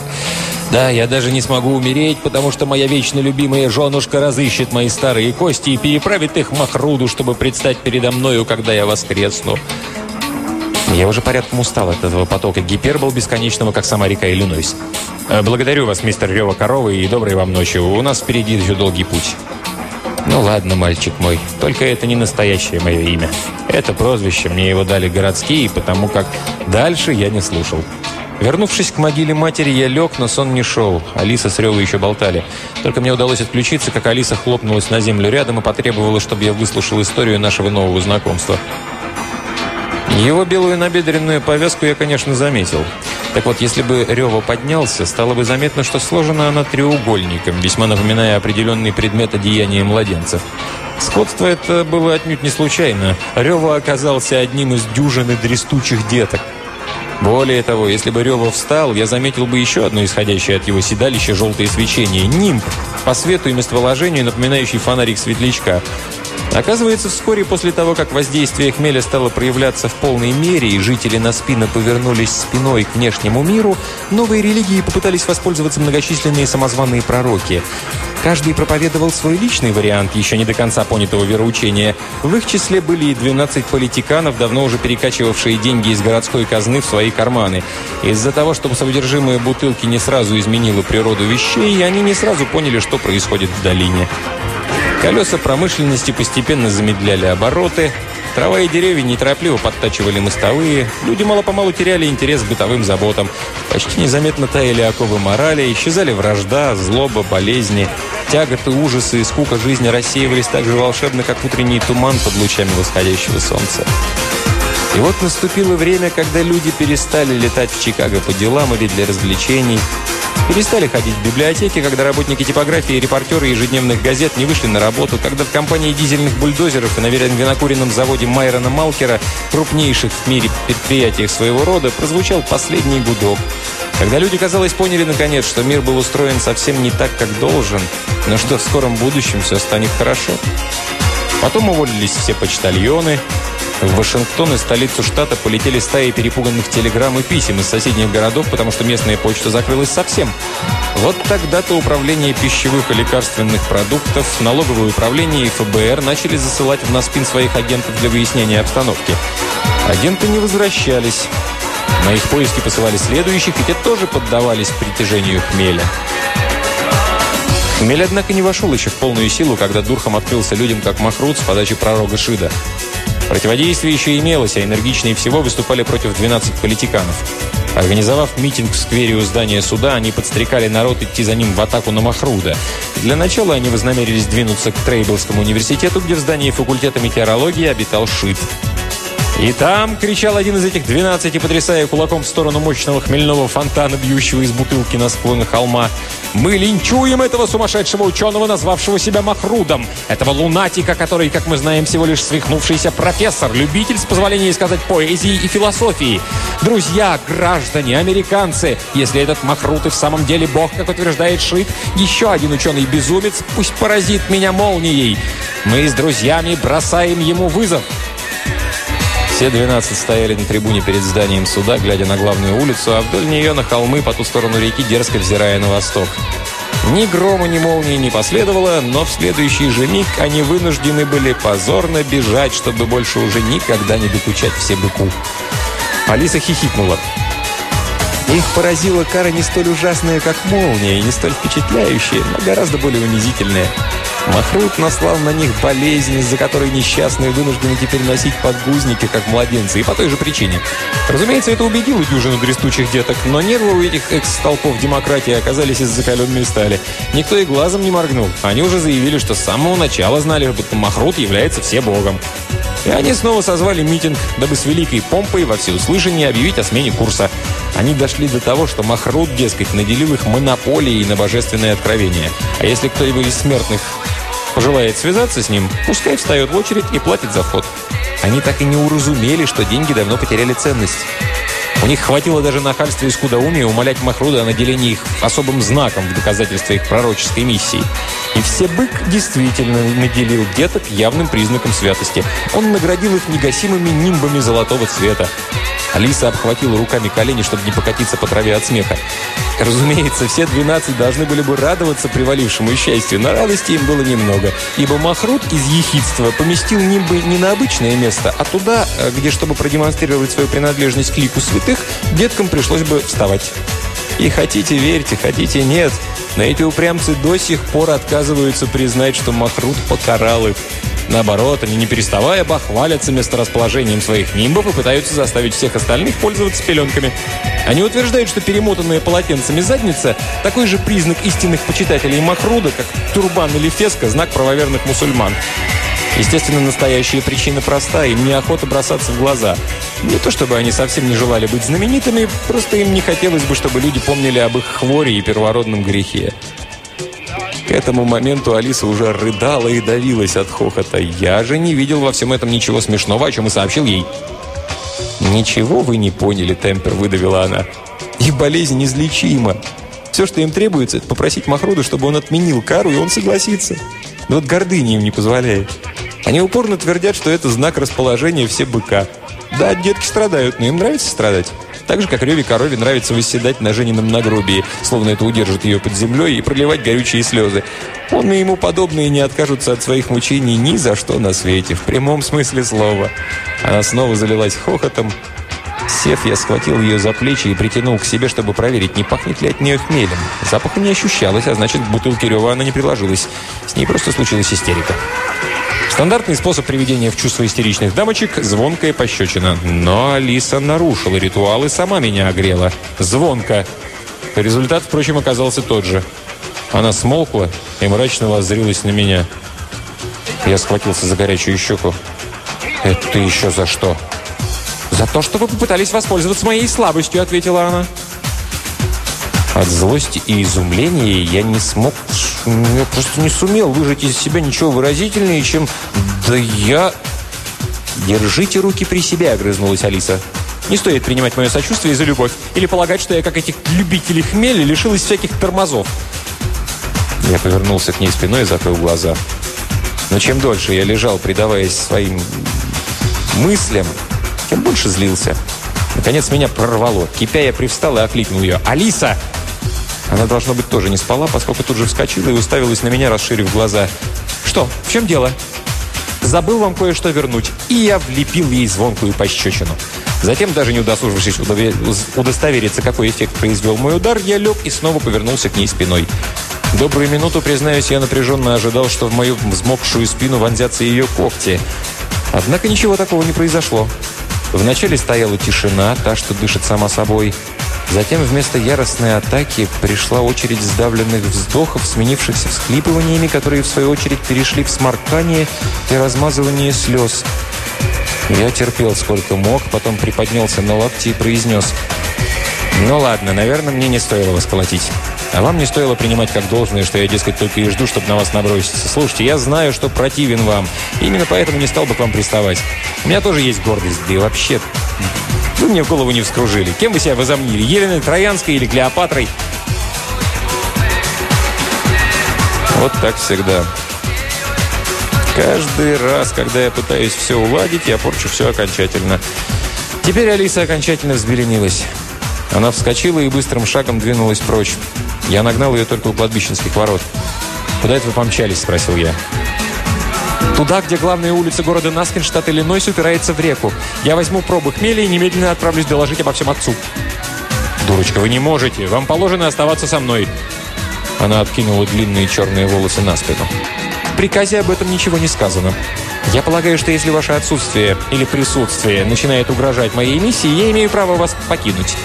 Да, я даже не смогу умереть, потому что моя вечно любимая женушка разыщет мои старые кости и переправит их Махруду, чтобы предстать передо мною, когда я воскресну. Я уже порядком устал от этого потока гипербол бесконечного, как сама река Иллинойс. Э, благодарю вас, мистер Рева Коровы, и доброй вам ночи. У нас впереди еще долгий путь. Ну ладно, мальчик мой, только это не настоящее мое имя. Это прозвище, мне его дали городские, потому как дальше я не слушал. Вернувшись к могиле матери, я лег, но сон не шел. Алиса с Ревой еще болтали. Только мне удалось отключиться, как Алиса хлопнулась на землю рядом и потребовала, чтобы я выслушал историю нашего нового знакомства. Его белую набедренную повязку я, конечно, заметил. Так вот, если бы Рева поднялся, стало бы заметно, что сложена она треугольником, весьма напоминая определенный предмет одеяния младенцев. Сходство это было отнюдь не случайно. Рева оказался одним из дюжины дрестучих деток. Более того, если бы Рева встал, я заметил бы еще одно исходящее от его седалища желтое свечение – нимб, по свету и местоположению напоминающий фонарик светлячка. Оказывается, вскоре после того, как воздействие хмеля стало проявляться в полной мере, и жители на спину повернулись спиной к внешнему миру, новые религии попытались воспользоваться многочисленные самозваные пророки. Каждый проповедовал свой личный вариант еще не до конца понятого вероучения. В их числе были и 12 политиканов, давно уже перекачивавшие деньги из городской казны в свои карманы. Из-за того, что содержимое бутылки не сразу изменило природу вещей, они не сразу поняли, что происходит в долине. Колеса промышленности постепенно замедляли обороты, трава и деревья неторопливо подтачивали мостовые, люди мало-помалу теряли интерес к бытовым заботам, почти незаметно таяли оковы морали, исчезали вражда, злоба, болезни, тяготы, ужасы и скука жизни рассеивались так же волшебно, как утренний туман под лучами восходящего солнца. И вот наступило время, когда люди перестали летать в Чикаго по делам или для развлечений, Перестали ходить в библиотеки, когда работники типографии и репортеры ежедневных газет не вышли на работу, когда в компании дизельных бульдозеров и на винокуренном заводе Майрона Малкера, крупнейших в мире предприятиях своего рода, прозвучал последний гудок. Когда люди, казалось, поняли наконец, что мир был устроен совсем не так, как должен, но что в скором будущем все станет хорошо. Потом уволились все почтальоны, в Вашингтон и столицу штата полетели стаи перепуганных телеграмм и писем из соседних городов, потому что местная почта закрылась совсем. Вот тогда-то Управление пищевых и лекарственных продуктов, налоговое управление и ФБР начали засылать в Наспин своих агентов для выяснения обстановки. Агенты не возвращались. На их поиски посылали следующих, и те тоже поддавались притяжению хмеля. Хмель, однако, не вошел еще в полную силу, когда Дурхам открылся людям как Махрут с подачи пророга Шида. Противодействие еще имелось, а энергичнее всего выступали против 12 политиканов. Организовав митинг в сквере у здания суда, они подстрекали народ идти за ним в атаку на Махруда. Для начала они вознамерились двинуться к Трейблскому университету, где в здании факультета метеорологии обитал Шит. И там, кричал один из этих двенадцати, потрясая кулаком в сторону мощного хмельного фонтана, бьющего из бутылки на склоне холма, «Мы линчуем этого сумасшедшего ученого, назвавшего себя Махрудом, этого лунатика, который, как мы знаем, всего лишь свихнувшийся профессор, любитель, с позволения сказать, поэзии и философии. Друзья, граждане, американцы, если этот Махрут и в самом деле бог, как утверждает Шит, еще один ученый-безумец, пусть поразит меня молнией. Мы с друзьями бросаем ему вызов». Все 12 стояли на трибуне перед зданием суда, глядя на главную улицу, а вдоль нее на холмы по ту сторону реки, дерзко взирая на восток. Ни грома, ни молнии не последовало, но в следующий же миг они вынуждены были позорно бежать, чтобы больше уже никогда не докучать все быку. Алиса хихикнула. Их поразила кара не столь ужасная, как молния, и не столь впечатляющая, но гораздо более унизительная. Махрут наслал на них болезнь, из-за которой несчастные вынуждены теперь носить подгузники, как младенцы, и по той же причине. Разумеется, это убедило дюжину дрестучих деток, но нервы у этих экс-столпов демократии оказались из закаленной стали. Никто и глазом не моргнул. Они уже заявили, что с самого начала знали, будто Махрут является все богом. И они снова созвали митинг, дабы с великой помпой во всеуслышание объявить о смене курса. Они дошли до того, что Махрут, дескать, наделил их монополией на божественное откровение. А если кто-либо из смертных пожелает связаться с ним, пускай встает в очередь и платит за вход. Они так и не уразумели, что деньги давно потеряли ценность. У них хватило даже нахальства и скудоумия умолять Махруда о наделении их особым знаком в доказательство их пророческой миссии. И все бык действительно наделил деток явным признаком святости. Он наградил их негасимыми нимбами золотого цвета. Алиса обхватила руками колени, чтобы не покатиться по траве от смеха. Разумеется, все 12 должны были бы радоваться привалившему счастью, но радости им было немного, ибо Махрут из ехидства поместил нимбы не на обычное место, а туда, где, чтобы продемонстрировать свою принадлежность к лику святых, деткам пришлось бы вставать. И хотите верьте, хотите нет, но эти упрямцы до сих пор отказываются признать, что Махрут покарал их. Наоборот, они не переставая бахвалятся месторасположением своих нимбов и пытаются заставить всех остальных пользоваться пеленками. Они утверждают, что перемотанная полотенцами задница – такой же признак истинных почитателей Махруда, как турбан или феска – знак правоверных мусульман. Естественно, настоящая причина проста, им неохота бросаться в глаза. Не то чтобы они совсем не желали быть знаменитыми, просто им не хотелось бы, чтобы люди помнили об их хворе и первородном грехе. К этому моменту Алиса уже рыдала и давилась от хохота. Я же не видел во всем этом ничего смешного, о чем и сообщил ей. «Ничего вы не поняли», — Темпер выдавила она. «Их болезнь неизлечима. Все, что им требуется, это попросить Махруда, чтобы он отменил кару, и он согласится. Но вот гордыня им не позволяет. Они упорно твердят, что это знак расположения все быка. Да, детки страдают, но им нравится страдать. Так же, как Реве корове нравится восседать на Женином нагробии, словно это удержит ее под землей и проливать горючие слезы. Он и ему подобные не откажутся от своих мучений ни за что на свете, в прямом смысле слова. Она снова залилась хохотом. Сев, я схватил ее за плечи и притянул к себе, чтобы проверить, не пахнет ли от нее хмелем. Запаха не ощущалось, а значит, к бутылке Рева она не приложилась. С ней просто случилась истерика. Стандартный способ приведения в чувство истеричных дамочек – звонкая пощечина. Но Алиса нарушила ритуал и сама меня огрела. Звонко. Результат, впрочем, оказался тот же. Она смолкла и мрачно воззрилась на меня. Я схватился за горячую щеку. «Это еще за что?» «За то, что вы попытались воспользоваться моей слабостью», — ответила она. От злости и изумления я не смог, я просто не сумел выжать из себя ничего выразительнее, чем «Да я...» «Держите руки при себе», — огрызнулась Алиса. «Не стоит принимать мое сочувствие за любовь или полагать, что я, как этих любителей хмеля, лишилась всяких тормозов». Я повернулся к ней спиной и закрыл глаза. Но чем дольше я лежал, предаваясь своим мыслям, тем больше злился. Наконец меня прорвало. Кипя я привстал и окликнул ее. «Алиса!» Она, должно быть, тоже не спала, поскольку тут же вскочила и уставилась на меня, расширив глаза. «Что? В чем дело?» «Забыл вам кое-что вернуть». И я влепил ей звонкую пощечину. Затем, даже не удосужившись удостовериться, какой эффект произвел мой удар, я лег и снова повернулся к ней спиной. Добрую минуту, признаюсь, я напряженно ожидал, что в мою взмокшую спину вонзятся ее когти. Однако ничего такого не произошло. Вначале стояла тишина, та, что дышит сама собой. Затем вместо яростной атаки пришла очередь сдавленных вздохов, сменившихся всхлипываниями, которые в свою очередь перешли в сморкание и размазывание слез. Я терпел сколько мог, потом приподнялся на локти и произнес «Ну ладно, наверное, мне не стоило вас колотить». А вам не стоило принимать как должное, что я, дескать, только и жду, чтобы на вас наброситься. Слушайте, я знаю, что противен вам. Именно поэтому не стал бы к вам приставать. У меня тоже есть гордость, да и вообще... Вы мне в голову не вскружили. Кем вы себя возомнили? Еленой Троянской или Клеопатрой? Вот так всегда. Каждый раз, когда я пытаюсь все уладить, я порчу все окончательно. Теперь Алиса окончательно взбеленилась. Она вскочила и быстрым шагом двинулась прочь. Я нагнал ее только у кладбищенских ворот. «Куда это вы помчались?» – спросил я. «Туда, где главная улица города Наскин, штат Иллинойс, упирается в реку. Я возьму пробы хмеля и немедленно отправлюсь доложить обо всем отцу». «Дурочка, вы не можете. Вам положено оставаться со мной». Она откинула длинные черные волосы на спину. В приказе об этом ничего не сказано. Я полагаю, что если ваше отсутствие или присутствие начинает угрожать моей миссии, я имею право вас покинуть.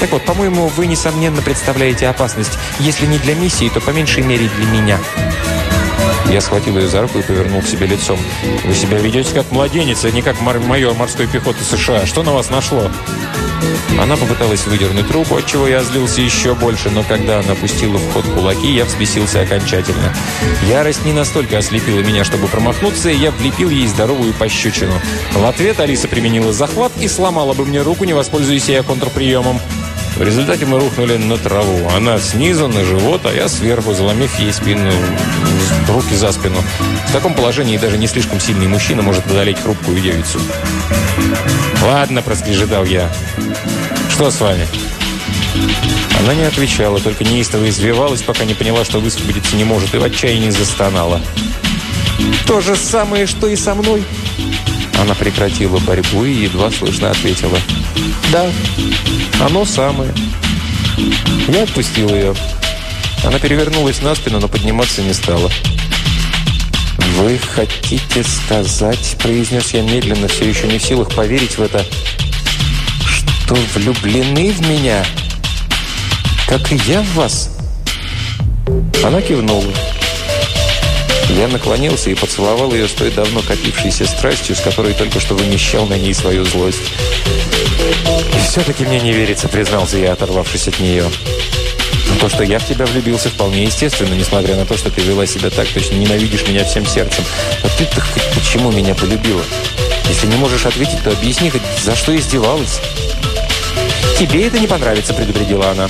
Так вот, по-моему, вы, несомненно, представляете опасность. Если не для миссии, то по меньшей мере для меня. Я схватил ее за руку и повернул к себе лицом. «Вы себя ведете как младенец, а не как майор морской пехоты США. Что на вас нашло?» Она попыталась выдернуть руку, от чего я злился еще больше, но когда она пустила в ход кулаки, я взбесился окончательно. Ярость не настолько ослепила меня, чтобы промахнуться, и я влепил ей здоровую пощечину. В ответ Алиса применила захват и сломала бы мне руку, не воспользуясь я контрприемом. В результате мы рухнули на траву. Она снизу, на живот, а я сверху, заломив ей спину, руки за спину. В таком положении даже не слишком сильный мужчина может одолеть хрупкую девицу. «Ладно», – проскрежетал я. «Что с вами?» Она не отвечала, только неистово извивалась, пока не поняла, что высвободиться не может, и в отчаянии застонала. «То же самое, что и со мной!» Она прекратила борьбу и едва слышно ответила. «Да, оно самое». Я отпустил ее. Она перевернулась на спину, но подниматься не стала. «Вы хотите сказать, — произнес я медленно, все еще не в силах поверить в это, — что влюблены в меня, как и я в вас?» Она кивнула. Я наклонился и поцеловал ее с той давно копившейся страстью, с которой только что вымещал на ней свою злость. «И все-таки мне не верится», — признался я, оторвавшись от нее. То, что я в тебя влюбился, вполне естественно, несмотря на то, что ты вела себя так, точно ненавидишь меня всем сердцем. Но ты-то почему меня полюбила? Если не можешь ответить, то объясни за что издевалась. «Тебе это не понравится», — предупредила она.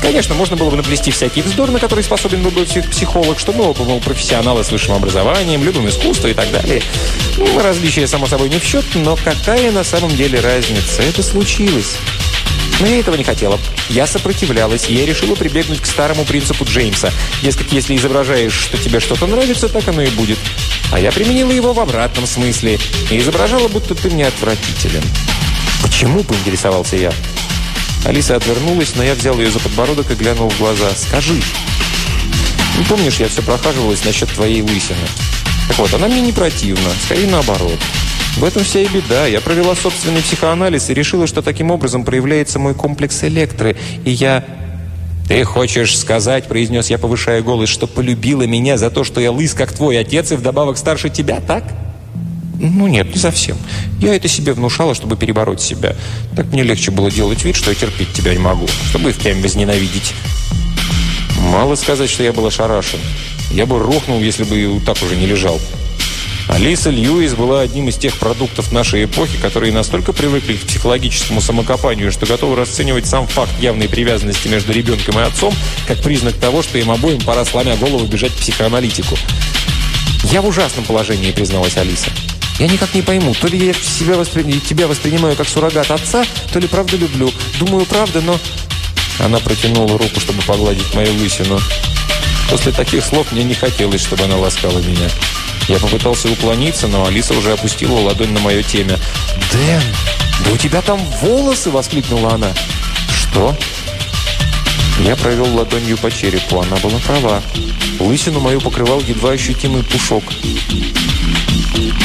Конечно, можно было бы наплести всякий вздор, на который способен бы психолог, что мы оба, мол, профессионалы с высшим образованием, любим искусство и так далее. Ну, различия, само собой, не в счет, но какая на самом деле разница? Это случилось. Но я этого не хотела. Я сопротивлялась, и я решила прибегнуть к старому принципу Джеймса. Дескать, если изображаешь, что тебе что-то нравится, так оно и будет. А я применила его в обратном смысле и изображала, будто ты мне отвратителен. «Почему?» – поинтересовался я. Алиса отвернулась, но я взял ее за подбородок и глянул в глаза. «Скажи!» «Не помнишь, я все прохаживалась насчет твоей лысины?» «Так вот, она мне не противна, скорее наоборот». В этом вся и беда. Я провела собственный психоанализ и решила, что таким образом проявляется мой комплекс электры. И я... «Ты хочешь сказать, — произнес я, повышая голос, — что полюбила меня за то, что я лыс, как твой отец, и вдобавок старше тебя, так?» «Ну нет, не совсем. Я это себе внушала, чтобы перебороть себя. Так мне легче было делать вид, что я терпеть тебя не могу, чтобы и впрямь возненавидеть». Мало сказать, что я был ошарашен. Я бы рухнул, если бы так уже не лежал. Алиса Льюис была одним из тех продуктов нашей эпохи, которые настолько привыкли к психологическому самокопанию, что готовы расценивать сам факт явной привязанности между ребенком и отцом как признак того, что им обоим пора, сломя голову, бежать к психоаналитику. «Я в ужасном положении», — призналась Алиса. «Я никак не пойму, то ли я себя воспри... тебя воспринимаю как суррогат отца, то ли правда люблю. Думаю, правда, но...» Она протянула руку, чтобы погладить мою лысину. После таких слов мне не хотелось, чтобы она ласкала меня. Я попытался уклониться, но Алиса уже опустила ладонь на мое темя. «Дэн, да у тебя там волосы!» – воскликнула она. «Что?» Я провел ладонью по черепу. Она была права. Лысину мою покрывал едва ощутимый пушок.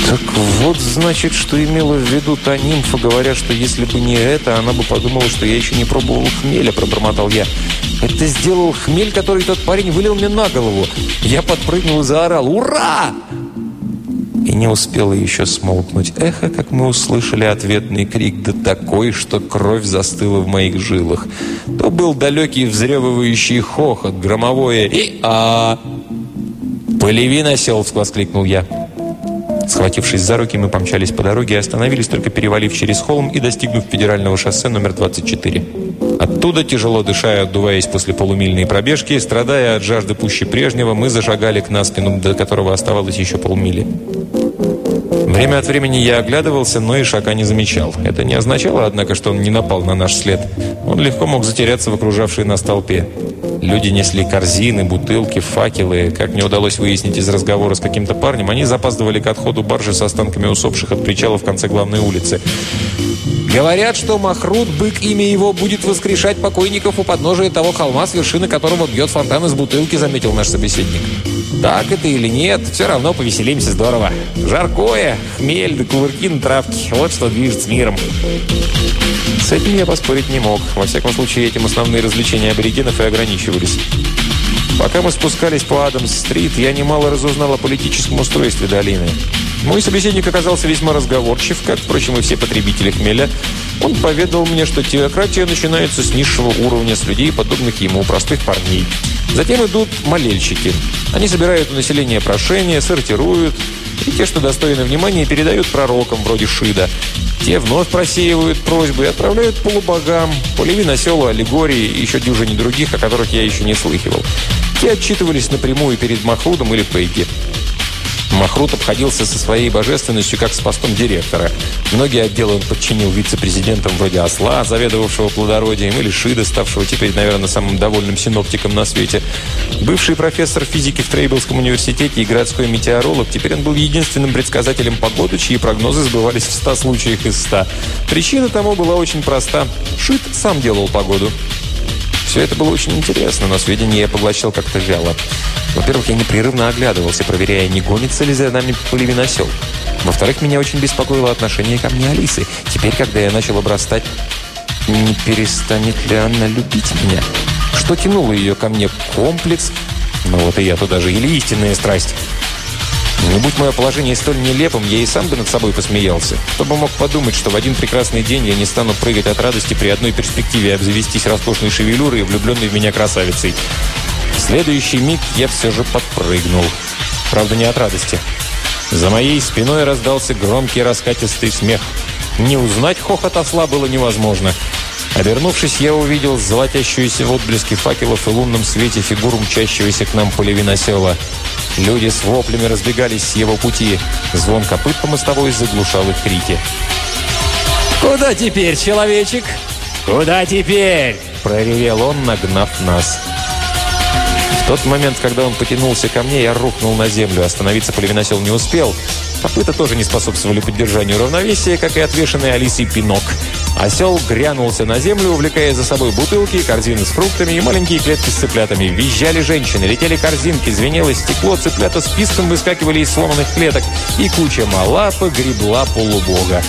Так вот, значит, что имела в виду та нимфа, говоря, что если бы не это, она бы подумала, что я еще не пробовал хмеля, пробормотал я. Это сделал хмель, который тот парень вылил мне на голову. Я подпрыгнул и заорал «Ура!» И не успела еще смолкнуть эхо, как мы услышали ответный крик, да такой, что кровь застыла в моих жилах. То был далекий взрёвывающий хохот, громовое «И-а!» «Полевин осел!» — воскликнул я. Схватившись за руки, мы помчались по дороге и остановились, только перевалив через холм и достигнув федерального шоссе номер 24. Оттуда, тяжело дыша и отдуваясь после полумильной пробежки, страдая от жажды пуще прежнего, мы зашагали к Наспину, до которого оставалось еще полмили. Время от времени я оглядывался, но и шага не замечал. Это не означало, однако, что он не напал на наш след. Он легко мог затеряться в окружавшей нас толпе. Люди несли корзины, бутылки, факелы. Как мне удалось выяснить из разговора с каким-то парнем, они запаздывали к отходу баржи с останками усопших от причала в конце главной улицы. Говорят, что Махрут, бык, имя его, будет воскрешать покойников у подножия того холма, с вершины которого бьет фонтан из бутылки, заметил наш собеседник. Так это или нет, все равно повеселимся здорово. Жаркое, хмель да кувырки на травке. Вот что движет с миром. С этим я поспорить не мог. Во всяком случае, этим основные развлечения аборигенов и ограничивались. Пока мы спускались по Адамс-стрит, я немало разузнал о политическом устройстве долины. Мой собеседник оказался весьма разговорчив, как, впрочем, и все потребители хмеля. Он поведал мне, что теократия начинается с низшего уровня, с людей, подобных ему, простых парней. Затем идут молельщики. Они собирают у населения прошения, сортируют, и те, что достойны внимания, передают пророкам, вроде Шида. Те вновь просеивают просьбы и отправляют полубогам, полевин оселу, аллегории и еще дюжине других, о которых я еще не слыхивал. Те отчитывались напрямую перед Махрудом или Пейки. Махрут обходился со своей божественностью как с постом директора. Многие отделы он подчинил вице-президентам вроде Осла, заведовавшего плодородием, или Шида, ставшего теперь, наверное, самым довольным синоптиком на свете. Бывший профессор физики в Трейблском университете и городской метеоролог, теперь он был единственным предсказателем погоды, чьи прогнозы сбывались в 100 случаях из 100. Причина тому была очень проста. Шид сам делал погоду. Все это было очень интересно, но сведения я поглощал как-то вяло. Во-первых, я непрерывно оглядывался, проверяя, не гонится ли за нами полевиносел. Во-вторых, меня очень беспокоило отношение ко мне Алисы. Теперь, когда я начал обрастать, не перестанет ли она любить меня? Что тянуло ее ко мне? Комплекс? Ну вот и я туда же. Или истинная страсть? Не будь мое положение столь нелепым, я и сам бы над собой посмеялся. Кто бы мог подумать, что в один прекрасный день я не стану прыгать от радости при одной перспективе обзавестись роскошной шевелюрой и влюбленной в меня красавицей. В следующий миг я все же подпрыгнул. Правда, не от радости. За моей спиной раздался громкий раскатистый смех. Не узнать хохот осла было невозможно. Обернувшись, я увидел золотящуюся в отблеске факелов и лунном свете фигуру мчащегося к нам полевиносела. Люди с воплями разбегались с его пути. Звон копыт по мостовой заглушал их крики. «Куда теперь, человечек? Куда теперь?» – проревел он, нагнав нас. В тот момент, когда он потянулся ко мне, я рухнул на землю. Остановиться полевиносел не успел. Копыта тоже не способствовали поддержанию равновесия, как и отвешенный Алисой пинок. Осел грянулся на землю, увлекая за собой бутылки, корзины с фруктами и маленькие клетки с цыплятами. Визжали женщины, летели корзинки, звенело стекло, цыплята с писком выскакивали из сломанных клеток, и куча мала погребла полубога.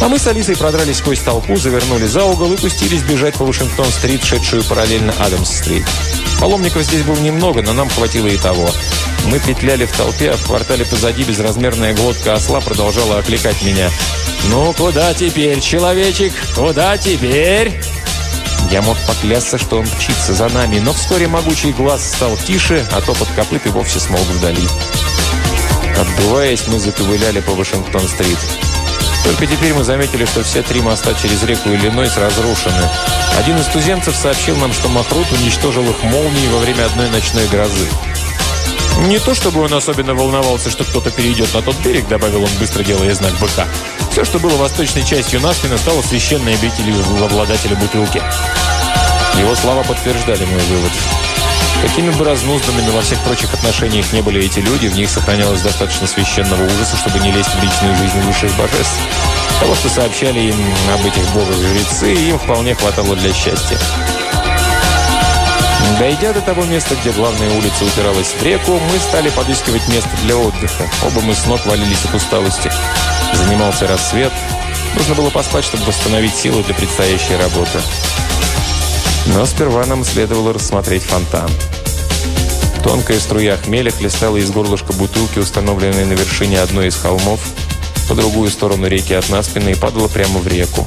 А мы с Алисой продрались сквозь толпу, завернули за угол и пустились бежать по Вашингтон-стрит, шедшую параллельно Адамс-стрит. Паломников здесь было немного, но нам хватило и того. Мы петляли в толпе, а в квартале позади безразмерная глотка осла продолжала окликать меня. «Ну, куда теперь, человечек? Куда теперь?» Я мог поклясться, что он мчится за нами, но вскоре могучий глаз стал тише, а топот копыт и вовсе смолк вдали. Отдуваясь, мы заковыляли по Вашингтон-стрит. Только теперь мы заметили, что все три моста через реку Иллинойс разрушены. Один из туземцев сообщил нам, что Махрут уничтожил их молнией во время одной ночной грозы. Не то чтобы он особенно волновался, что кто-то перейдет на тот берег, добавил он, быстро делая знак быка. Все, что было восточной частью Наспина, стало священной обителью обладателя бутылки. Его слова подтверждали мой вывод. Какими бы разнузданными во всех прочих отношениях не были эти люди, в них сохранялось достаточно священного ужаса, чтобы не лезть в личную жизнь высших божеств. Того, что сообщали им об этих богах жрецы, им вполне хватало для счастья. Дойдя до того места, где главная улица упиралась в реку, мы стали подыскивать место для отдыха. Оба мы с ног валились от усталости. Занимался рассвет. Нужно было поспать, чтобы восстановить силы для предстоящей работы. Но сперва нам следовало рассмотреть фонтан. Тонкая струя хмеля хлестала из горлышка бутылки, установленной на вершине одной из холмов, по другую сторону реки от Наспина и падала прямо в реку.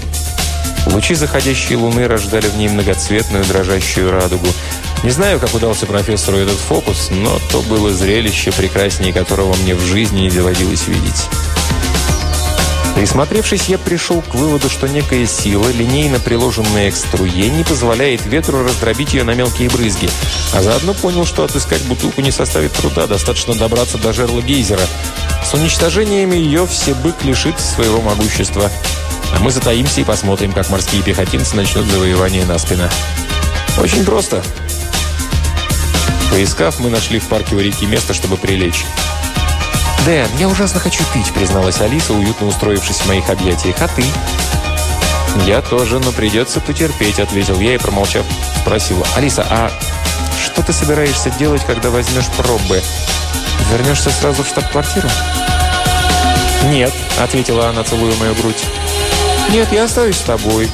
Лучи заходящей луны рождали в ней многоцветную дрожащую радугу. Не знаю, как удался профессору этот фокус, но то было зрелище, прекраснее которого мне в жизни не доводилось видеть. Присмотревшись, я пришел к выводу, что некая сила, линейно приложенная к струе, не позволяет ветру раздробить ее на мелкие брызги. А заодно понял, что отыскать бутылку не составит труда, достаточно добраться до жерла гейзера. С уничтожением ее все бык лишит своего могущества. А мы затаимся и посмотрим, как морские пехотинцы начнут завоевание на спина. Очень просто. Поискав, мы нашли в парке у реки место, чтобы прилечь. «Дэн, я ужасно хочу пить», — призналась Алиса, уютно устроившись в моих объятиях. «А ты?» «Я тоже, но придется потерпеть», — ответил я и, промолчав, спросила. «Алиса, а что ты собираешься делать, когда возьмешь пробы? Вернешься сразу в штаб-квартиру?» «Нет», — ответила она, целуя мою грудь. «Нет, я остаюсь с тобой».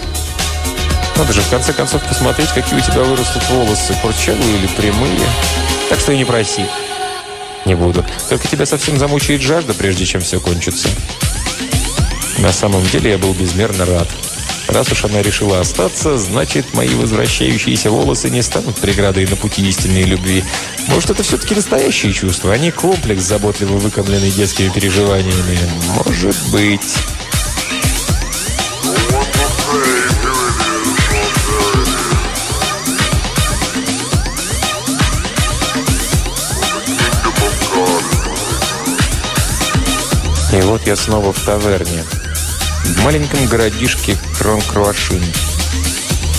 Надо же, в конце концов, посмотреть, какие у тебя вырастут волосы, курчавые или прямые. Так что и не проси. Не буду. Только тебя совсем замучает жажда, прежде чем все кончится. На самом деле я был безмерно рад. Раз уж она решила остаться, значит, мои возвращающиеся волосы не станут преградой на пути истинной любви. Может, это все-таки настоящие чувства, а не комплекс, заботливо выкормленный детскими переживаниями. Может быть... И вот я снова в таверне. В маленьком городишке Кронкруашин.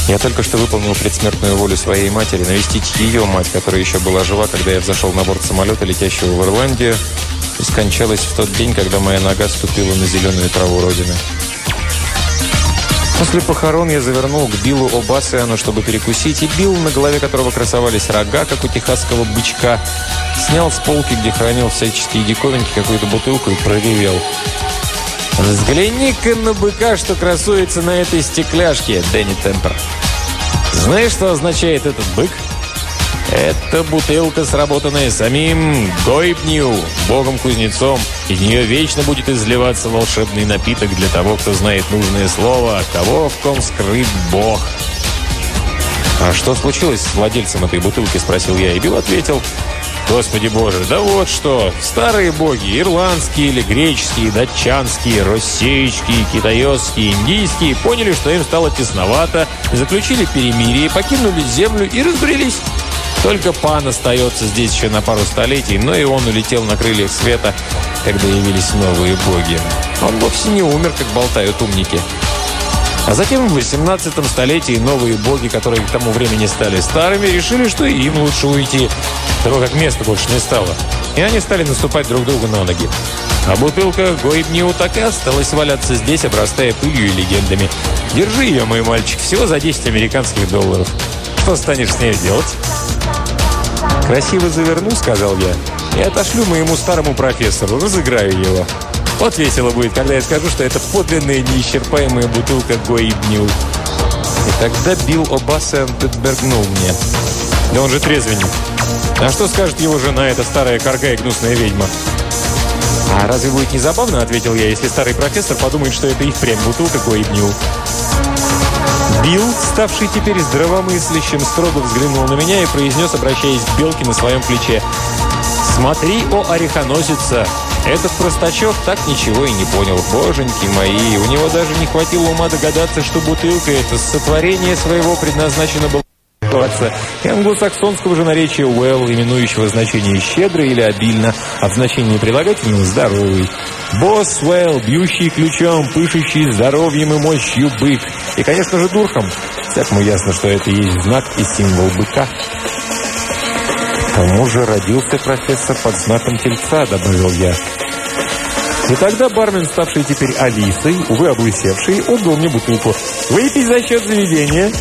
Я только что выполнил предсмертную волю своей матери навестить ее мать, которая еще была жива, когда я взошел на борт самолета, летящего в Ирландию, и скончалась в тот день, когда моя нога ступила на зеленую траву Родины. После похорон я завернул к Биллу Обасиану, чтобы перекусить, и Билл, на голове которого красовались рога, как у техасского бычка, снял с полки, где хранил всяческие диковинки, какую-то бутылку и проревел. «Взгляни-ка на быка, что красуется на этой стекляшке, Дэнни Темпер. Знаешь, что означает этот бык?» Это бутылка, сработанная самим Гойбню, богом-кузнецом. Из нее вечно будет изливаться волшебный напиток для того, кто знает нужное слово, того, в ком скрыт бог. «А что случилось с владельцем этой бутылки?» – спросил я. И Билл ответил. Господи боже, да вот что. Старые боги, ирландские или греческие, датчанские, российские, китайские, индийские, поняли, что им стало тесновато, заключили перемирие, покинули землю и разбрелись. Только пан остается здесь еще на пару столетий, но и он улетел на крыльях света, когда явились новые боги. Он вовсе не умер, как болтают умники. А затем в 18 столетии новые боги, которые к тому времени стали старыми, решили, что им лучше уйти, того как места больше не стало. И они стали наступать друг другу на ноги. А бутылка Гойбниу так и осталась валяться здесь, обрастая пылью и легендами. Держи ее, мой мальчик, всего за 10 американских долларов. Что станешь с ней делать? «Красиво заверну», — сказал я, «и отошлю моему старому профессору, разыграю его». Вот весело будет, когда я скажу, что это подлинная неисчерпаемая бутылка Гоибнил. И тогда Билл О'Бассен подбергнул мне. Да он же трезвенник. А что скажет его жена, эта старая корга и гнусная ведьма? «А разве будет не забавно, — ответил я, — если старый профессор подумает, что это и впрямь бутылка Гоибнил?» Билл, ставший теперь здравомыслящим, строго взглянул на меня и произнес, обращаясь к Белке на своем плече. «Смотри, о орехоносица! Этот простачок так ничего и не понял. Боженьки мои, у него даже не хватило ума догадаться, что бутылка это сотворение своего предназначено было и англосаксонского же наречия «well», именующего значение «щедро» или «обильно», а в значении прилагательного «здоровый». Босс Уэлл, бьющий ключом, пышущий здоровьем и мощью бык. И, конечно же, дурхом. Всякому ясно, что это есть знак и символ быка. К тому же родился профессор под знаком тельца, добавил я. И тогда бармен, ставший теперь Алисой, увы, облысевший, отдал мне бутылку. «Выпей за счет заведения!»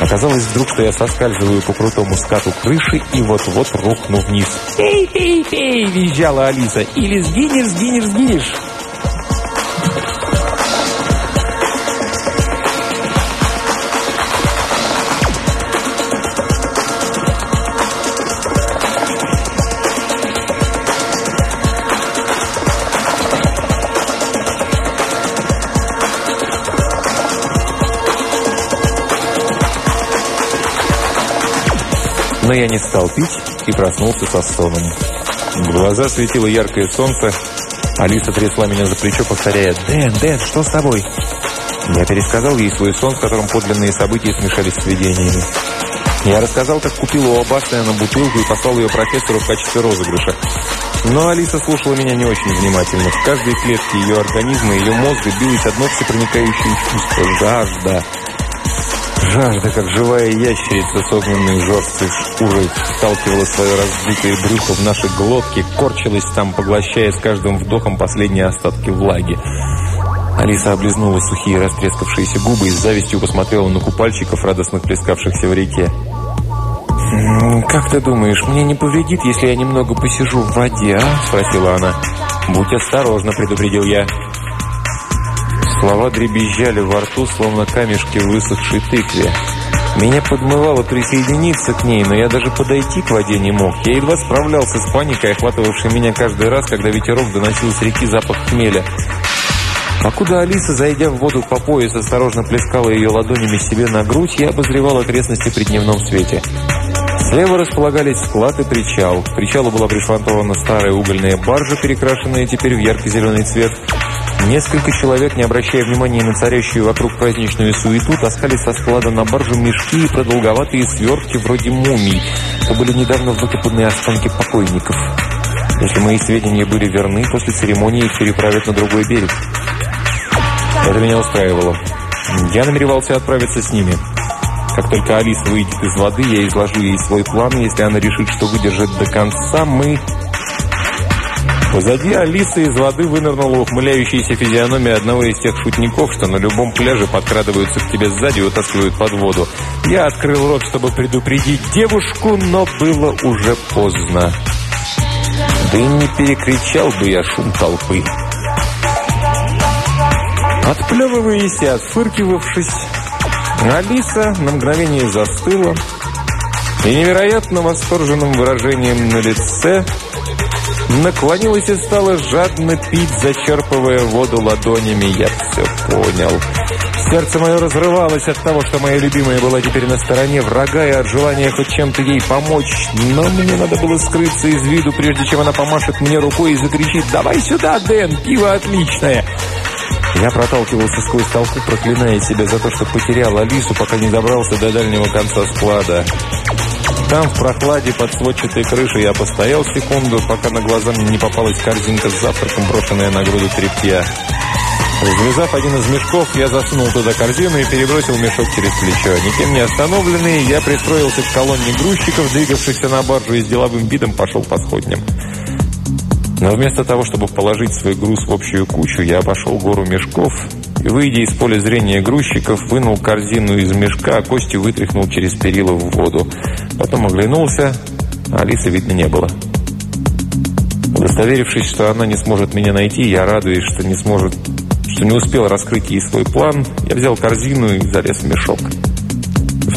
Оказалось вдруг, что я соскальзываю по крутому скату крыши и вот-вот рухну вниз. «Пей, пей, пей!» – визжала Алиса. «Или сгинешь, сгинешь, сгинешь!» Но я не стал пить и проснулся со стоном. В глаза светило яркое солнце. Алиса трясла меня за плечо, повторяя «Дэн, Дэн, что с тобой?» Я пересказал ей свой сон, в котором подлинные события смешались с видениями. Я рассказал, как купил у Абастена бутылку и послал ее профессору в качестве розыгрыша. Но Алиса слушала меня не очень внимательно. В каждой клетке ее организма и ее мозга билось одно всепроникающее чувство – жажда. Жажда, как живая ящерица, согнанной жесткой шкурой, сталкивала свое раздутое брюхо в наши глотки, корчилась там, поглощая с каждым вдохом последние остатки влаги. Алиса облизнула сухие растрескавшиеся губы и с завистью посмотрела на купальщиков, радостных плескавшихся в реке. «Как ты думаешь, мне не повредит, если я немного посижу в воде, а?» – спросила она. «Будь осторожна», – предупредил я. Слова дребезжали во рту, словно камешки в высохшей тыкве. Меня подмывало присоединиться к ней, но я даже подойти к воде не мог. Я едва справлялся с паникой, охватывавшей меня каждый раз, когда ветерок доносил с реки запах хмеля. Покуда Алиса, зайдя в воду по пояс, осторожно плескала ее ладонями себе на грудь, я обозревал окрестности при дневном свете. Слева располагались склад и причал. К причалу была пришвартована старая угольная баржа, перекрашенная теперь в ярко-зеленый цвет. Несколько человек, не обращая внимания на царящую вокруг праздничную суету, таскали со склада на баржу мешки и продолговатые свертки вроде мумий. Это были недавно выкопанные останки покойников. Если мои сведения были верны, после церемонии их переправят на другой берег. Это меня устраивало. Я намеревался отправиться с ними. Как только Алиса выйдет из воды, я изложу ей свой план. Если она решит, что выдержит до конца, мы Позади Алисы из воды вынырнула ухмыляющаяся физиономия одного из тех шутников, что на любом пляже подкрадываются к тебе сзади и утаскивают под воду. Я открыл рот, чтобы предупредить девушку, но было уже поздно. Да и не перекричал бы я шум толпы. Отплевываясь и отфыркивавшись, Алиса на мгновение застыла и невероятно восторженным выражением на лице наклонилась и стала жадно пить, зачерпывая воду ладонями. Я все понял. Сердце мое разрывалось от того, что моя любимая была теперь на стороне врага и от желания хоть чем-то ей помочь. Но мне надо было скрыться из виду, прежде чем она помашет мне рукой и закричит «Давай сюда, Дэн, пиво отличное!» Я проталкивался сквозь толпу, проклиная себя за то, что потерял Алису, пока не добрался до дальнего конца склада. Там, в прохладе под сводчатой крышей, я постоял секунду, пока на глаза мне не попалась корзинка с завтраком, брошенная на груду тряпья. Развязав один из мешков, я засунул туда корзину и перебросил мешок через плечо. Никем не остановленный, я пристроился к колонне грузчиков, двигавшихся на баржу и с деловым видом пошел по сходням. Но вместо того, чтобы положить свой груз в общую кучу, я обошел гору мешков и, выйдя из поля зрения грузчиков, вынул корзину из мешка, а костью вытряхнул через перила в воду. Потом оглянулся, а Алисы видно не было. Удостоверившись, что она не сможет меня найти, я радуюсь, что не сможет, что не успел раскрыть ей свой план, я взял корзину и залез в мешок.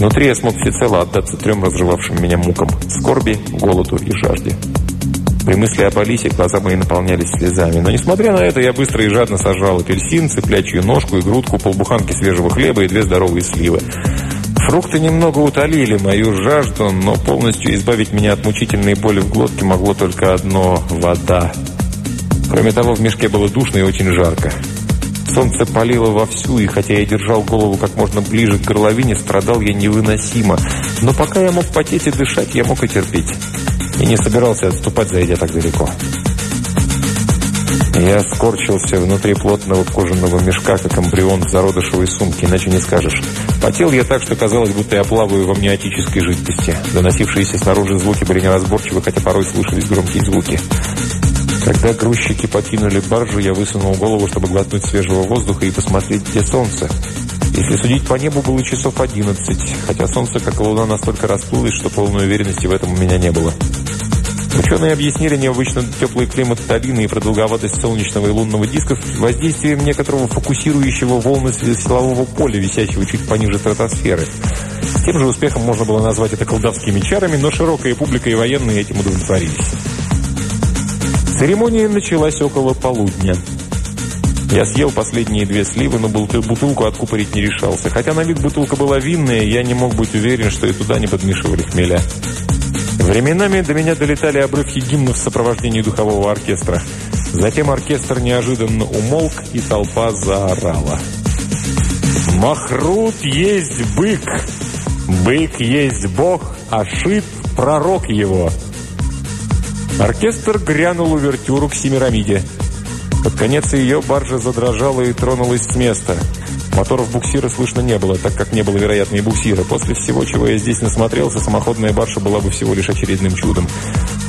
Внутри я смог всецело отдаться трем разрывавшим меня мукам – скорби, голоду и жажде. При мысли об Алисе глаза мои наполнялись слезами. Но, несмотря на это, я быстро и жадно сожрал апельсин, цыплячью ножку и грудку, полбуханки свежего хлеба и две здоровые сливы. Фрукты немного утолили мою жажду, но полностью избавить меня от мучительной боли в глотке могло только одно – вода. Кроме того, в мешке было душно и очень жарко. Солнце палило вовсю, и хотя я держал голову как можно ближе к горловине, страдал я невыносимо. Но пока я мог потеть и дышать, я мог и терпеть и не собирался отступать, зайдя так далеко. Я скорчился внутри плотного кожаного мешка, как эмбрион в зародышевой сумке, иначе не скажешь. Потел я так, что казалось, будто я плаваю в амниотической жидкости. Доносившиеся снаружи звуки были неразборчивы, хотя порой слышались громкие звуки. Когда грузчики покинули баржу, я высунул голову, чтобы глотнуть свежего воздуха и посмотреть, где солнце. Если судить по небу, было часов одиннадцать, хотя солнце, как и луна, настолько расплылось, что полной уверенности в этом у меня не было. Ученые объяснили необычно теплый климат долины и продолговатость солнечного и лунного дисков воздействием некоторого фокусирующего волны силового поля, висящего чуть пониже стратосферы. С тем же успехом можно было назвать это колдовскими чарами, но широкая публика и военные этим удовлетворились. Церемония началась около полудня. Я съел последние две сливы, но бутылку откупорить не решался. Хотя на вид бутылка была винная, я не мог быть уверен, что и туда не подмешивали хмеля. Временами до меня долетали обрывки гимнов в сопровождении духового оркестра. Затем оркестр неожиданно умолк, и толпа заорала. «Махрут есть бык! Бык есть бог, а шит – пророк его!» Оркестр грянул увертюру к Семирамиде. Под конец ее баржа задрожала и тронулась с места – Моторов буксира слышно не было, так как не было, вероятно, и буксира. После всего, чего я здесь насмотрелся, самоходная барша была бы всего лишь очередным чудом.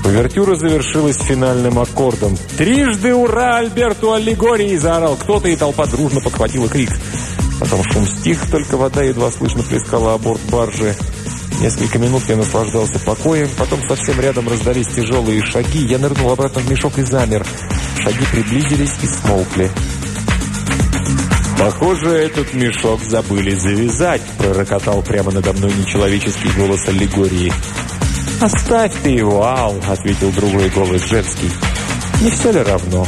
Увертюра завершилась финальным аккордом. «Трижды ура Альберту Аллегории!» – заорал кто-то, и толпа дружно подхватила крик. Потом шум стих, только вода едва слышно плескала о борт баржи. Несколько минут я наслаждался покоем, потом совсем рядом раздались тяжелые шаги. Я нырнул обратно в мешок и замер. Шаги приблизились и смолкли. «Похоже, этот мешок забыли завязать», — пророкотал прямо надо мной нечеловеческий голос аллегории. «Оставь ты его, Ал», — ответил другой голос женский. «Не все ли равно?»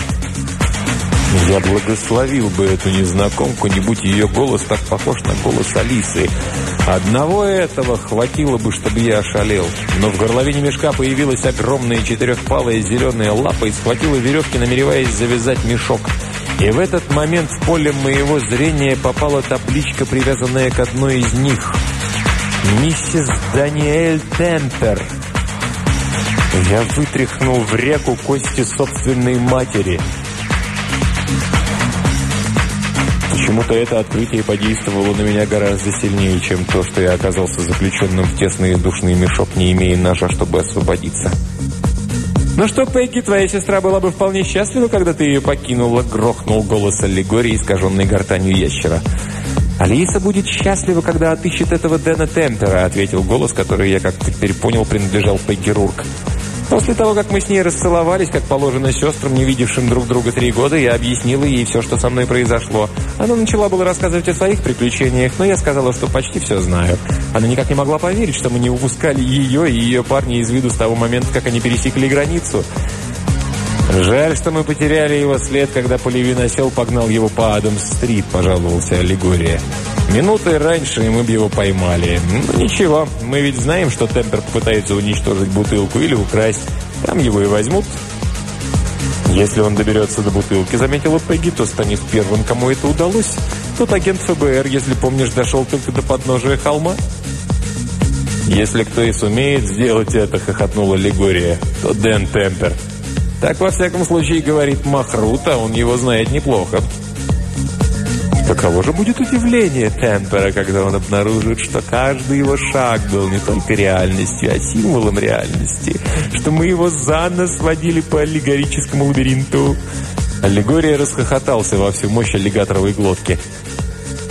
Я благословил бы эту незнакомку, не будь ее голос так похож на голос Алисы. Одного этого хватило бы, чтобы я ошалел. Но в горловине мешка появилась огромная четырехпалая зеленая лапа и схватила веревки, намереваясь завязать мешок. И в этот момент в поле моего зрения попала табличка, привязанная к одной из них. «Миссис Даниэль Темпер». Я вытряхнул в реку кости собственной матери. Почему-то это открытие подействовало на меня гораздо сильнее, чем то, что я оказался заключенным в тесный душный мешок, не имея ножа, чтобы освободиться. «Ну что, Пегги, твоя сестра была бы вполне счастлива, когда ты ее покинула», — грохнул голос аллегории, искаженной гортанью ящера. «Алиса будет счастлива, когда отыщет этого Дэна Темпера», — ответил голос, который я, как теперь понял, принадлежал Пегги Рурк. После того, как мы с ней расцеловались, как положено сестрам, не видевшим друг друга три года, я объяснила ей все, что со мной произошло. Она начала было рассказывать о своих приключениях, но я сказала, что почти все знаю. Она никак не могла поверить, что мы не упускали ее и ее парня из виду с того момента, как они пересекли границу. «Жаль, что мы потеряли его след, когда полевиносел погнал его по Адамс-стрит», – пожаловался Аллегория. «Минутой раньше, и мы бы его поймали. Ну, ничего, мы ведь знаем, что Темпер попытается уничтожить бутылку или украсть. Там его и возьмут». «Если он доберется до бутылки», – заметила Пегги, – «то станет первым, кому это удалось. Тот агент ФБР, если помнишь, дошел только до подножия холма». «Если кто и сумеет сделать это», – хохотнула Лигория, – «то Дэн Темпер». Так, во всяком случае, говорит Махрута, он его знает неплохо. Каково же будет удивление Темпера, когда он обнаружит, что каждый его шаг был не только реальностью, а символом реальности, что мы его за нос водили по аллегорическому лабиринту. Аллегория расхохотался во всю мощь аллигаторовой глотки.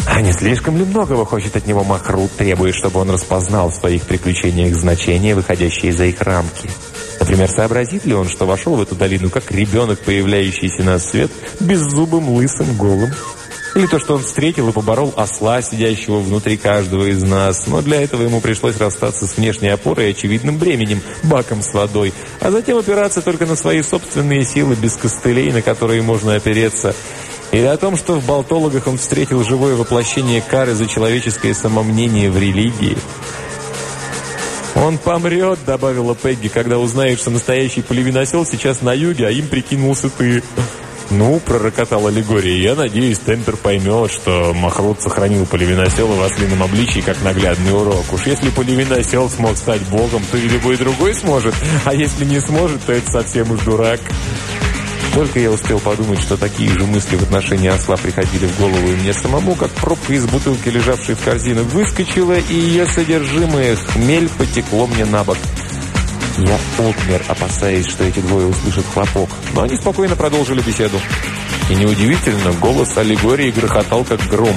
А не слишком ли многого хочет от него Махрут, требует, чтобы он распознал в своих приключениях значения, выходящие за их рамки? Например, сообразит ли он, что вошел в эту долину как ребенок, появляющийся на свет, беззубым, лысым, голым? Или то, что он встретил и поборол осла, сидящего внутри каждого из нас. Но для этого ему пришлось расстаться с внешней опорой и очевидным бременем, баком с водой, а затем опираться только на свои собственные силы без костылей, на которые можно опереться. Или о том, что в болтологах он встретил живое воплощение кары за человеческое самомнение в религии. «Он помрет», — добавила Пегги, «когда узнает, что настоящий полевиносел сейчас на юге, а им прикинулся ты». «Ну», — пророкотала Легория, «я надеюсь, Темпер поймет, что Махрут сохранил полевиносела в ослином обличии как наглядный урок. Уж если полевиносел смог стать богом, то и любой другой сможет, а если не сможет, то это совсем уж дурак». Только я успел подумать, что такие же мысли в отношении осла приходили в голову и мне самому, как пробка из бутылки, лежавшей в корзине, выскочила, и ее содержимое хмель потекло мне на бок. Я обмер, опасаясь, что эти двое услышат хлопок, но они спокойно продолжили беседу. И неудивительно, голос аллегории грохотал, как гром.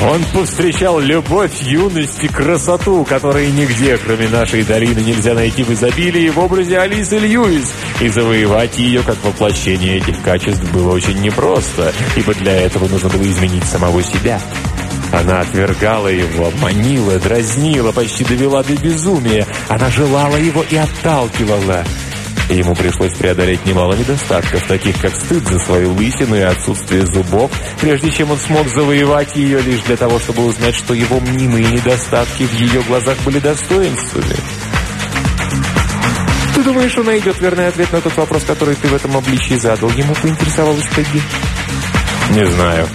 Он повстречал любовь, юность и красоту, которые нигде, кроме нашей долины, нельзя найти в изобилии в образе Алисы Льюис. И завоевать ее как воплощение этих качеств было очень непросто, ибо для этого нужно было изменить самого себя. Она отвергала его, манила, дразнила, почти довела до безумия. Она желала его и отталкивала. Ему пришлось преодолеть немало недостатков, таких как стыд за свою лысину и отсутствие зубов, прежде чем он смог завоевать ее лишь для того, чтобы узнать, что его мнимые недостатки в ее глазах были достоинствами. «Ты думаешь, он найдет верный ответ на тот вопрос, который ты в этом обличии задал?» Ему поинтересовалась Пегги. «Не знаю.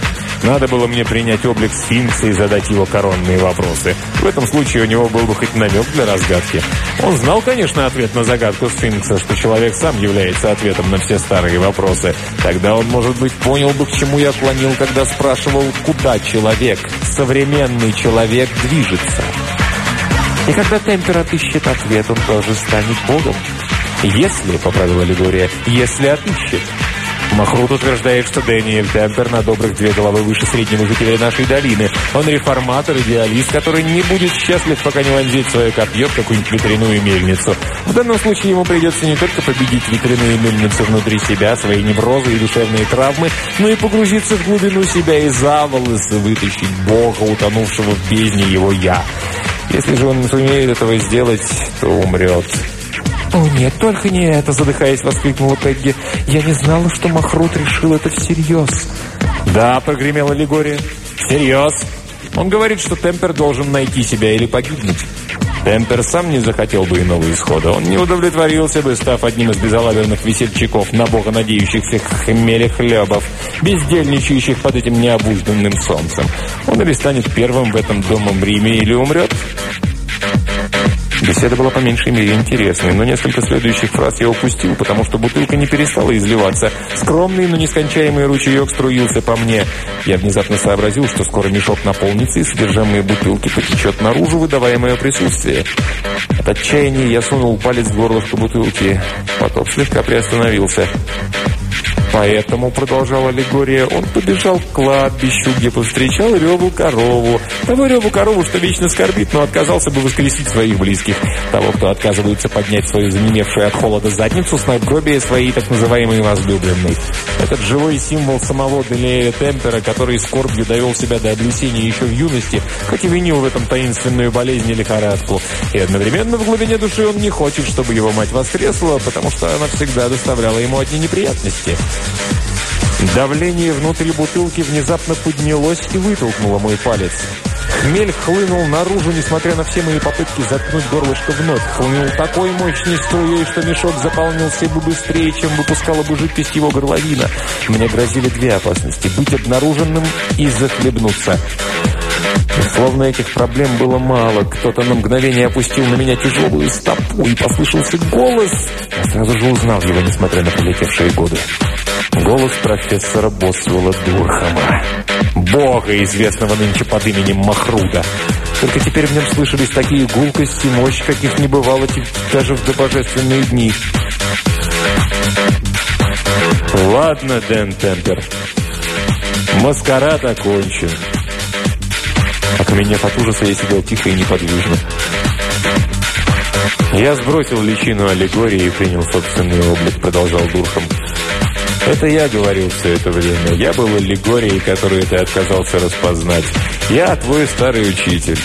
Надо было мне принять облик сфинкса и задать его коронные вопросы. В этом случае у него был бы хоть намек для разгадки. Он знал, конечно, ответ на загадку сфинкса, что человек сам является ответом на все старые вопросы. Тогда он, может быть, понял бы, к чему я клонил, когда спрашивал, куда человек, современный человек, движется. И когда Темпер отыщет ответ, он тоже станет Богом. Если, поправила Лигория, если отыщет. Махрут утверждает, что Дэниэль Темпер на добрых две головы выше среднего жителя нашей долины. Он реформатор, идеалист, который не будет счастлив, пока не вонзит свое копье в какую-нибудь ветряную мельницу. В данном случае ему придется не только победить ветряные мельницы внутри себя, свои неврозы и душевные травмы, но и погрузиться в глубину себя и за волосы вытащить Бога, утонувшего в бездне его «я». Если же он не сумеет этого сделать, то умрет. «О, нет, только не это!» – задыхаясь, воскликнула Пегги. «Я не знала, что Махрут решил это всерьез». «Да», – прогремела Лигория. «Всерьез. Он говорит, что Темпер должен найти себя или погибнуть». Темпер сам не захотел бы иного исхода. Он не удовлетворился бы, став одним из безалаберных весельчаков, на бога надеющихся хмелехлебов, бездельничающих под этим необузданным солнцем. Он или станет первым в этом домом Риме, или умрет. Беседа была по меньшей мере интересной, но несколько следующих фраз я упустил, потому что бутылка не перестала изливаться. Скромный, но нескончаемый ручеек струился по мне. Я внезапно сообразил, что скоро мешок наполнится, и содержимое бутылки потечет наружу, выдавая мое присутствие. От отчаяния я сунул палец в горлышко бутылки. Поток слегка приостановился. Поэтому, продолжала аллегория, он побежал к кладбищу, где повстречал реву корову. Того реву корову, что вечно скорбит, но отказался бы воскресить своих близких. Того, кто отказывается поднять свою занемевшую от холода задницу с надгробия своей так называемой возлюбленной. Этот живой символ самого Делея Темпера, который скорбью довел себя до облесения еще в юности, хоть и винил в этом таинственную болезнь или лихорадку. И одновременно в глубине души он не хочет, чтобы его мать воскресла, потому что она всегда доставляла ему одни неприятности. Давление внутри бутылки внезапно поднялось и вытолкнуло мой палец. Хмель хлынул наружу, несмотря на все мои попытки заткнуть горлышко вновь. Хлынул такой мощной струей, что мешок заполнился бы быстрее, чем выпускала бы жидкость его горловина. Мне грозили две опасности – быть обнаруженным и захлебнуться. Словно этих проблем было мало. Кто-то на мгновение опустил на меня тяжелую стопу, и послышался голос. Я сразу же узнал его, несмотря на пролетевшие годы. Голос профессора Босвелла Дурхама. Бога, известного нынче под именем Махруда. Только теперь в нем слышались такие гулкости мощь, каких не бывало даже в добожественные дни. «Ладно, Дэн Темпер, маскарад окончен». Окаменев от ужаса, я сидел тихо и неподвижно. «Я сбросил личину аллегории и принял собственный облик», — продолжал Дурхам. «Это я говорил все это время. Я был аллегорией, которую ты отказался распознать. Я твой старый учитель.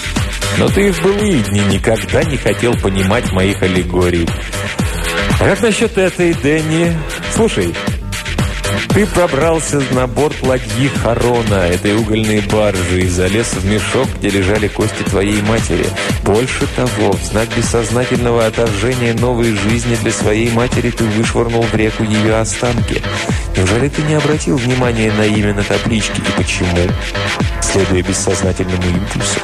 Но ты в былые дни никогда не хотел понимать моих аллегорий. А как насчет этой, Дэнни? Слушай, ты пробрался на борт ладьи Харона, этой угольной баржи, и залез в мешок, где лежали кости твоей матери. Больше того, в знак бессознательного отторжения новой жизни для своей матери ты вышвырнул в реку ее останки. Неужели ты не обратил внимания на имя на табличке и почему? Следуя бессознательному импульсу.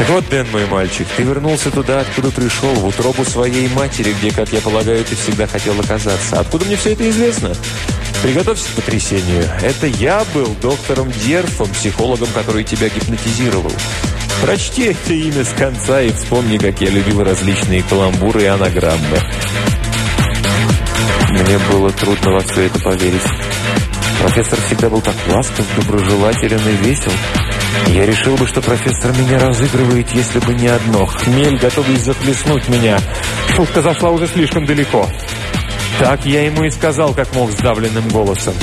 Так вот, Дэн, мой мальчик, ты вернулся туда, откуда пришел, в утробу своей матери, где, как я полагаю, ты всегда хотел оказаться. Откуда мне все это известно? Приготовься к потрясению. Это я был доктором Дерфом, психологом, который тебя гипнотизировал. Прочти это имя с конца и вспомни, как я любил различные каламбуры и анаграммы. Мне было трудно во все это поверить. Профессор всегда был так ласков, доброжелателен и весел. Я решил бы, что профессор меня разыгрывает, если бы не одно. Хмель, готовый захлестнуть меня. Шутка зашла уже слишком далеко. Так я ему и сказал, как мог, сдавленным голосом.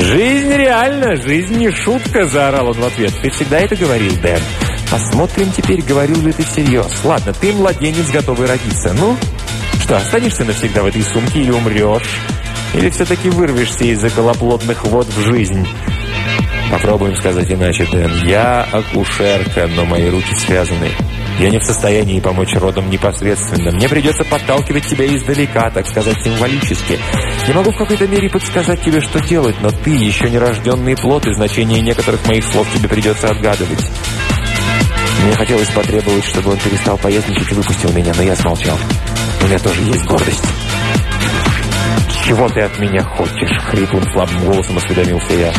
«Жизнь реальна, жизнь не шутка!» – заорал он в ответ. «Ты всегда это говорил, Дэн. Посмотрим теперь, говорил ли ты всерьез. Ладно, ты младенец, готовый родиться. Ну, что, останешься навсегда в этой сумке или умрешь? Или все-таки вырвешься из околоплодных вод в жизнь?» Попробуем сказать иначе, Дэн. Я акушерка, но мои руки связаны. Я не в состоянии помочь родам непосредственно. Мне придется подталкивать тебя издалека, так сказать, символически. Не могу в какой-то мере подсказать тебе, что делать, но ты еще нерожденный плод, и значение некоторых моих слов тебе придется отгадывать. Мне хотелось потребовать, чтобы он перестал поездничать и выпустил меня, но я смолчал. У меня тоже есть гордость. «Чего ты от меня хочешь?» — хриплым слабым голосом осведомился я.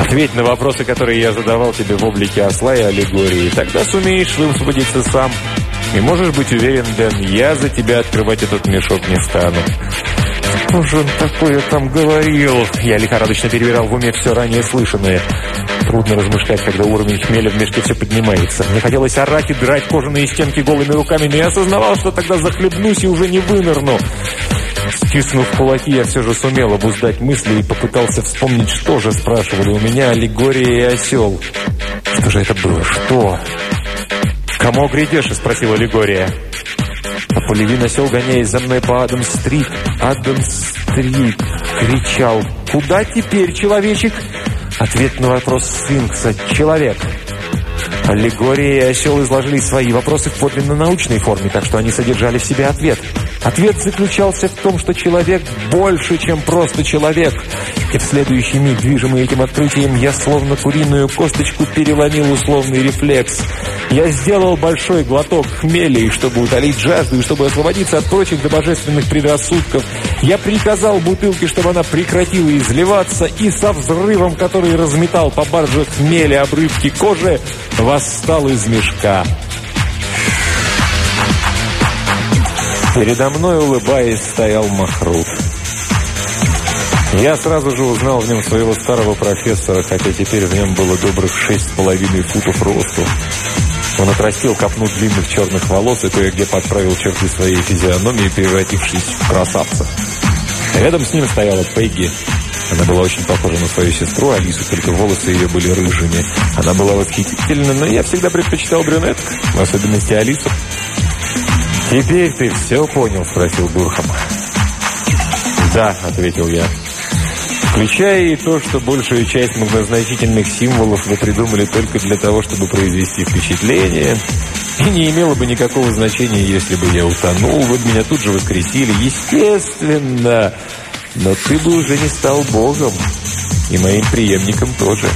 Ответь на вопросы, которые я задавал тебе в облике осла и аллегории. Тогда сумеешь высвободиться сам. И можешь быть уверен, Дэн, я за тебя открывать этот мешок не стану. Что же он такое там говорил? Я лихорадочно перебирал в уме все ранее слышанное. Трудно размышлять, когда уровень хмеля в мешке все поднимается. Мне хотелось орать и драть кожаные стенки голыми руками, но я осознавал, что тогда захлебнусь и уже не вынырну. Стиснув кулаки, я все же сумел обуздать мысли и попытался вспомнить, что же спрашивали у меня аллегория и осел. Что же это было? Что? «Кому грядешь?» – спросила аллегория. А Полевин осел, гоняясь за мной по Адам-стрит. «Адам-стрит!» – кричал. «Куда теперь, человечек?» Ответ на вопрос сфинкса. «Человек!» Аллегория и осел изложили свои вопросы в подлинно научной форме, так что они содержали в себе ответ. Ответ заключался в том, что человек больше, чем просто человек. И в следующий миг, движимый этим открытием, я словно куриную косточку переломил условный рефлекс. Я сделал большой глоток хмеля, чтобы утолить жажду, и чтобы освободиться от прочих добожественных предрассудков. Я приказал бутылке, чтобы она прекратила изливаться, и со взрывом, который разметал по барже хмеля обрывки кожи, восстал из мешка. Передо мной, улыбаясь, стоял Махрут. Я сразу же узнал в нем своего старого профессора, хотя теперь в нем было добрых шесть с половиной футов росту. Он отрастил копну длинных черных волос и кое-где подправил черты своей физиономии, превратившись в красавца. Рядом с ним стояла Пегги. Она была очень похожа на свою сестру Алису, только волосы ее были рыжими. Она была восхитительна, но я всегда предпочитал брюнеток, в особенности Алису. «Теперь ты все понял?» – спросил Бурхам. «Да», – ответил я. Включая и то, что большую часть многозначительных символов вы придумали только для того, чтобы произвести впечатление, и не имело бы никакого значения, если бы я утонул, вы бы меня тут же воскресили. Естественно! Но ты бы уже не стал богом, и моим преемником тоже.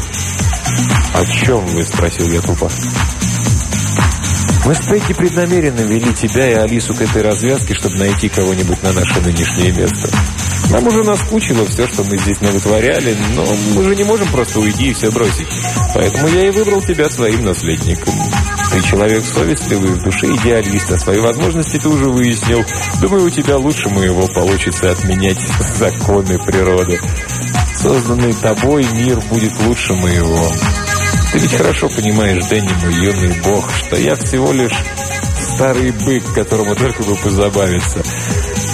«О чем вы?» – спросил я тупо. Мы с Пегги преднамеренно вели тебя и Алису к этой развязке, чтобы найти кого-нибудь на наше нынешнее место. Нам уже наскучило все, что мы здесь навытворяли, но мы же не можем просто уйти и все бросить. Поэтому я и выбрал тебя своим наследником. Ты человек совестливый, в душе идеалист, а свои возможности ты уже выяснил. Думаю, у тебя лучше моего получится отменять законы природы. Созданный тобой мир будет лучше моего. Ты ведь хорошо понимаешь, Дэнни, мой юный бог, что я всего лишь старый бык, которому только бы позабавиться.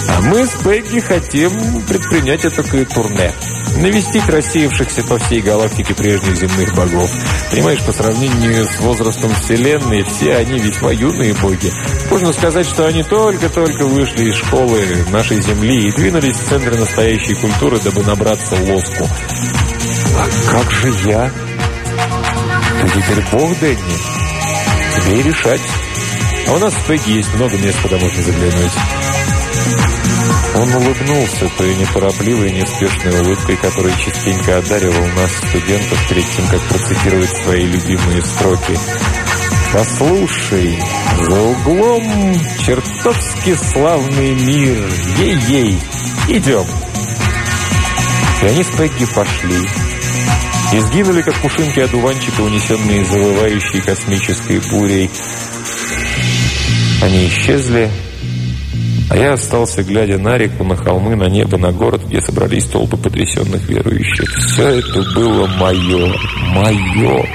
А мы с Пегги хотим предпринять это турне. Навести рассеявшихся по всей галактике прежних земных богов. Понимаешь, по сравнению с возрастом Вселенной, все они весьма юные боги. Можно сказать, что они только-только вышли из школы нашей Земли и двинулись в центр настоящей культуры, дабы набраться лоску. А как же я? Ты бог, Дэнни. Тебе и решать. А у нас в Пегги есть много мест, куда можно заглянуть. Он улыбнулся той неторопливой, неспешной улыбкой, которой частенько одаривал нас, студентов, перед тем, как процитировать свои любимые строки. «Послушай, за углом чертовски славный мир, ей-ей, идем!» И они с Пегги пошли. И сгинули, как пушинки одуванчика, унесенные завывающей космической бурей. Они исчезли, а я остался, глядя на реку, на холмы, на небо, на город, где собрались толпы потрясенных верующих. Все это было мое, мое.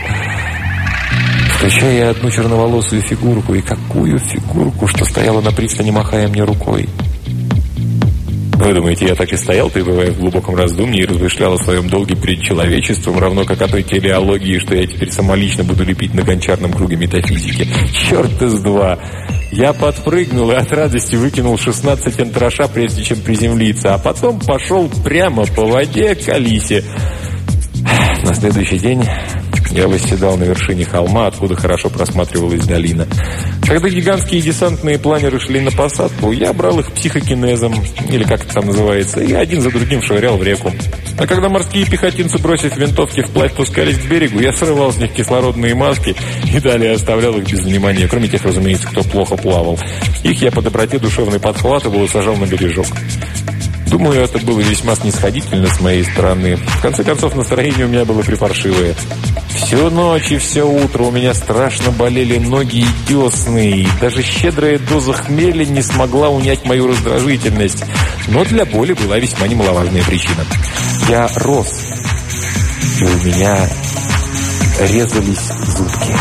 Включая одну черноволосую фигурку, и какую фигурку, что стояла на пристани, махая мне рукой. Вы думаете, я так и стоял, пребывая в глубоком раздумье и размышлял о своем долге перед человечеством, равно как о той телеологии, что я теперь самолично буду лепить на гончарном круге метафизики? Черт из два! Я подпрыгнул и от радости выкинул 16 антраша, прежде чем приземлиться, а потом пошел прямо по воде к Алисе. На следующий день я восседал на вершине холма, откуда хорошо просматривалась долина. Когда гигантские десантные планеры шли на посадку, я брал их психокинезом, или как это там называется, и один за другим швырял в реку. А когда морские пехотинцы, бросив винтовки вплавь, пускались к берегу, я срывал с них кислородные маски и далее оставлял их без внимания, кроме тех, разумеется, кто плохо плавал. Их я по доброте душевной подхватывал и сажал на бережок. Думаю, это было весьма снисходительно с моей стороны. В конце концов, настроение у меня было припаршивое. Всю ночь и все утро у меня страшно болели ноги и десны, и даже щедрая доза хмеля не смогла унять мою раздражительность. Но для боли была весьма немаловажная причина. Я рос, и у меня резались зубки.